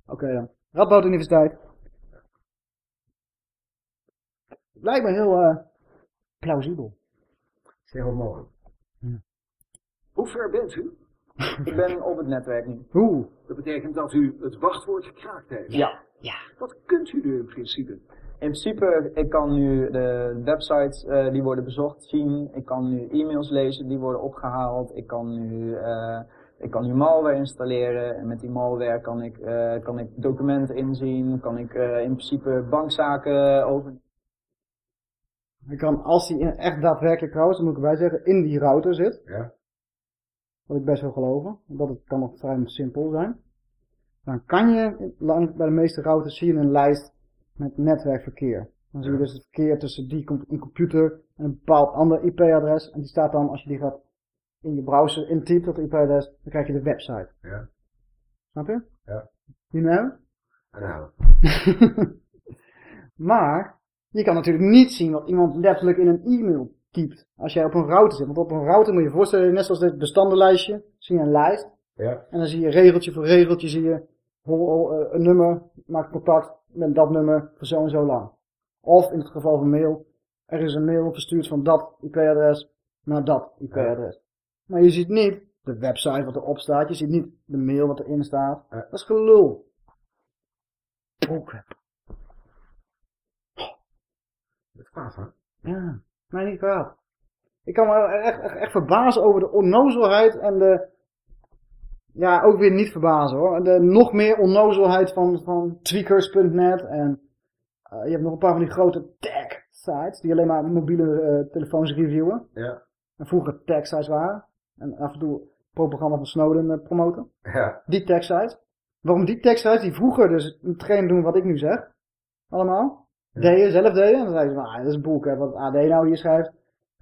Oké dan. Radboud Universiteit. Lijkt me heel eh, plausibel. Zeg wat mogelijk. Hoe ver bent u? Ik ben op het netwerk nu. Hoe? Dat betekent dat u het wachtwoord gekraakt heeft. Ja. Ja. Wat kunt u nu in principe? In principe, ik kan nu de websites eh, die worden bezocht zien. Ik kan nu e-mails lezen die worden opgehaald. Ik kan nu, eh, ik kan nu malware installeren. En met die malware kan ik, eh, kan ik documenten inzien. Kan ik eh, in principe bankzaken over... Ik kan, als die in- echt daadwerkelijk trouwens, dat moet ik erbij zeggen, in die router zit. Ja. Wat ik best wel geloven. Dat het kan nog vrij simpel zijn. Dan kan je, lang- bij de meeste routers zie je een lijst met netwerkverkeer. Dan zie je dus het verkeer tussen die een computer en een bepaald ander IP-adres. En die staat dan, als je die gaat in je browser intypt, dat IP-adres, dan krijg je de website. Ja. Snap je? Ja. You know? Nou. Maar je kan natuurlijk niet zien wat iemand letterlijk in een e-mail typt. Als jij op een router zit. Want op een router moet je je voorstellen, net zoals dit bestandenlijstje, zie je een lijst. Ja. En dan zie je regeltje voor regeltje, zie je eh, een nummer, maak contact met dat nummer voor zo en zo lang. Of in het geval van mail, er is een mail verstuurd van dat IP-adres naar dat IP-adres. Maar je ziet niet de website wat erop staat, je ziet niet de mail wat erin staat. Dat is gelul. Bullcrap. Dat kwaad, hè? Ja, mij niet kwaad. Ik kan me echt, echt, echt verbazen over de onnozelheid en de... Ja, ook weer niet verbazen hoor. De nog meer onnozelheid van, van tweakers.net en... eh, je hebt nog een paar van die grote tech sites die alleen maar mobiele eh, telefoons reviewen. Ja. En vroeger tech sites waren. En af en toe propaganda van Snowden eh, promoten. Ja. Die tech sites. Waarom die tech sites die vroeger dus hetgeen doen wat ik nu zeg. Allemaal. Deden, zelf deden. En dan zeiden ze, nou, dat is bullcrap wat AD nou hier schrijft.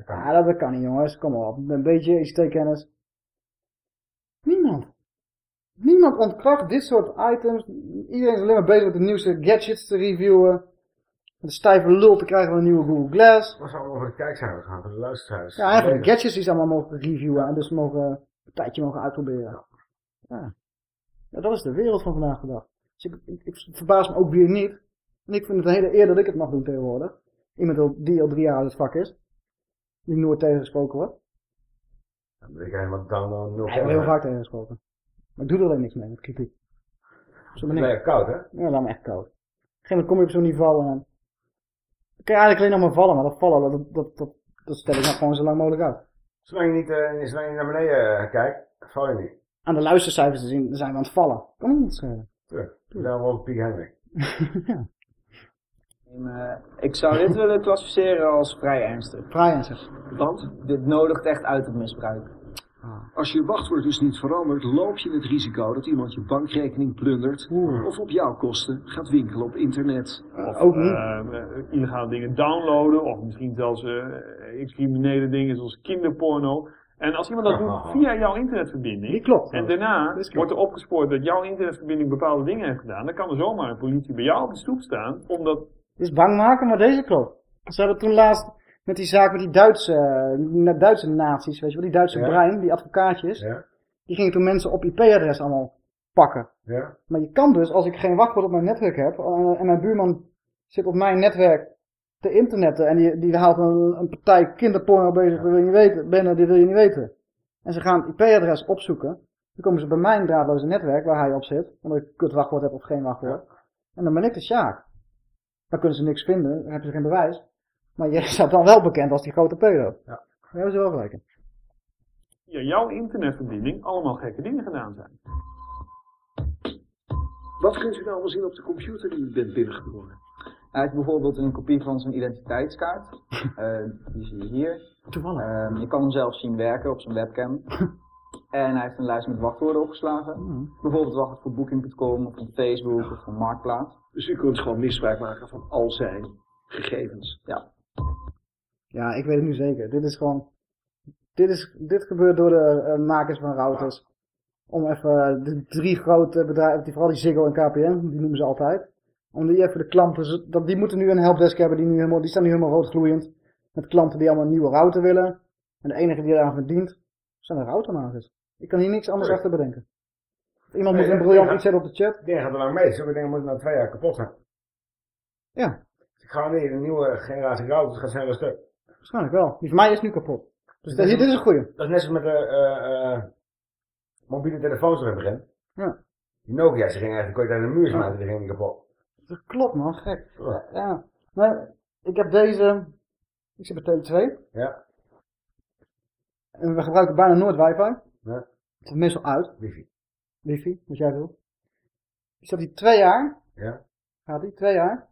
Ja, dat, dat kan niet jongens, kom maar op. Een beetje ICT-kennis. Niemand. Ontkracht dit soort items. Iedereen is alleen maar bezig met de nieuwste gadgets te reviewen. Een stijve lul te krijgen van een nieuwe Google Glass. Was allemaal over de kijkcijfers gaan, voor de luisteraars. Ja, en voor de gadgets die ze allemaal mogen reviewen en dus mogen, een tijdje mogen uitproberen. Ja. ja, dat is de wereld van vandaag de dag. Dus ik, ik, ik verbaas me ook weer niet. En ik vind het een hele eer dat ik het mag doen tegenwoordig. Iemand die al drie jaar het vak is. Die nooit tegengesproken wordt. Dan ben ik helemaal down on nul. Ik heb heel vaak tegengesproken. Maar ik doe er alleen niks mee met kritiek. Zo ben ik. Nee, koud hè? Ja, laat me echt koud. Op een gegeven moment kom je op zo'n niveau en dan kan je eigenlijk alleen nog maar vallen. Maar dat vallen, dat, dat, dat, dat stel ik nou gewoon zo lang mogelijk uit. Zolang je niet, eh, zolang je naar beneden eh, kijkt, val je niet. Aan de luistercijfers te zien, zijn we aan het vallen. Kan me niet schelen. Tuurlijk. Daarom ook Piek Hendrik. Eh, ik zou dit willen klassificeren als vrij ernstig. Vrij ernstig. Want? Dit nodigt echt uit het misbruik. Als je wachtwoord dus niet verandert, loop je het risico dat iemand je bankrekening plundert of op jouw kosten gaat winkelen op internet. Of Ook niet. eh, eh, illegale dingen downloaden, of misschien zelfs eh criminele dingen zoals kinderporno. En als iemand dat doet via jouw internetverbinding, Die klopt. en daarna wordt er opgespoord dat jouw internetverbinding bepaalde dingen heeft gedaan, dan kan er zomaar een politie bij jou op de stoep staan, omdat is bang maken, maar deze klopt. Ze hebben toen laatst met die zaak met die Duitse, Duitse nazi's, weet je wel, die Duitse Ja. brein, die advocaatjes, Ja. die gingen toen mensen op IP-adres allemaal pakken. Ja. Maar je kan dus, als ik geen wachtwoord op mijn netwerk heb, eh, en mijn buurman zit op mijn netwerk te internetten, en die, die haalt een, een partij kinderporno bezig, dat wil je niet weten, binnen, die wil je niet weten. En ze gaan IP-adres opzoeken, dan komen ze bij mijn draadloze netwerk, waar hij op zit, omdat ik kut wachtwoord heb of geen wachtwoord. En dan ben ik de Sjaak. Dan kunnen ze niks vinden, dan hebben ze geen bewijs. Maar je staat dan wel bekend als die grote pedo. Ja. Daar hebben ze wel gelijk in. via jouw internetverbinding allemaal gekke dingen gedaan zijn. Wat kunt u nou allemaal zien op de computer die u bent binnengedrongen? Hij heeft bijvoorbeeld een kopie van zijn identiteitskaart. Eh, die zie je hier. Toevallig. Ehm, je kan hem zelf zien werken op zijn webcam. en hij heeft een lijst met wachtwoorden opgeslagen. Bijvoorbeeld wachtwoord voor Booking.com of van Facebook of van Marktplaats. Dus u kunt gewoon misbruik maken van al zijn gegevens. Ja. Ja, ik weet het nu zeker. Dit is gewoon... Dit, is, dit gebeurt door de eh, makers van routers. Om even de drie grote bedrijven, die, vooral die Ziggo en KPN, die noemen ze altijd. Om die even de klanten, dat, die moeten nu een helpdesk hebben, die, nu helemaal, die staan nu helemaal rood gloeiend. Met klanten die allemaal een nieuwe router willen. En de enige die eraan verdient, zijn de routermakers. Ik kan hier niks anders achter bedenken. Iemand moet een ja, briljant ja. iets zetten op de chat. Dingen gaat er lang mee. Sommige dingen moeten na twee jaar kapot zijn. Ja. Ik ga niet een nieuwe generatie routers gaat sneller stuk. Waarschijnlijk wel. Die van mij is nu kapot. Dus dit, is- dit is een goeie. Dat is net zoals met de eh, eh, mobiele telefoons er in het begin. Ja. Die Nokia's die gingen eigenlijk ooit aan de muur smijten, die gingen niet kapot. Dat klopt man, gek. Ja. Maar ik heb deze, ik zit bij Tele2. Ja. En we gebruiken bijna nooit wifi. Ja. Het is meestal uit. Wifi. Wifi, wat jij wil. Dus dat die twee jaar, Ja. gaat die twee jaar.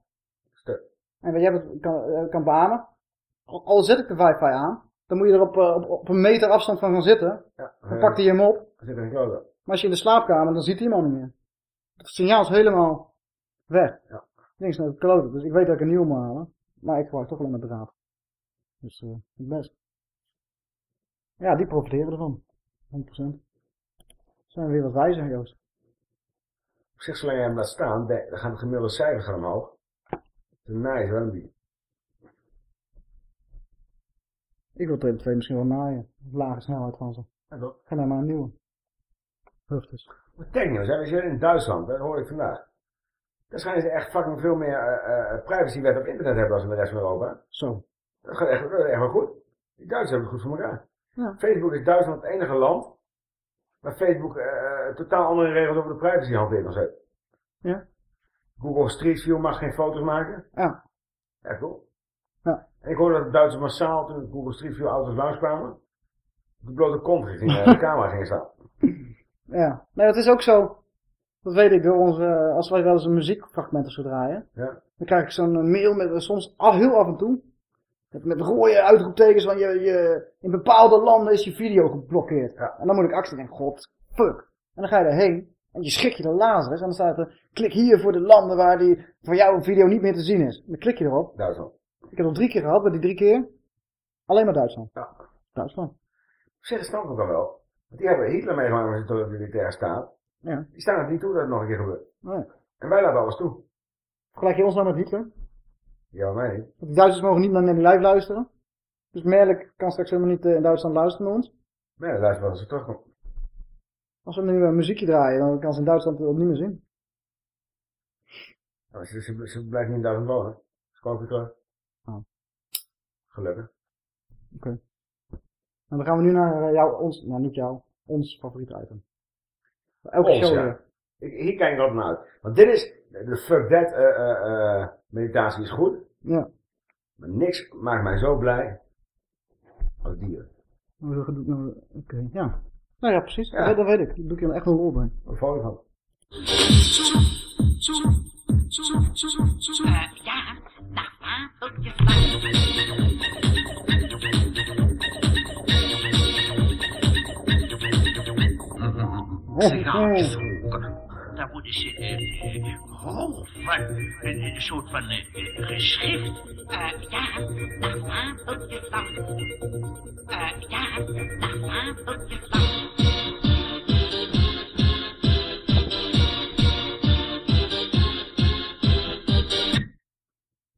Stuk. En jij kan, eh, kan beamen. Al, zet ik de wifi aan, dan moet je er op, eh, op, op een meter afstand van gaan zitten. Ja. Dan pakt hij hem op. Er zit er een. Maar als je in de slaapkamer, dan ziet hij hem al niet meer. Het signaal is helemaal weg. Ja. Niks naar het kloten. Dus ik weet dat ik een nieuw moet halen. Maar ik gebruik toch alleen maar draad. Dus eh het best. Ja, die profiteren ervan. 100%. Zijn we weer wat wijzer, Joost. Op zich, zolang jij hem laat staan, de- dan gaan de gemiddelde cijfers gaan omhoog. De nice, wel een Ik wil Tele2 misschien wel naaien. Lage snelheid van ze. Ja, toch? Ga nou maar een nieuwe. Huftes. Wat technieuws, hè? We zitten in Duitsland, dat hoor ik vandaag. Daar schijnen ze echt fucking veel meer eh, eh, privacywet op internet hebben dan in de rest van Europa. Zo. Dat gaat echt, dat is echt wel goed. Die Duitsers hebben het goed voor elkaar. Ja. Facebook is Duitsland het enige land waar Facebook eh, totaal andere regels over de privacy hanteert dan zo. Ja. Google Street View mag geen foto's maken. Ja. Echt cool. Ja. En ik hoorde dat de Duitsers massaal toen Google Street View auto's langskwamen, de blote kont gingen, de camera gingen staan. Ja. Nee, dat is ook zo. Dat weet ik door onze, als wij wel eens een muziekfragment of zo draaien. Ja. Dan krijg ik zo'n eh, mail met eh, soms al heel af en toe. Met, met rode uitroeptekens van je, je, in bepaalde landen is je video geblokkeerd. En dan moet ik actie denken, god, fuck. En dan ga je erheen en je schrik je de lazarus. En dan staat er, klik hier voor de landen waar die voor jouw video niet meer te zien is. En dan klik je erop. Duitsland. Ik heb al drie keer gehad, bij die drie keer. Alleen maar Duitsland. Ja. Duitsland. Op zich is het ook wel. Want die hebben Hitler meegemaakt met zijn totalitaire staat. Ja. Die staan er niet toe dat het nog een keer gebeurt. Nee. En wij laten alles toe. Vergelijk je ons nou met Hitler? Ja, mij niet. Want de Duitsers mogen niet naar die live luisteren. Dus Merk kan straks helemaal niet eh, in Duitsland luisteren naar ons. Nee, dat luistert wel als ze terugkomt. Als we nu een muziekje draaien, dan kan ze in Duitsland het niet meer zien. Ze, ze, ze blijft niet in Duitsland wonen. Ze komen weer terug. Gelukkig. Oké. En dan gaan we nu naar eh, jou, ons, nou niet jou, ons favoriete item. Elke Ons, show ja. Ik, hier kijk ik altijd naar uit. Want dit is, de fuck that eh, eh, eh, meditatie is goed. Ja. Maar niks maakt mij zo blij als dieren. Hoe gedoe- nou, Oké, ja. Nou ja, precies. Ja. Dat, weet- ik. Daar doe ik je echt een lol bij. Je van? ja, nou, vroeger. Daar worden ze eh, eh, hoven. Een, soort van eh, geschrift. Eh, ja, dag vadertjesdag. Eh, ja, dag vadertjesdag.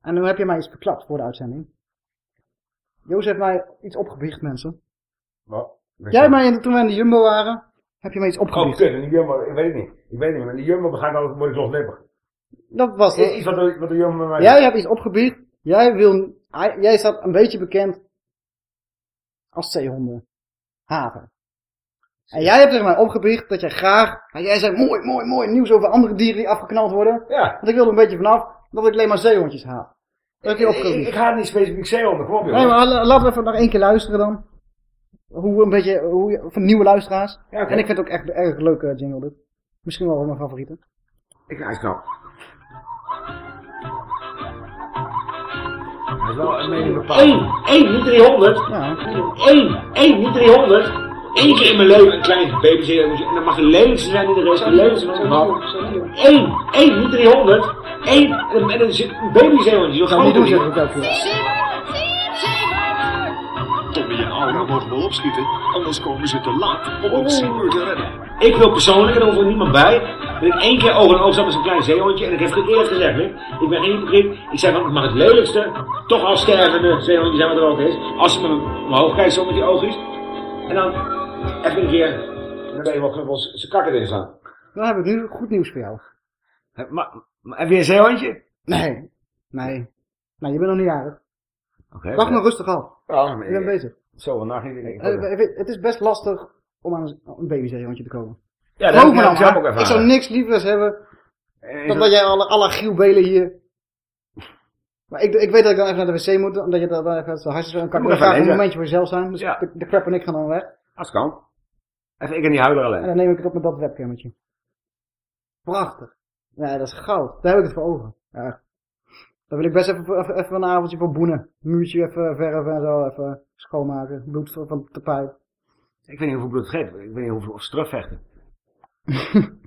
En nu heb je mij iets verklapt voor de uitzending. Joost heeft mij iets opgebiecht, mensen. Wat? Jij mij, in- toen wij in de Jumbo waren, heb je mij iets Oh, opgebiecht. kut, en die Jumbo, ik weet het niet. Ik weet het niet, maar die Jumbo ik altijd, word ik loslippig. Dat was het. Iets wat de, wat de Jumbo met mij Jij hebt iets opgebiecht. Jij wil, jij staat een beetje bekend als zeehonden. Haven. En jij hebt tegen mij opgebiecht dat jij graag, en jij zei mooi, mooi, mooi nieuws over andere dieren die afgeknald worden. Ja. Want ik wilde een beetje vanaf dat ik alleen maar zeehondjes haat. Dat heb je Ik, ik, ik ga niet specifiek zeehonden, kom op joh. Nee, maar la- laten we even nog één keer luisteren dan. Hoe een beetje, hoe, je- van nieuwe luisteraars. Ja. En ik vind het ook echt een erg leuke jingle dit. Misschien wel mijn favoriete. Ik ga. Hij is wel een mening bepaald. Eén, één, niet 300. Ja. Eén, één, niet 300. Eén keer in mijn leven een klein babyzeehondje. En dan mag de lelijkste zijn in de rest. Lelijkste van verhaal. Eén, één, niet 300. Eén, en en dan zit een babyzeehondje. Zou niet doen, zeg ik ook. En Aura mogen wel opschieten, anders komen ze te laat om ons Seymour te redden. Ik wil persoonlijk, en daar hoeft er niemand bij, dat ik één keer oog in oog zat met zo'n klein zeehondje. En ik heb het eerlijk gezegd, hè. ik ben geen hypocriet. Ik zei van, het mag het lelijkste, toch al stervende zeehondje zijn wat er ook is. Als je me omhoog kijkt zo met die oogjes. En dan even een keer, dan ben je wel knuppels, zijn kakken erin staan. Dan heb ik nu goed nieuws voor jou. Maar, maar heb je een zeehondje? Nee. Nee. Nee, je bent nog niet jarig. Oké. Wacht nog rustig af. Ja, maar Ik ben bezig. Zo, vandaag niet. Ik, Eh, het is best lastig om aan een- een babyzeehondje te komen. Ja, dat me heb dan ook Ik zou niks lievers hebben is dan dat jij alle, alle Giel Belen hier... Maar ik, ik weet dat ik dan even naar de wc moet, omdat je dat dan even zo hartstikke... Dan kan ik graag een momentje voor jezelf zijn. Dus de, de crap en ik gaan dan weg. Als kan. Even ik en die huiler En alleen. dan neem ik het op met dat webcammetje. Prachtig. Ja, dat is goud. Daar heb ik het voor over. Ja. Dan wil ik best even, even, even een avondje voor boenen. Muurtje even verven en zo. Even schoonmaken. Bloed van, het tapijt. Ik weet niet hoeveel bloed het geeft. Ik weet niet hoeveel terugvechten.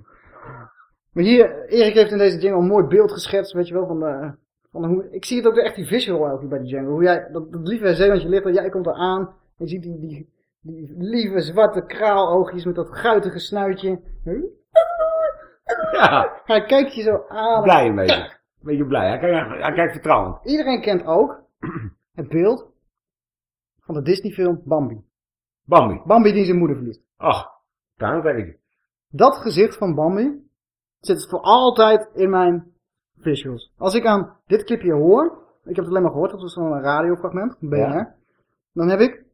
Maar hier, Erik heeft in deze jingle een mooi beeld geschetst, weet je wel, van, de, van hoe, ik zie het ook echt die visual keer bij die jingle. Hoe jij, dat, dat lieve zeewantje ligt er, jij komt er aan, en je ziet die, die, die lieve zwarte kraaloogjes met dat guitige snuitje. Ja. Hij kijkt je zo aan. Blij een beetje. Een beetje blij. Hij kijkt, hij kijkt vertrouwend. Iedereen kent ook het beeld van de Disney film Bambi. Bambi. Bambi die zijn moeder verliest. Ach, daar weet ik. Dat gezicht van Bambi zit voor altijd in mijn visuals. Als ik aan dit clipje hoor, ik heb het alleen maar gehoord, dat was zo'n radiofragment, een BNR. Ja. Dan heb ik,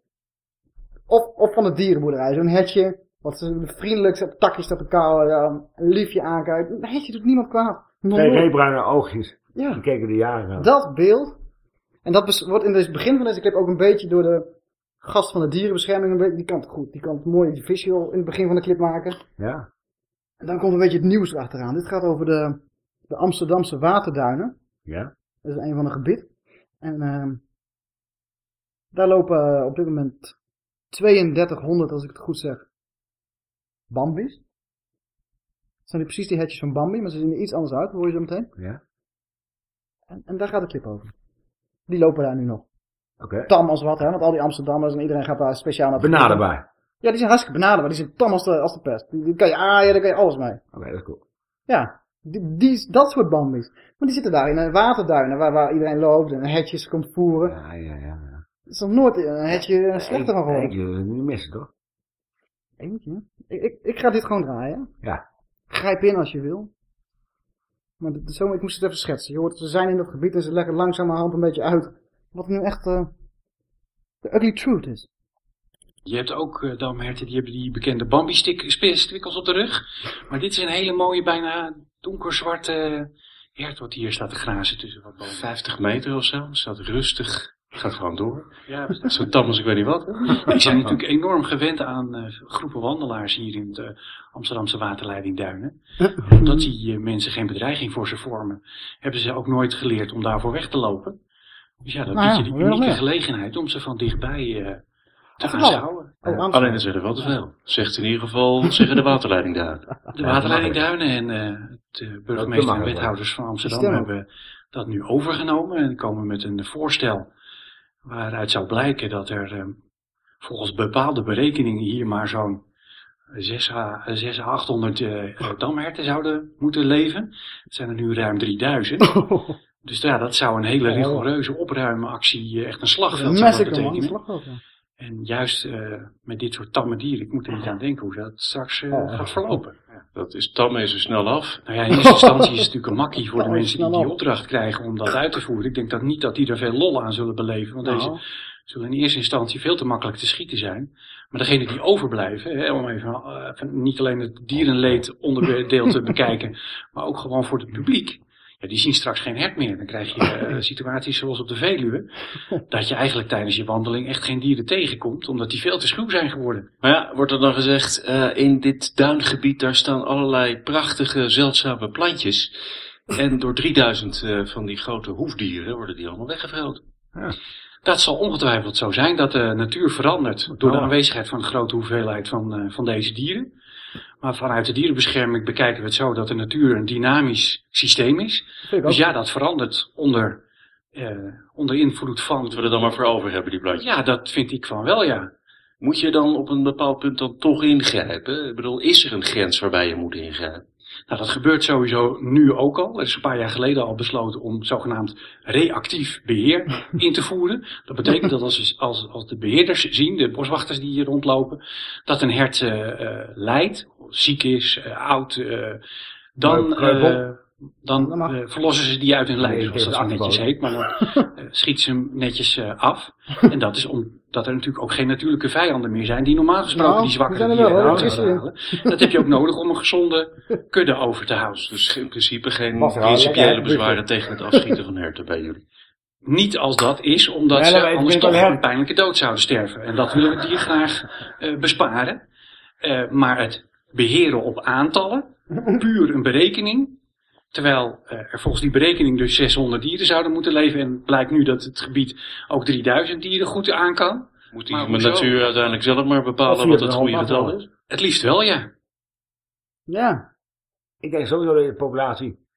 of, of van de dierenboerderij, zo'n hetje, wat ze vriendelijk zijn takjes te kauwen, ja, een liefje aankijkt. Een hetje doet niemand kwaad. Twee reebruine oogjes. Ja. Die keken de jaren aan. Dat beeld, en dat wordt in het begin van deze clip ook een beetje door de gast van de dierenbescherming, een beetje, die kan het goed, die kan het mooi visual in het begin van de clip maken. Ja. En dan komt een beetje het nieuws erachteraan. Dit gaat over de, de Amsterdamse waterduinen. Ja. Dat is een van de gebied. En ehm daar lopen eh, op dit moment 3200, als ik het goed zeg, Bambi's. Het zijn die precies die hetjes van Bambi, maar ze zien er iets anders uit, hoor je zo meteen. Ja. En, en daar gaat de clip over. Die lopen daar nu nog. Oké. Tam als wat, hè, want al die Amsterdammers en iedereen gaat daar speciaal naar Benaderbaar. Ja, die zijn hartstikke benaderbaar. Die zijn tam als de, als de pest. Die, die kan je aaien, daar kan je alles mee. Oké, dat is cool. Ja, die, die, dat soort bambies. Maar die zitten daar in een waterduinen waar, waar iedereen loopt en hetjes komt voeren. Ja, ja, ja. ja. Er is nog nooit een hetje slechter van geworden. Ik wil het niet missen, toch? Eentje. Ik, ik, ik ga dit gewoon draaien. Ja. Grijp in als je wil. Maar zo, ik moest het even schetsen. Je hoort, ze zijn in dat gebied en ze leggen langzamerhand een beetje uit wat nu echt eh de ugly truth is. Je hebt ook uh, damherten, die hebben die bekende Bambi-strikkels op de rug. Maar dit is een hele mooie, bijna donkerzwarte hert wat hier staat te grazen tussen wat bomen. 50 meter of zo, staat rustig, gaat gewoon door. Ja, Zo tam als ik weet niet wat. Die zijn natuurlijk enorm gewend aan uh, groepen wandelaars hier in de Amsterdamse waterleiding Duinen. En omdat die uh, mensen geen bedreiging voor ze vormen, hebben ze ook nooit geleerd om daarvoor weg te lopen. Dus ja, dan Nou ja, bied je de unieke gelegenheid om ze van dichtbij uh, te gaan schouwen. Oh. Alleen dat zeggen wel te veel. Zegt in ieder geval, zeggen de waterleidingduinen. De waterleiding Duinen en eh, de burgemeester en wethouders van Amsterdam hebben dat nu overgenomen en komen met een voorstel waaruit zou blijken dat er eh, volgens bepaalde berekeningen hier maar zo'n 6 à, 6 à 800 eh, eh, damherten zouden moeten leven. Het zijn er nu ruim 3000. Dus ja, dat zou een hele rigoureuze opruimactie, eh, echt een slagveld. Een betekenen. slagveld, ja. En juist eh, met dit soort tamme dieren, ik moet er niet aan denken hoe dat straks eh, Oh. gaat verlopen. Dat is tam is er snel af. Nou ja, in eerste instantie is het natuurlijk een makkie voor de mensen die die op. opdracht krijgen om dat uit te voeren. Ik denk dat niet dat die er veel lol aan zullen beleven, want Nou. deze zullen in eerste instantie veel te makkelijk te schieten zijn. Maar degenen die overblijven, hè, om even eh, niet alleen het dierenleed onderdeel te bekijken, maar ook gewoon voor het publiek. Ja, die zien straks geen hert meer. Dan krijg je eh, situaties zoals op de Veluwe, dat je eigenlijk tijdens je wandeling echt geen dieren tegenkomt, omdat die veel te schuw zijn geworden. Maar ja, wordt er dan gezegd, eh, in dit duingebied daar staan allerlei prachtige, zeldzame plantjes. En door 3000 eh, van die grote hoefdieren worden die allemaal weggevroten. Dat zal ongetwijfeld zo zijn dat de natuur verandert door de aanwezigheid van een grote hoeveelheid van, van deze dieren. Maar vanuit de dierenbescherming bekijken we het zo dat de natuur een dynamisch systeem is. Dus ja, dat verandert onder, eh, onder invloed van... Moeten we er dan maar voor over hebben, die plantjes? Ja, dat vind ik van wel, ja. Moet je dan op een bepaald punt dan toch ingrijpen? Ik bedoel, is er een grens waarbij je moet ingrijpen? Nou, dat gebeurt sowieso nu ook al. Er is een paar jaar geleden al besloten om zogenaamd reactief beheer in te voeren. Dat betekent dat als, als, als de beheerders zien, de boswachters die hier rondlopen, dat een hert eh, lijdt, ziek is, eh, oud, dan, dan eh, verlossen ze die uit hun lijf, Nee, zoals dat netjes heet. Maar dan eh, schieten ze hem netjes eh, af. En dat is omdat er natuurlijk ook geen natuurlijke vijanden meer zijn die normaal gesproken Nou, die zwakkere er dieren wel, zouden halen. Dat heb je ook nodig om een gezonde kudde over te houden. Dus in principe geen principiële bezwaren tegen het afschieten van herten bij jullie. Niet als dat is, omdat Nee, ze anders toch een pijnlijke dood zouden sterven. En dat willen we dier graag eh, besparen. Eh, maar het beheren op aantallen, puur een berekening. Terwijl eh, er volgens die berekening dus 600 dieren zouden moeten leven. En het blijkt nu dat het gebied ook 3000 dieren goed aan kan. Moet die Maar natuur uiteindelijk zelf maar bepalen wat het goede getal is? Het liefst wel, ja. Ja. Ik denk sowieso dat je de populatie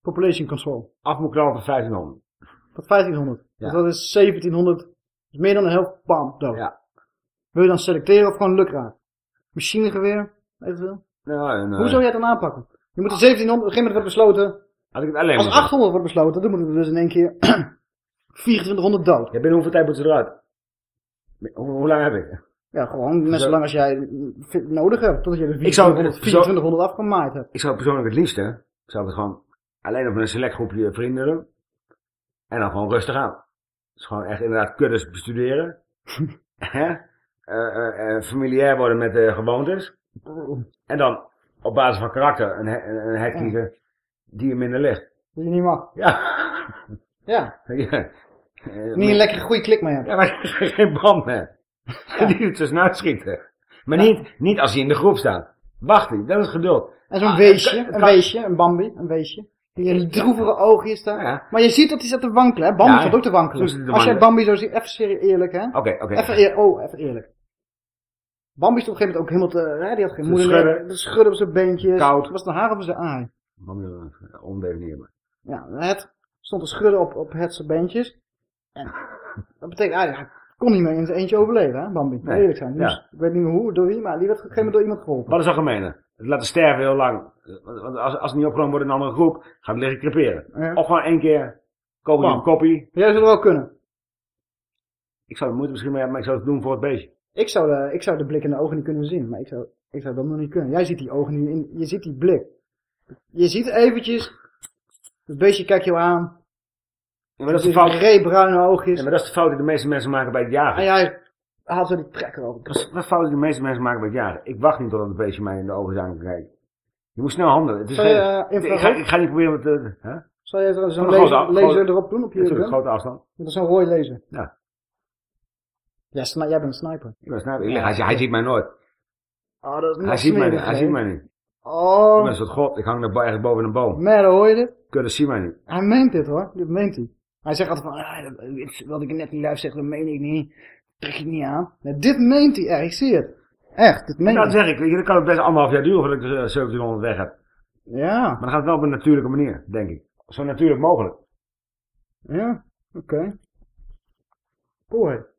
Population control. af moet knallen tot 1500. Tot 1500. Ja. Dus dat is 1700. Dat is meer dan een helft. Bam, dood. Ja. Wil je dan selecteren of gewoon lukraak? Machinegeweer? Eventueel? Nou, en, eh, Hoe zou jij het dan aanpakken? Je moet de 1700, op een gegeven moment wordt besloten. Had ik het alleen Als moeten- 800 wordt besloten, dan moeten we dus in één keer 2400 dood. Ja, binnen hoeveel tijd moeten ze eruit? Hoe, hoe lang heb ik? Ja, gewoon net Zo- lang als jij nodig hebt. Totdat je de Ik zou- 2400, 2400 afgemaaid hebt. Ik zou persoonlijk het liefst, hè, ik zou het gewoon alleen op een select groepje vrienden doen. En dan gewoon rustig aan. Dus gewoon echt inderdaad kuddes bestuderen. Hè? Eh, eh, eh, familiair worden met de gewoontes. En dan op basis van karakter een, he- een hek kiezen die je minder ligt. Dat je niet mag. Ja. Ja. ja. Eh, Niet een lekkere goede klik mee hebt. Ja, maar geen band meer. Die er tussenuit schieten. Maar niet, niet als die in de groep staan. Wacht dat is geduld. En zo'n Ah, weesje, het kan- het een weesje, een Bambi, een weesje. Die een droevige oogjes daar. Ja. Maar je ziet dat hij zit te wankelen, hè. Bambi Ja, staat ook te wankelen. hij Als jij. Bambi zo ziet, even eerlijk, hè. Oké, oké. Even eer, oh, even eerlijk. Bambi stond op een gegeven moment ook helemaal te, hè, die had geen moeder schudden. meer. Schudden op zijn beentjes. Koud. Was het een haar of zijn aai? Man, eh, ondefinieerbaar. Ja, het stond te schudden op, op het zijn beentjes. En dat betekent eigenlijk, hij kon niet meer in zijn eentje overleven, hè, Bambi. Nee. Eerlijk zijn. Dus, Ja. ik weet niet meer hoe, door wie, maar die werd op een gegeven moment door iemand geholpen. Wat is algemene? Het laten sterven heel lang. Want als, als het niet opgenomen wordt in een andere groep, gaat het liggen creperen. Ja. Of gewoon één keer kopie Bam. op kopie. Jij zou het wel kunnen. Ik zou er moeite misschien mee hebben, maar ik zou het doen voor het beestje. Ik zou, de, ik zou de blik in de ogen niet kunnen zien, maar ik zou, ik zou dat nog niet kunnen. Jij ziet die ogen nu, in, je ziet die blik. Je ziet eventjes, het beestje kijkt jou aan. Ja, maar dat is de fout. reebruine oogjes. Ja, maar dat is de fout die de meeste mensen maken bij het jagen. En jij haalt zo die trekker over. Dat is de fout die de meeste mensen maken bij het jagen. Ik wacht niet totdat het beestje mij in de ogen aan kan kijken. Je moet snel handelen. Het is je, eh, ik, ga, infrarood? ik ga niet proberen met de... Hè? Jij zo- zo'n een laser, laser erop doen op je Natuurlijk, grote afstand. Dat is zo'n rooi laser. Ja. Ja, sni- jij bent een sniper. Ik ben sniper. Ik- hij, hij ziet mij nooit. Oh, dat is Hij ziet mij niet. Hij ziet mij niet. Ik Oh, ben een soort god. Ik hang daar ergens boven een boom. man, hoor je dit? Kunnen zien mij niet. Hij meent dit hoor, dit meent hij. Hij zegt altijd van, ah, dat- wat ik net niet luister zeg, dat meen ik niet. Trek je niet aan. Nee, dit meent hij echt, ik zie het. Echt, dit meent Nou, dat hij. zeg ik. Dan kan het best anderhalf jaar duren voordat ik de 1700 weg heb. Ja. Maar dan gaat het wel op een natuurlijke manier, denk ik. Zo natuurlijk mogelijk. Ja, oké. Cool.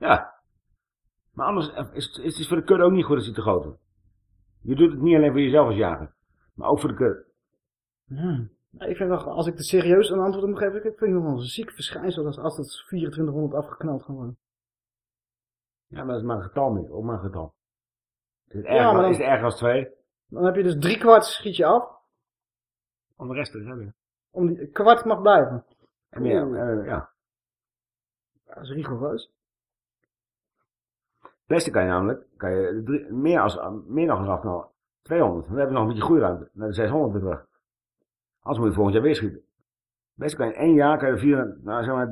Ja. Maar anders is, is het voor de kudde ook niet goed als hij te groot wordt. Je doet het niet alleen voor jezelf als jager. Maar ook voor de kudde. Ja. Ik vind wel, als ik er serieus een antwoord op moet geven, ik vind het nog wel een ziek verschijnsel als, als dat 2400 afgeknald gaan worden. Ja, maar dat is maar een getal meer. Ook maar een getal. Is het Ja, erger, dan- is het erger als twee? Dan heb je dus drie kwart schiet je af, Om de rest te hebben. om die kwart mag blijven. En meer, eh, ja. Dat is rigoureus. Beste kan je namelijk, kan je drie- meer, als, meer nog eens afknallen. 200. Dan heb je nog een beetje groeiruimte. Naar de 600 weer terug. Anders moet je volgend jaar weer schieten. Het beste kan je in één jaar, kan je vier, nou zeg maar,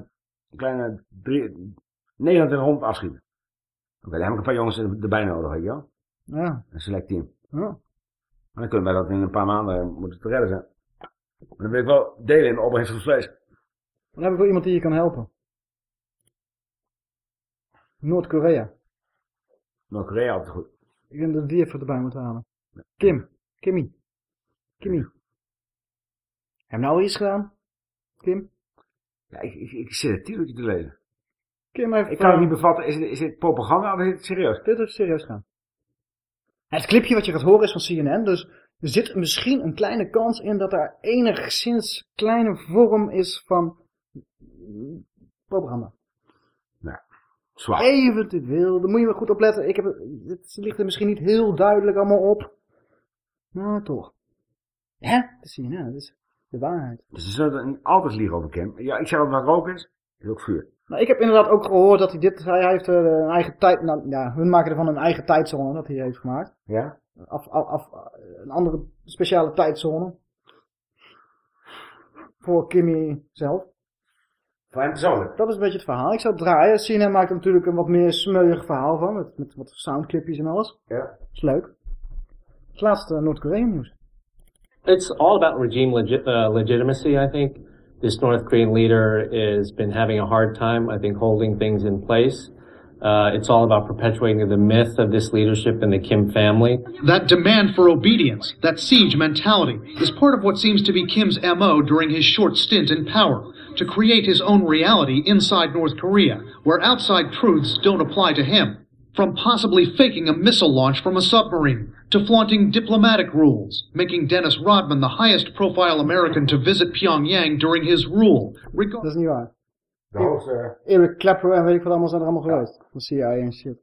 een kleine drie, 2900 afschieten. Oké, dan heb ik een paar jongens erbij nodig, weet je wel. Ja. Een select team. Ja. Maar dan kunnen wij dat in een paar maanden, moeten te redden zijn. Maar dan wil ik wel delen in de opbrengst van vlees. Dan heb ik wel iemand die je kan helpen. Noord-Korea. Noord-Korea altijd goed. Ik denk dat die even erbij moet halen. Kim. Kimmy. Kimmy. Heb je nou iets gedaan? Kim? Ja, ik, ik, ik zit het titeltje te lezen. Kim heeft... Ik kan het eh, niet bevatten, is is het propaganda of is het serieus? Dit is serieus gaan. Het clipje wat je gaat horen is van CNN, dus er zit misschien een kleine kans in dat er enigszins kleine vorm is van propaganda. Nou, zwak. Eventueel, daar moet je wel goed op letten. Ik heb, het- ligt er misschien niet heel duidelijk allemaal op. Maar toch. Hè? Dat is CNN, dat is de waarheid. Dus ze zullen altijd liegen over Kim. Ja, ik zeg dat wat rook is, is ook vuur. Nou, ik heb inderdaad ook gehoord dat hij dit, hij heeft eh, een eigen tijd, nou ja, hun maken ervan een eigen tijdzone dat hij heeft gemaakt. Ja? Af, af, af, een andere speciale tijdzone. Voor Kimmy zelf. Voor hem persoonlijk? Dat is een beetje het verhaal. Ik zou het draaien. CNN maakt er natuurlijk een wat meer smeuig verhaal van. Met, met wat soundclipjes en alles. Ja. is leuk. Het laatste Noord-Korea nieuws. It's all about regime legi- uh, legitimacy, I think. This North Korean leader has been having a hard time, I think, holding things in place. Uh, it's all about perpetuating the myth of this leadership in the Kim family. That demand for obedience, that siege mentality, is part of what seems to be Kim's MO during his short stint in power to create his own reality inside North Korea, where outside truths don't apply to him. From possibly faking a missile launch from a submarine, to flaunting diplomatic rules, making Dennis Rodman the highest profile American to visit Pyongyang during his rule. Dat is niet waar. De hoogste... Eric Clapper en weet ik wat allemaal zijn er allemaal geweest. Van CIA en shit.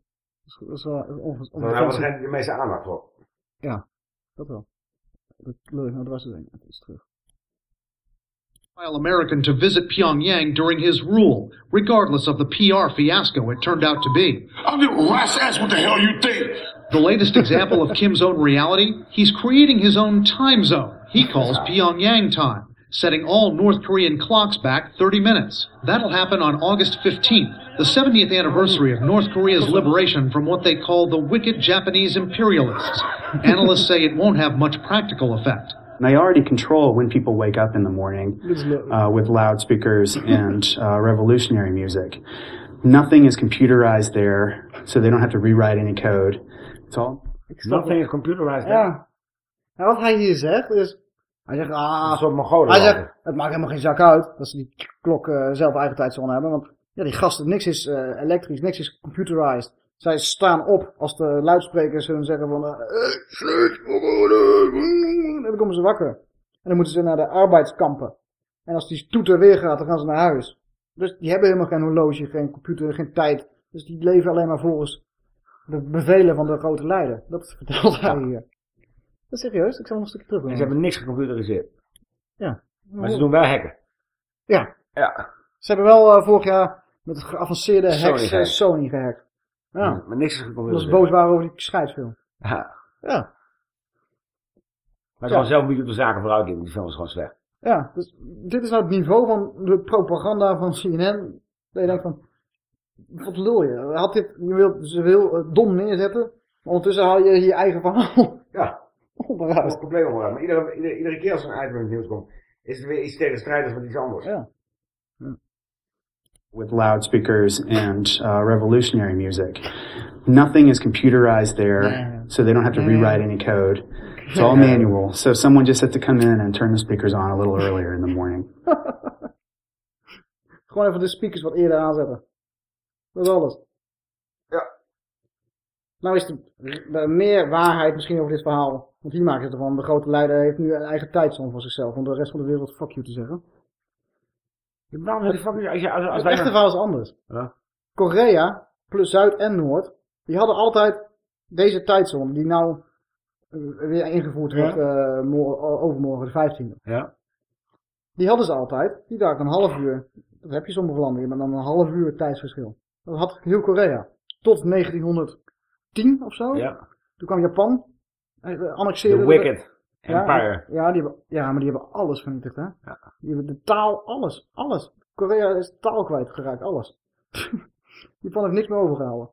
Dat is, wel onge- Dan hebben we ongeveer. de meeste aandacht voor. Ja, dat wel. Dat leuk, nou, dat was het ik. Het is terug. American to visit Pyongyang during his rule, regardless of the PR fiasco it turned out to be. I'm the rat's ass what the hell you think? The latest example of Kim's own reality, he's creating his own time zone he calls Pyongyang time, setting all North Korean clocks back 30 minutes. That'll happen on August 15th, the 70th anniversary of North Korea's liberation from what they call the wicked Japanese imperialists. Analysts say it won't have much practical effect. They already control when people wake up in the morning uh, with loudspeakers and uh, revolutionary music. Nothing is computerized there, so they don't have to rewrite any code. It's all. Nothing is computerized. Ja. Nou, wat hij hier zegt is... Hij zegt, ah... Hij zegt, het maakt helemaal geen zak uit dat ze die klok eh, zelf eigen tijdzone hebben. Want ja, die gasten, niks is eh, elektrisch, niks is computerized. Zij staan op als de luidsprekers hun zeggen van... en dan komen ze wakker. En dan moeten ze naar de arbeidskampen. En als die toeter weer gaat, dan gaan ze naar huis. Dus die hebben helemaal geen horloge, geen computer, geen tijd. Dus die leven alleen maar volgens de bevelen van de grote leider. Dat vertelt hij hier. Dat is serieus, ik zal nog een stukje terug En ze hebben niks gecomputeriseerd. Ja. Maar ze doen wel hacken. Ja. Ja. Ze hebben wel eh, vorig jaar met het geavanceerde Sony hacks eh, gehackt. Sony gehackt. Ja. Maar niks is Omdat gecomputeriseerd. ze boos waren over die scheidsfilm. Ja. Ja. Maar ze gaan zelf beetje op de zaken vooruit Die film is gewoon slecht. Ja, dus dit is nou het niveau van de propaganda van CNN. Dat je denkt van, wat lul je? Had dit, je wilt ze wil eh, dom neerzetten. maar Ondertussen haal je je eigen verhaal. Ja. Onderuit. Dat is compleet onderuit. Maar iedere, iedere, iedere keer als er een item in het nieuws komt, is er weer iets tegenstrijdigs met iets anders. Ja. with loudspeakers and uh, revolutionary music. Nothing is computerized there, so they don't have to rewrite any code. It's all manual. So someone just had to come in and turn the speakers on a little earlier in the morning. Gewoon even de speakers wat eerder aanzetten. Dat is alles. Nou is er er meer waarheid misschien over dit verhaal. Want hier maken ze ervan, de grote leider heeft nu een eigen tijdzone voor zichzelf. Om de rest van de wereld fuck you te zeggen. Waarom zeg je fuck you? Als, je, als, als Het wij echte verhaal is anders. Ja. Korea, plus Zuid en Noord, die hadden altijd deze tijdzone, die nou eh, weer ingevoerd Ja. wordt eh, mo- overmorgen, de 15e. Ja. Die hadden ze altijd. Die dacht een half uur. Dat heb je sommige landen, maar dan een half uur tijdsverschil. Dat had heel Korea. Tot 1910 of zo. Ja. Toen kwam Japan. eh, annexeerde... The Wicked Ja, Empire. Ja, die hebben, ja, maar die hebben alles vernietigd, hè. Die hebben de taal, alles, alles. Korea is taal kwijtgeraakt, alles. Japan heeft niks meer overgehouden.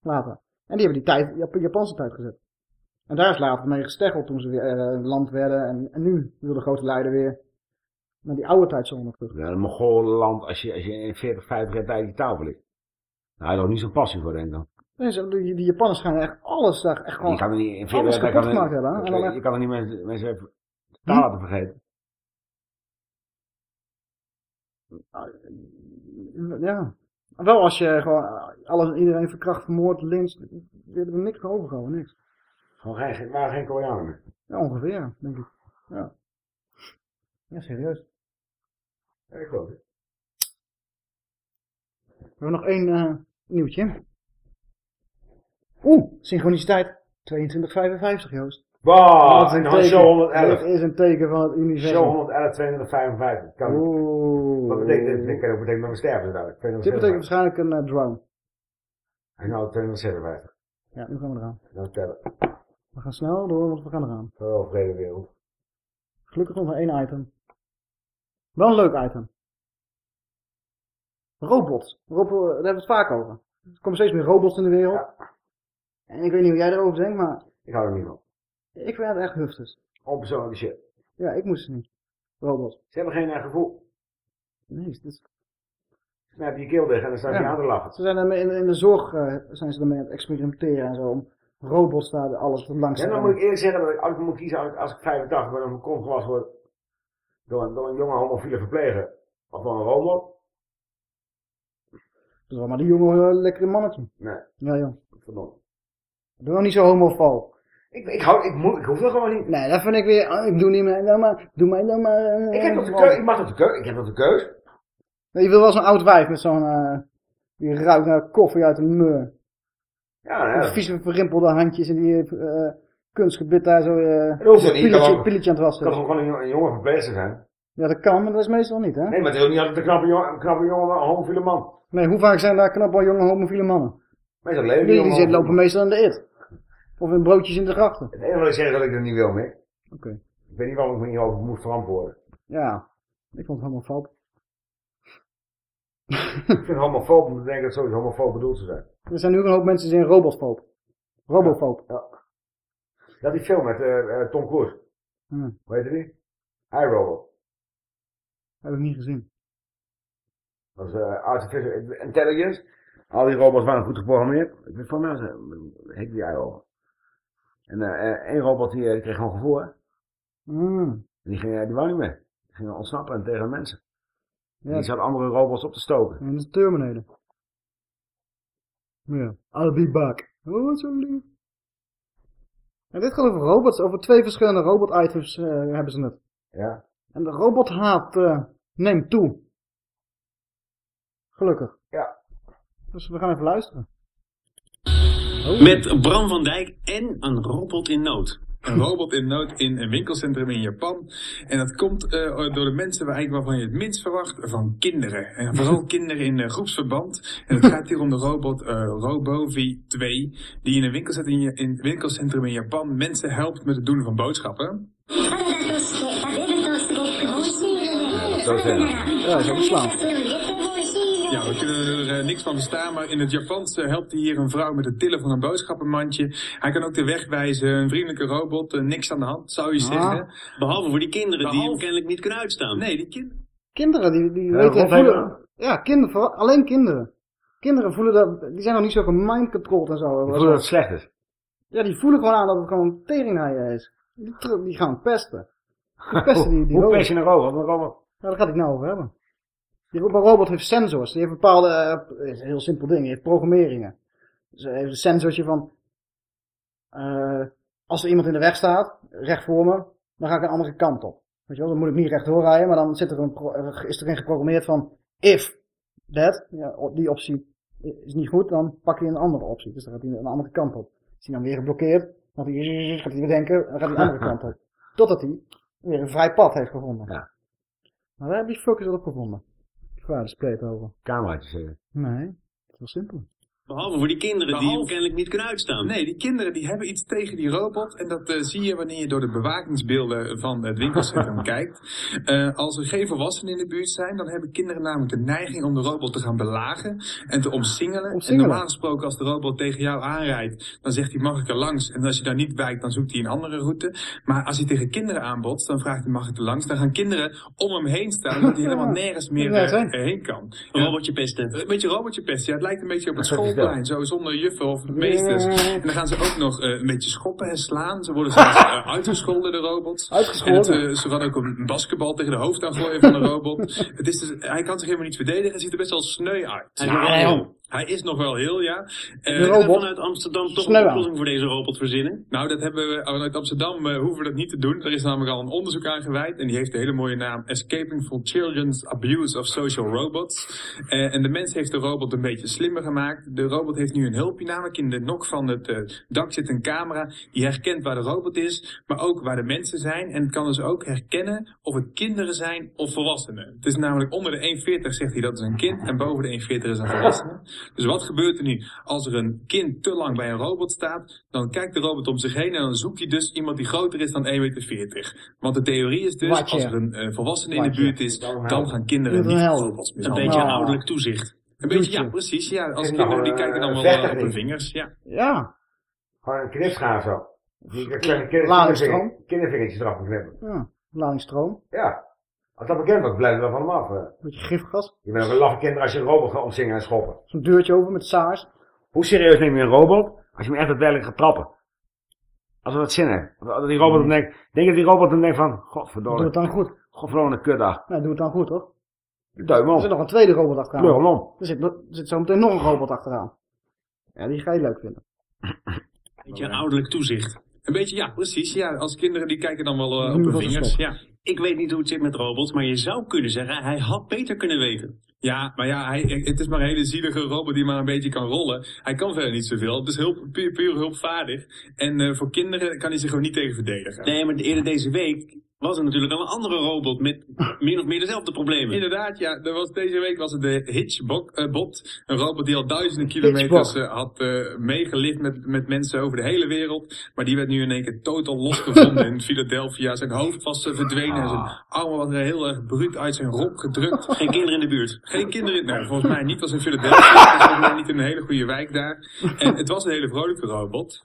Later. En die hebben die tijd, Jap- Japanse tijd gezet. En daar is later mee gesteggeld toen ze weer eh, een land werden. En, en nu wil de grote leider weer naar die oude tijdzone terug. Ja, een Mongolenland, als je, als je in 40, 50 jaar tijd die taal verliest. Nou, daar nog niet zo'n passie voor, denk ik dan. Die, die Japanners gaan echt alles daar echt gewoon Je kan er niet in 40 alles jaar tijd... kapot kan gemaakt hebben. En dan je, echt- je kan er niet mensen, mensen even taal laten vergeten. Ja. Wel als je gewoon alles, iedereen verkracht, vermoord, lynch, we hebben er niks overgehouden, niks. Gewoon geen, geen, waren geen Koreanen meer. Ja, ongeveer, denk ik. Ja. Ja, serieus. Ja, ik geloof het. We hebben nog één eh, nieuwtje. Oeh, synchroniciteit 2255, Joost. Wow, Dat en dan show 111. Dit is een teken van het universum. Show 111, 255. Kan Oeh. Wat betekent dit? Ook betekenen dat we sterven dadelijk. Dit 256. betekent waarschijnlijk een eh, drone. En nou 256. Ja, nu gaan we eraan. Dan tellen. We gaan snel door, want we gaan eraan. Wel vrede wereld. Gelukkig nog maar één item. Wel een leuk item. Robots. Robo daar hebben we het vaak over. Er komen steeds meer robots in de wereld. En ik weet niet hoe jij erover denkt, maar Ik hou er niet van. ik vind het echt hufters. Onpersoonlijke shit. Ja, ik moest ze niet. Robots. Ze hebben geen eh, gevoel. Nee, het is... Snap je keel dicht en dan staat je aan te lachen. Ze zijn in, in de zorg eh, zijn ze ermee aan het experimenteren en zo. Om robots daar alles langs Ja, te dan gaan. moet ik eerlijk zeggen, dat ik, als ik moet kiezen, als ik, als ik 85 ben en mijn kont gewassen word door een, door een jonge homofiele verpleger, of door een robot, Dat is wel maar die jonge eh, lekkere mannetje. nee, Ja, joh. verdomme. Doe nou niet zo homofoob. Ik, ik, hou, ik, moet, ik hoef dat gewoon niet. Nee, dat vind ik weer... oh, ik doe niet meer... Nou maar, doe mij dan maar... eh, Ik heb nog de keus, ik mag de keus, ik heb nog de keus. Nee, je wil wel zo'n oud wijf met zo'n... eh, die ruikt naar koffie uit een meur. Ja, Met nee. vieze verrimpelde handjes en die eh kunstgebit daar zo... Dat kan pilletje, aan het Het kan wassen. gewoon een, jonge- een jonge verpleegster zijn. Ja, dat kan, maar dat is meestal niet, hè? Nee, maar het is ook niet altijd een knappe jongen, een knappe jongen, een homofiele man. Nee, hoe vaak zijn daar knappe jonge homofiele mannen? Meestal leven Die, lopen meestal in de it. Of in broodjes in de grachten. Het enige wat ik zeg is dat ik dat niet wil meer. Oké. Ik weet niet waarom ik me hierover moet verantwoorden. Ja, ik vond het homofoob. ik vind homofoob om te denken dat sowieso homofoob bedoeld zou zijn. Er zijn nu ook een hoop mensen die zijn robotfoob. Robofoob. Ja. Dat die film met eh, Tom Cruise. Hm, Hoe heet die? iRobot. heb ik niet gezien. Dat is eh, Artificial Intelligence. Al die robots waren goed geprogrammeerd. Ik weet van mij, heet die iRobot. En eh, eh, één robot die, eh, die kreeg gewoon gevoel. Mm. En die, ging, die wou niet meer. Die ging ontsnappen en tegen mensen. Ja. Die zat andere robots op te stoken. En de Terminator. Ja. I'll be back. Oh, wat zo lief. En dit gaat over robots. Over twee verschillende robot-items hebben ze het. Ja. En de robothaat eh, neemt toe. Gelukkig. Ja. Dus we gaan even luisteren. Met Bram van Dijk en een robot in nood. Een robot in nood in een winkelcentrum in Japan. En dat komt eh, door de mensen waar eigenlijk waarvan je het minst verwacht, van kinderen. En vooral kinderen in eh, groepsverband. En het gaat hier om de robot eh, Robovi 2, die in een winkelcentrum in, in, winkelcentrum in Japan mensen helpt met het doen van boodschappen. Zo zeggen. Ja, zo beslaan. Ja, we kunnen er eh, niks van verstaan, maar in het Japans eh, helpt hij hier een vrouw met het tillen van een boodschappenmandje. Hij kan ook de weg wijzen, een vriendelijke robot, eh, niks aan de hand, zou je Ah. zeggen. Behalve voor die kinderen die hem kennelijk niet kunnen uitstaan. Nee, die kinderen. Kinderen die, die Ja, weten voelen, Ja, kinderen, vooral- alleen kinderen. Kinderen voelen dat, die zijn nog niet zo gemindcontrolled en zo. Ik voel dat het slecht is. Ja, die voelen gewoon aan dat het gewoon tering naar je is. Die, die gaan pesten. Die pesten die, die Hoe pest je een robot? Een robot? Ja, daar gaat ik nou over hebben. Die ro- robot heeft sensors. Die heeft bepaalde, eh, een heel simpel ding, die heeft programmeringen. Dus hij heeft een sensortje van, eh, als er iemand in de weg staat, recht voor me, dan ga ik een andere kant op. Weet je wel, dan moet ik niet rechtdoor rijden, maar dan zit er een, is erin geprogrammeerd van, if that, ja, die optie is niet goed, dan pak je een andere optie. Dus dan gaat hij een andere kant op. Is hij dan weer geblokkeerd, dan gaat hij, gaat hij weer denken, dan gaat hij de andere kant op. Totdat hij weer een vrij pad heeft gevonden. Ja. Maar waar hebben die fuckers dat op gevonden? De spleet over. Cameraatjes zeggen. Nee, is wel simpel. Behalve voor die kinderen die hem kennelijk niet kunnen uitstaan. Nee, die kinderen die hebben iets tegen die robot. En dat eh, zie je wanneer je door de bewakingsbeelden van het winkelcentrum kijkt. Eh, als er geen volwassenen in de buurt zijn, dan hebben kinderen namelijk de neiging om de robot te gaan belagen en te omsingelen. Omsingelen. En normaal gesproken als de robot tegen jou aanrijdt, dan zegt hij mag ik er langs. En als je daar niet wijkt, dan zoekt hij een andere route. Maar als hij tegen kinderen aanbotst, dan vraagt hij mag ik er langs. Dan gaan kinderen om hem heen staan, zodat hij helemaal nergens meer eh, heen kan. Een robotje pesten. Een beetje robotje pesten. Ja, het lijkt een beetje op het Dat is schoolplein. Zo zonder juffen of meesters. En dan gaan ze ook nog eh, een beetje schoppen en slaan. Ze worden zelfs eh, uitgescholden, de robots. Uitgescholden? En het, eh, ze gaan ook een basketbal tegen de hoofd aan gooien van de robot. het is dus, hij kan zich helemaal niet verdedigen. Hij ziet er best wel sneu uit. Hij is nog wel heel, ja. Eh, Kunnen we vanuit Amsterdam toch een oplossing voor deze robot verzinnen? nou, dat hebben we vanuit Amsterdam eh, hoeven we dat niet te doen. Er is namelijk al een onderzoek aan gewijd en die heeft de hele mooie naam Escaping from Children's Abuse of Social Robots. Eh, en de mens heeft de robot een beetje slimmer gemaakt. De robot heeft nu een hulpje, namelijk in de nok van het eh, dak zit een camera die herkent waar de robot is, maar ook waar de mensen zijn. En het kan dus ook herkennen of het kinderen zijn of volwassenen. Het is namelijk onder de 1,40 zegt hij dat is een kind en boven de 1,40 is een volwassene. Dus wat gebeurt er nu? Als er een kind te lang bij een robot staat, dan kijkt de robot om zich heen en dan zoekt hij dus iemand die groter is dan 1,40 meter. Want de theorie is dus, Watje. als er een eh, volwassene in de buurt is, dan gaan kinderen niet een robots Een mishandelen. beetje ouderlijk toezicht. Een beetje, ja, precies. Ja, als kinderen nog die een, kijken dan eh, wel eh, op hun vingers. Ja. Ja. Gewoon een zo. Een kinder- Ladingsstroom. kindervinger- kindervingertjes eraf knippen. Ja, ladingsstroom. Ja. Als dat bekend wordt, blijven we van hem af. eh. Beetje gifgas. Je bent ook een laffe kinder als je een robot gaat omzingen en schoppen. Zo'n deurtje over met saars. Hoe serieus neem je een robot als je hem echt daadwerkelijk gaat trappen? Als dat zin heeft. Dat die robot dan denkt, denk dat die robot dan denkt van, godverdomme. Doe het dan goed. Godverdomme een kutdag. Nou, doe het dan goed, toch? Duim Er om. zit nog een tweede robot achteraan. Hem om. Er zit, er zit zo meteen nog een robot achteraan. Ja, die ga je leuk vinden. Beetje een ouderlijk toezicht. Een beetje, ja, precies. Ja, als kinderen die kijken dan wel eh, op hun vingers. Ja. Ik weet niet hoe het zit met robots, maar je zou kunnen zeggen, hij had beter kunnen weten. Ja, maar ja, hij, het is maar een hele zielige robot die maar een beetje kan rollen. Hij kan verder niet zoveel. Het is puur hulpvaardig. En eh, voor kinderen kan hij zich gewoon niet tegen verdedigen. Nee, maar eerder deze week was er natuurlijk al een andere robot met min of meer dezelfde problemen. Inderdaad, ja. Er was, deze week was het de Hitchbot. eh, bot, een robot die al duizenden kilometers eh, had eh, meegelift met, met mensen over de hele wereld. Maar die werd nu in één keer totaal losgevonden in Philadelphia. Zijn hoofd was verdwenen en zijn armen waren heel erg bruut uit zijn rok gedrukt. Geen kinderen in de buurt. Geen kinderen, nee, volgens mij niet. was in Philadelphia. Het was volgens mij niet in een hele goede wijk daar. En het was een hele vrolijke robot.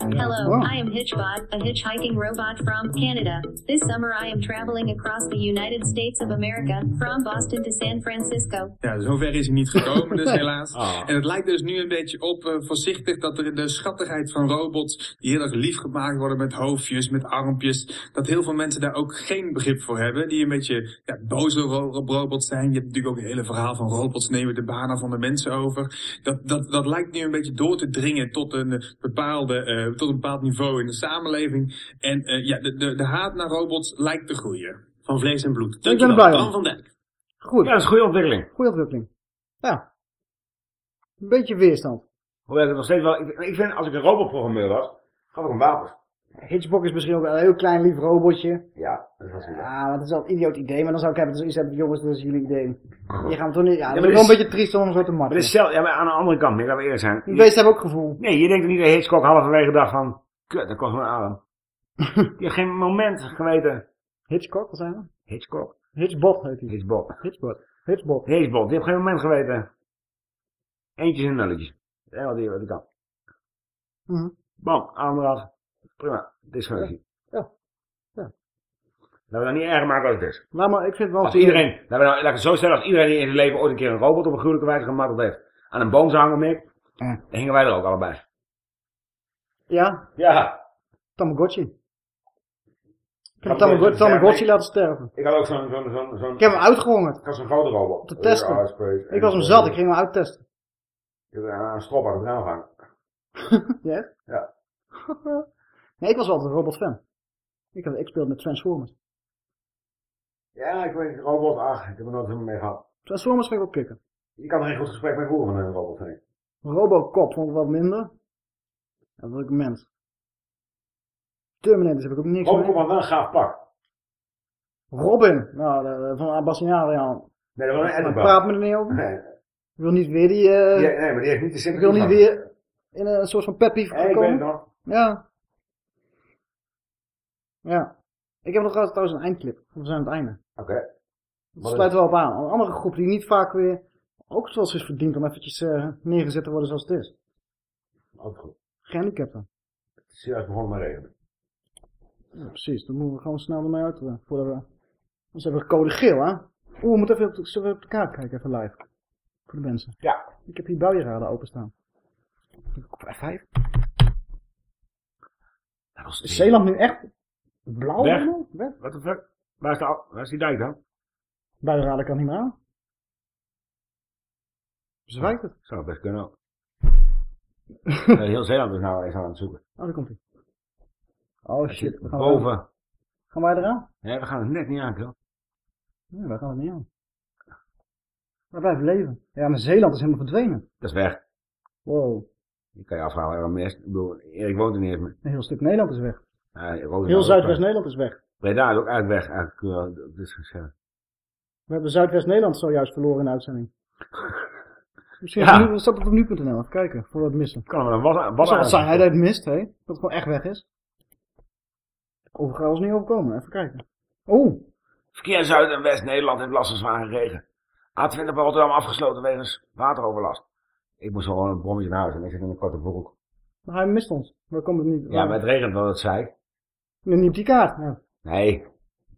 Hello, I am Hitchbot, a hitchhiking robot from Canada. This summer I am traveling across the United States of America, from Boston to San Francisco. Ja, zover is hij niet gekomen, dus helaas. Ah. En het lijkt dus nu een beetje op, eh, voorzichtig, dat er de schattigheid van robots, die heel erg lief gemaakt worden met hoofdjes, met armpjes, dat heel veel mensen daar ook geen begrip voor hebben. Die een beetje ja, boze ro- robots zijn. Je hebt natuurlijk ook het hele verhaal van robots nemen de banen van de mensen over. Dat, dat, dat lijkt nu een beetje door te dringen tot een, eh, bepaalde, eh, tot een bepaald niveau in de samenleving. En eh, ja, de, de, de haat naar robots lijkt te groeien. Van vlees en bloed. Ik ben er blij om. van Dijk. Goed. Ja, dat is een goede ontwikkeling. Goede ontwikkeling. Ja. Een beetje weerstand. Hoewel ik nog steeds wel, ik, ik vind als ik een robotprogrammeur was, gaf ik hem wapens. Hitchbok is misschien ook wel een heel klein lief robotje. Ja, dat was het. Ja, maar het is wel een idioot idee. Maar dan zou ik hebben, dus iets hebben, jongens, dat is jullie idee. Je gaat toch niet, ja, maar dat is wel een beetje triest om zo te Maar, maken. is zelf, ja, maar aan de andere kant, ik we eerlijk zijn. Die beesten hebben ook gevoel. Nee, je denkt niet dat Hitchcock halverwege dacht van, kut, dat kost me adem. Die heeft geen moment geweten. Hitchcock, wat zijn we? Hitchcock. Hitchbot heet hij. Hitchbot. Hitchbot. Hitchbot. Hitchbot, die heeft geen moment geweten. Eentjes en nulletjes. Dat is wat hij kan. Mhm. Bam, arm eraf. Prima, dysfunctie. Ja. Ja. we dan niet erger maken als het is. Nou, maar ik vind wel... Als iedereen, laten we nou, laat ik het zo stellen, als iedereen die in zijn leven ooit een keer een robot op een gruwelijke wijze gemarteld heeft, aan een boom zou hangen, Mick, dan hingen wij er ook allebei. Ja? Ja. Tamagotchi. Ik heb Tamagotchi, Tamagotchi, ja, laten sterven. Ik had ook zo'n, zo'n, zo'n, zo'n... Ik heb hem uitgehongerd. Ik had zo'n grote robot. Om te testen. Ja, dat. Ik was hem zat, ik ging hem uittesten. Ik heb een strop aan het raam hangen. Ja? Ja. nee, ik was wel een robotfan. Ik, ik speelde met Transformers. Ja, ik weet, robot, ach, ik heb er nooit helemaal mee gehad. Transformers vind ik wel kicken. Je kan er geen goed gesprek mee voeren met een robot, vind ik. Robocop vond ik wat minder. Dat was ik een mens. Terminators heb ik ook niks Robocop mee. had wel een gaaf pak. Robin, nou, de, de- van Abbassi Adriaan. Nee, dat was een Edinburgh. praat me er niet over. Nee. Ik wil niet weer die... eh, nee, maar die heeft niet de ik sympathie wil niet van. weer in een soort van ik komen. weet het nog. Ja. Ja. Ik heb nog trouwens een eindclip. We zijn aan het einde. Oké. Dat sluit wel op aan. Een andere groep die niet vaak weer ook zoals is verdiend om eventjes eh, neergezet te worden zoals het is. Ook goed. Gehandicapten. Het is juist begonnen met regenen. Ja, precies. Dan moeten we gewoon snel ermee uit. eh, Voordat we... Anders hebben we code geel, hè? Oeh, we moeten even op de, op de kaart kijken, even live. Voor de mensen. Ja. Ik heb hier buienraden openstaan. Op F5. Is Zeeland nu echt blauw? Weg. helemaal? Weg? Wat de fuck? Waar is, de, waar is die dijk dan? Buienraden kan niet meer aan. Zwijgt het. Zou het best kunnen ook. Eh, Heel Zeeland is nou eens aan het zoeken. Oh, daar komt hij. Oh shit. we gaan Boven. Gaan wij eraan? Nee, we gaan het net niet aan, joh. Nee, wij gaan het niet aan. Wij blijven leven. Ja, maar Zeeland is helemaal verdwenen. Dat is weg. Wow. Je kan je afvragen waarom. Ik bedoel, Erik woont er niet eens meer. Een heel stuk Nederland is weg. Ja, Heel Zuidwest-Nederland is weg. Breda is ook eigenlijk weg. Eigenlijk, uh. We hebben Zuidwest-Nederland zojuist verloren in de uitzending. Misschien Ja. staat het op nu.nl. Even kijken, voor we het missen. Kan er wat, Wat wat zijn hij dat mist, hè? Dat het gewoon echt weg is. Overal is niet overkomen. Even kijken. Oeh. Verkeer in Zuid- en West-Nederland heeft last van zware regen. A20 bij Rotterdam afgesloten wegens wateroverlast. Ik moest gewoon een brommetje naar huis en ik zit in een korte broek. Maar hij mist ons. We komen het niet. Ja, maar het regent wel, dat zei ik. Nee, niet op die kaart. Nee,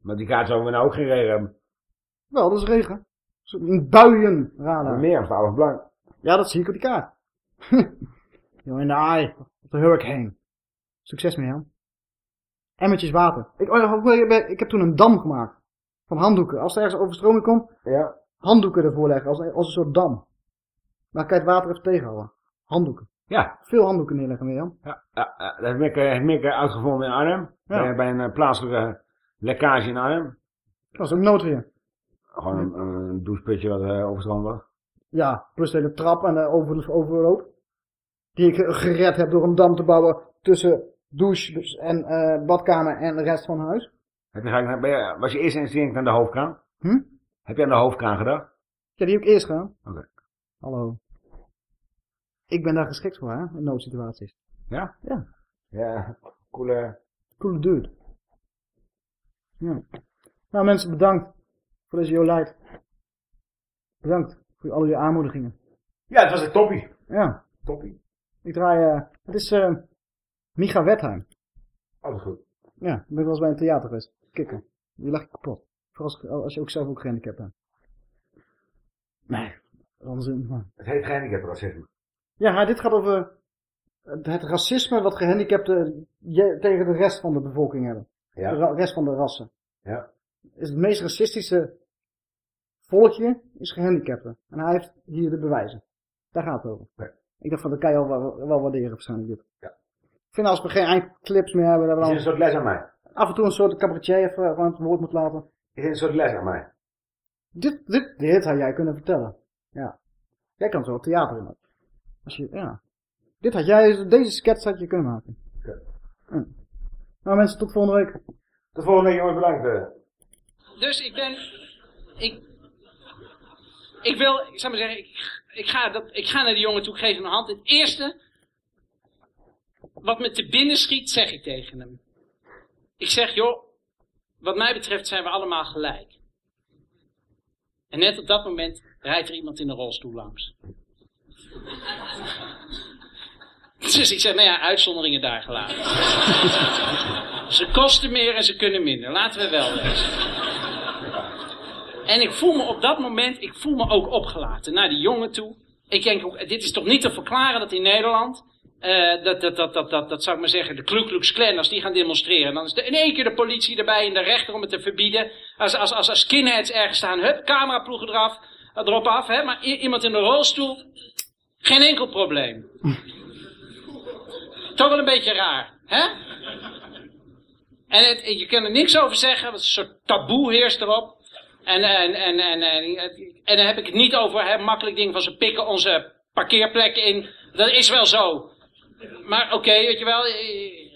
maar die kaart zouden we nou ook geen regen hebben. Wel, dat is regen. Een buienradar. Meer of 12 blank. Ja, dat zie ik op die kaart. You're in the eye of the hurricane. Succes mee, Jan. Emmertjes water. Ik, oh, ik heb toen een dam gemaakt. Van handdoeken. Als er ergens overstroming komt, Ja. handdoeken ervoor leggen. Als, als een soort dam. Dan kan je het water even tegenhouden. Handdoeken. Ja. Veel handdoeken neerleggen, Jan. Ja, ja, dat heeft Mick, eh, Mick eh, uitgevonden in Arnhem. Ja. Bij, bij een eh, plaatselijke lekkage in Arnhem. Dat was ook noodweer. Gewoon een, een doucheputje wat uh, overstroomd was. Ja, plus de hele trap en de over, overloop. Die ik gered heb door een dam te bouwen tussen douche en eh, badkamer en de rest van huis. Heb je, je- was je eerst instinct aan de hoofdkraan? Hm? Heb je aan de hoofdkraan gedacht? Ja, die heb ik eerst gedaan. Oké. Hallo. Ik ben daar geschikt voor, hè, in noodsituaties. Ja? Ja. Ja, coole... Coole dude. Ja. Nou mensen, bedankt voor deze Jolijt. Bedankt voor al jullie aanmoedigingen. Ja, het was een toppie. Ja. Toppie. Ik draai, eh, het is eh Micha Wertheim. Alles goed. Ja, ik ben wel eens bij een theater geweest. Kikken. Die lag je kapot. Vooral als, als je ook zelf ook gehandicapt bent. Nee, onzin. Maar... Het heet gehandicapt racisme. Ja, dit gaat over het, het racisme wat gehandicapten je- tegen de rest van de bevolking hebben. Ja. De rest van de rassen. Ja. Is het meest racistische volkje is gehandicapten. En hij heeft hier de bewijzen. Daar gaat het over. Ik dacht van, dat kan je al wel, wel waarderen waarschijnlijk dit. Ja. Ik vind als we geen eindclips meer hebben, dat we Is dan een soort les aan mij. af en toe een soort cabaretier even gewoon het woord moet laten. Is een soort les aan mij. Dit, dit, dit had jij kunnen vertellen. Ja. Jij kan zo theater in. Als je, ja. Dit had jij, deze sketch had je kunnen maken. Oké. Ja. Nou mensen, tot volgende week. Tot volgende week jongens, bedankt. eh. Dus ik ben. Ik. Ik wil, ik zou maar zeggen, ik, ik, ga dat, ik ga naar die jongen toe, ik geef hem een hand. Het eerste. Wat me te binnen schiet, zeg ik tegen hem. Ik zeg, joh, wat mij betreft zijn we allemaal gelijk. En net op dat moment rijdt er iemand in een rolstoel langs. Dus ik zeg, nou ja, uitzonderingen daar gelaten. Ze kosten meer en ze kunnen minder. Laten we wel wezen. En ik voel me op dat moment, ik voel me ook opgelaten naar die jongen toe. Ik denk ook, dit is toch niet te verklaren dat in Nederland, eh, dat, dat, dat, dat, dat, dat zou ik maar zeggen, de Ku Klux Klan, als die gaan demonstreren, dan is in één keer de politie erbij en de rechter om het te verbieden. Als, als, als, als skinheads ergens staan, hup, cameraploegen eraf, erop af, hè, maar iemand in een rolstoel, geen enkel probleem. Toch wel een beetje raar, hè? En het, je kan er niks over zeggen, want een soort taboe heerst erop. En, en, en, en, en, dan heb ik het niet over hè, makkelijk ding van ze pikken onze parkeerplekken in. Dat is wel zo. Maar oké, weet je wel, eh,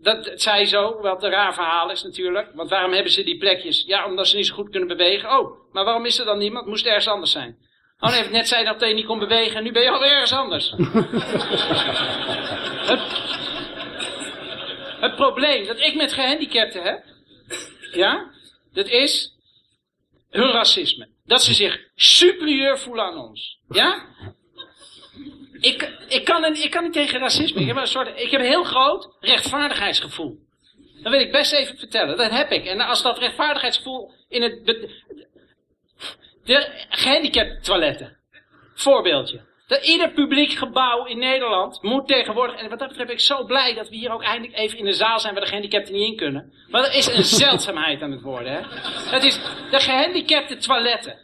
dat, zei zo, wat een raar verhaal is natuurlijk. Want waarom hebben ze die plekjes? Ja, omdat ze niet zo goed kunnen bewegen. Oh, maar waarom is er dan niemand? Moest ergens anders zijn. Oh nee, net zei dat je niet kon bewegen en nu ben je alweer ergens anders. het, het probleem dat ik met gehandicapten heb, ja, dat is hun racisme. Dat ze zich superieur voelen aan ons. Ja? Ik, ik, kan, een- ik kan niet tegen racisme. Ik heb, een soort, ik heb een heel groot rechtvaardigheidsgevoel. Dat wil ik best even vertellen. Dat heb ik. En als dat rechtvaardigheidsgevoel in het... De gehandicapt toiletten. Voorbeeldje. Dat ieder publiek gebouw in Nederland moet tegenwoordig... En wat dat betreft ben ik zo blij dat we hier ook eindelijk even in de zaal zijn... waar de gehandicapten niet in kunnen. Maar dat is een zeldzaamheid aan het worden. Hè? Dat is de gehandicapte toiletten.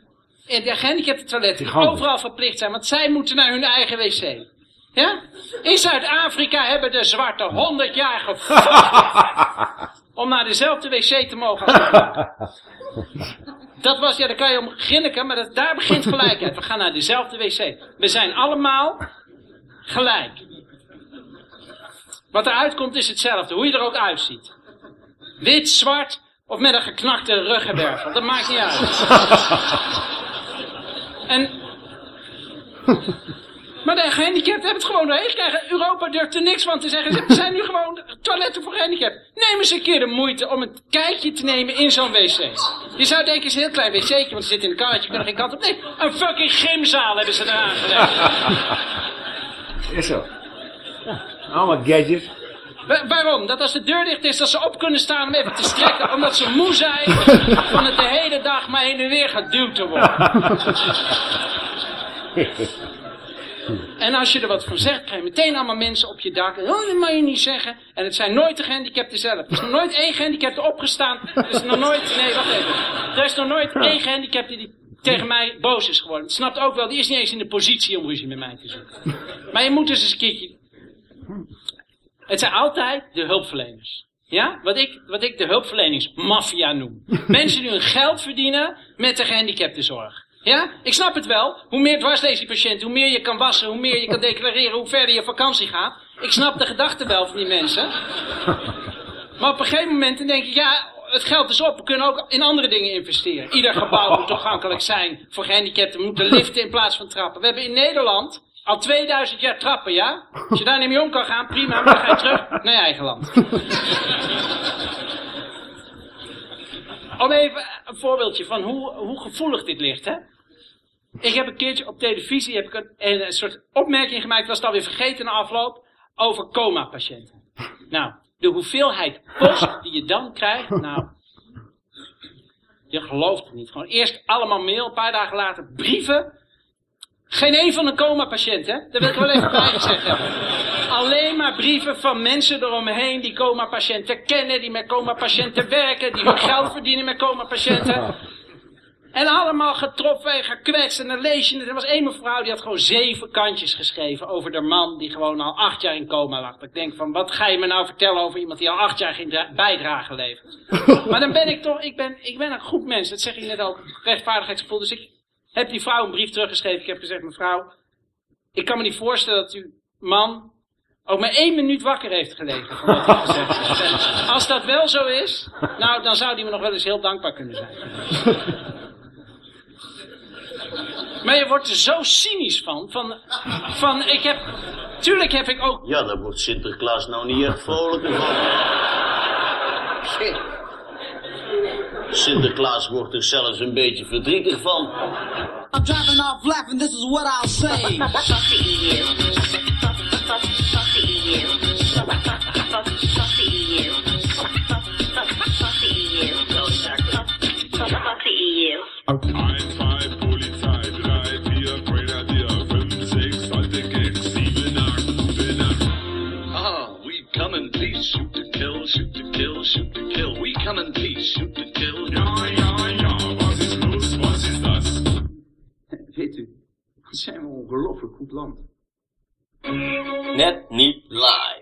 En de gehandicapte toiletten die overal verplicht zijn. Want zij moeten naar hun eigen wc. Ja? In Zuid-Afrika hebben de zwarte 100 jaar gevochten om naar dezelfde wc te mogen blanken. Dat was, ja, daar kan je om grinniken, maar dat, daar begint gelijkheid. We gaan naar dezelfde wc. We zijn allemaal gelijk. Wat eruit komt is hetzelfde, hoe je er ook uitziet. Wit, zwart of met een geknakte ruggenwervel. Dat maakt niet uit. En... Maar de gehandicapten hebben het gewoon doorheen gekregen. Europa durft er niks van te zeggen. Er zijn nu gewoon toiletten voor gehandicapten. Neem eens een keer de moeite om een kijkje te nemen in zo'n wc. Je zou denken, het is een heel klein wc'tje, want ze zitten in een karretje, kunnen geen kant op. Nee, een fucking gymzaal hebben ze eraan gelegd. Is zo. Allemaal gadgets. Wa- waarom? Dat als de deur dicht is, dat ze op kunnen staan om even te strekken, omdat ze moe zijn van het de hele dag maar heen en weer geduwd te worden. En als je er wat van zegt, krijg je meteen allemaal mensen op je dak. Oh, dat mag je niet zeggen. En het zijn nooit de gehandicapten zelf. Er is nog nooit één gehandicapte opgestaan. Er is nog nooit... Nee, wacht even. Er is nog nooit één gehandicapte die tegen mij boos is geworden. Het snapt ook wel, die is niet eens in de positie om ruzie met mij te zoeken. Maar je moet dus eens een keertje... Het zijn altijd de hulpverleners. Ja? Wat ik, wat ik de hulpverleningsmafia noem. Mensen die hun geld verdienen met de gehandicaptenzorg. Ja? Ik snap het wel. Hoe meer dwarsleesiepatiënten, hoe meer je kan wassen, hoe meer je kan declareren, hoe verder je vakantie gaat. Ik snap de gedachte wel van die mensen. Maar op een gegeven moment dan denk ik, ja, het geld is op. We kunnen ook in andere dingen investeren. Ieder gebouw moet toegankelijk zijn voor gehandicapten. We moeten liften in plaats van trappen. We hebben in Nederland al 2000 jaar trappen, ja? Als je daar niet mee om kan gaan, prima, maar dan ga je terug naar je eigen land. Om even een voorbeeldje van hoe, hoe gevoelig dit ligt, hè? Ik heb een keertje op televisie heb ik een, een soort opmerking gemaakt, was het alweer vergeten na afloop, over coma-patiënten. Nou, de hoeveelheid post die je dan krijgt, nou, je gelooft het niet. Gewoon eerst allemaal mail, een paar dagen later brieven. Geen één van een coma-patiënt, hè? Dat wil ik wel even bijgezegd hebben. Alleen maar brieven van mensen eromheen die coma-patiënten kennen, die met coma-patiënten werken, die hun geld verdienen met coma-patiënten. En allemaal getroffen en gekwetst. En dan lees je het. Er was één mevrouw die had gewoon zeven kantjes geschreven over de man die gewoon al acht jaar in coma lag. Dat ik denk van, wat ga je me nou vertellen over iemand die al acht jaar geen dra- bijdrage levert? maar dan ben ik toch, ik ben, ik ben een goed mens. Dat zeg ik net ook, rechtvaardigheidsgevoel. Dus ik heb die vrouw een brief teruggeschreven. Ik heb gezegd, mevrouw, ik kan me niet voorstellen dat uw man ook maar één minuut wakker heeft gelegen van wat gezegd als dat wel zo is, nou, dan zou die me nog wel eens heel dankbaar kunnen zijn. Maar je wordt er zo cynisch van. Van, van ik heb. Tuurlijk heb ik ook. Ja, daar wordt Sinterklaas nou niet echt vrolijker van. Sinterklaas wordt er zelfs een beetje verdrietig van. I'm driving off laughing, this is what I'll say. We shoot to kill, shoot to kill. We come in peace, shoot to kill. Ja, ja, ja, was is los, was is das? Weet u, wat zijn we een ongelooflijk goed land. Net niet live.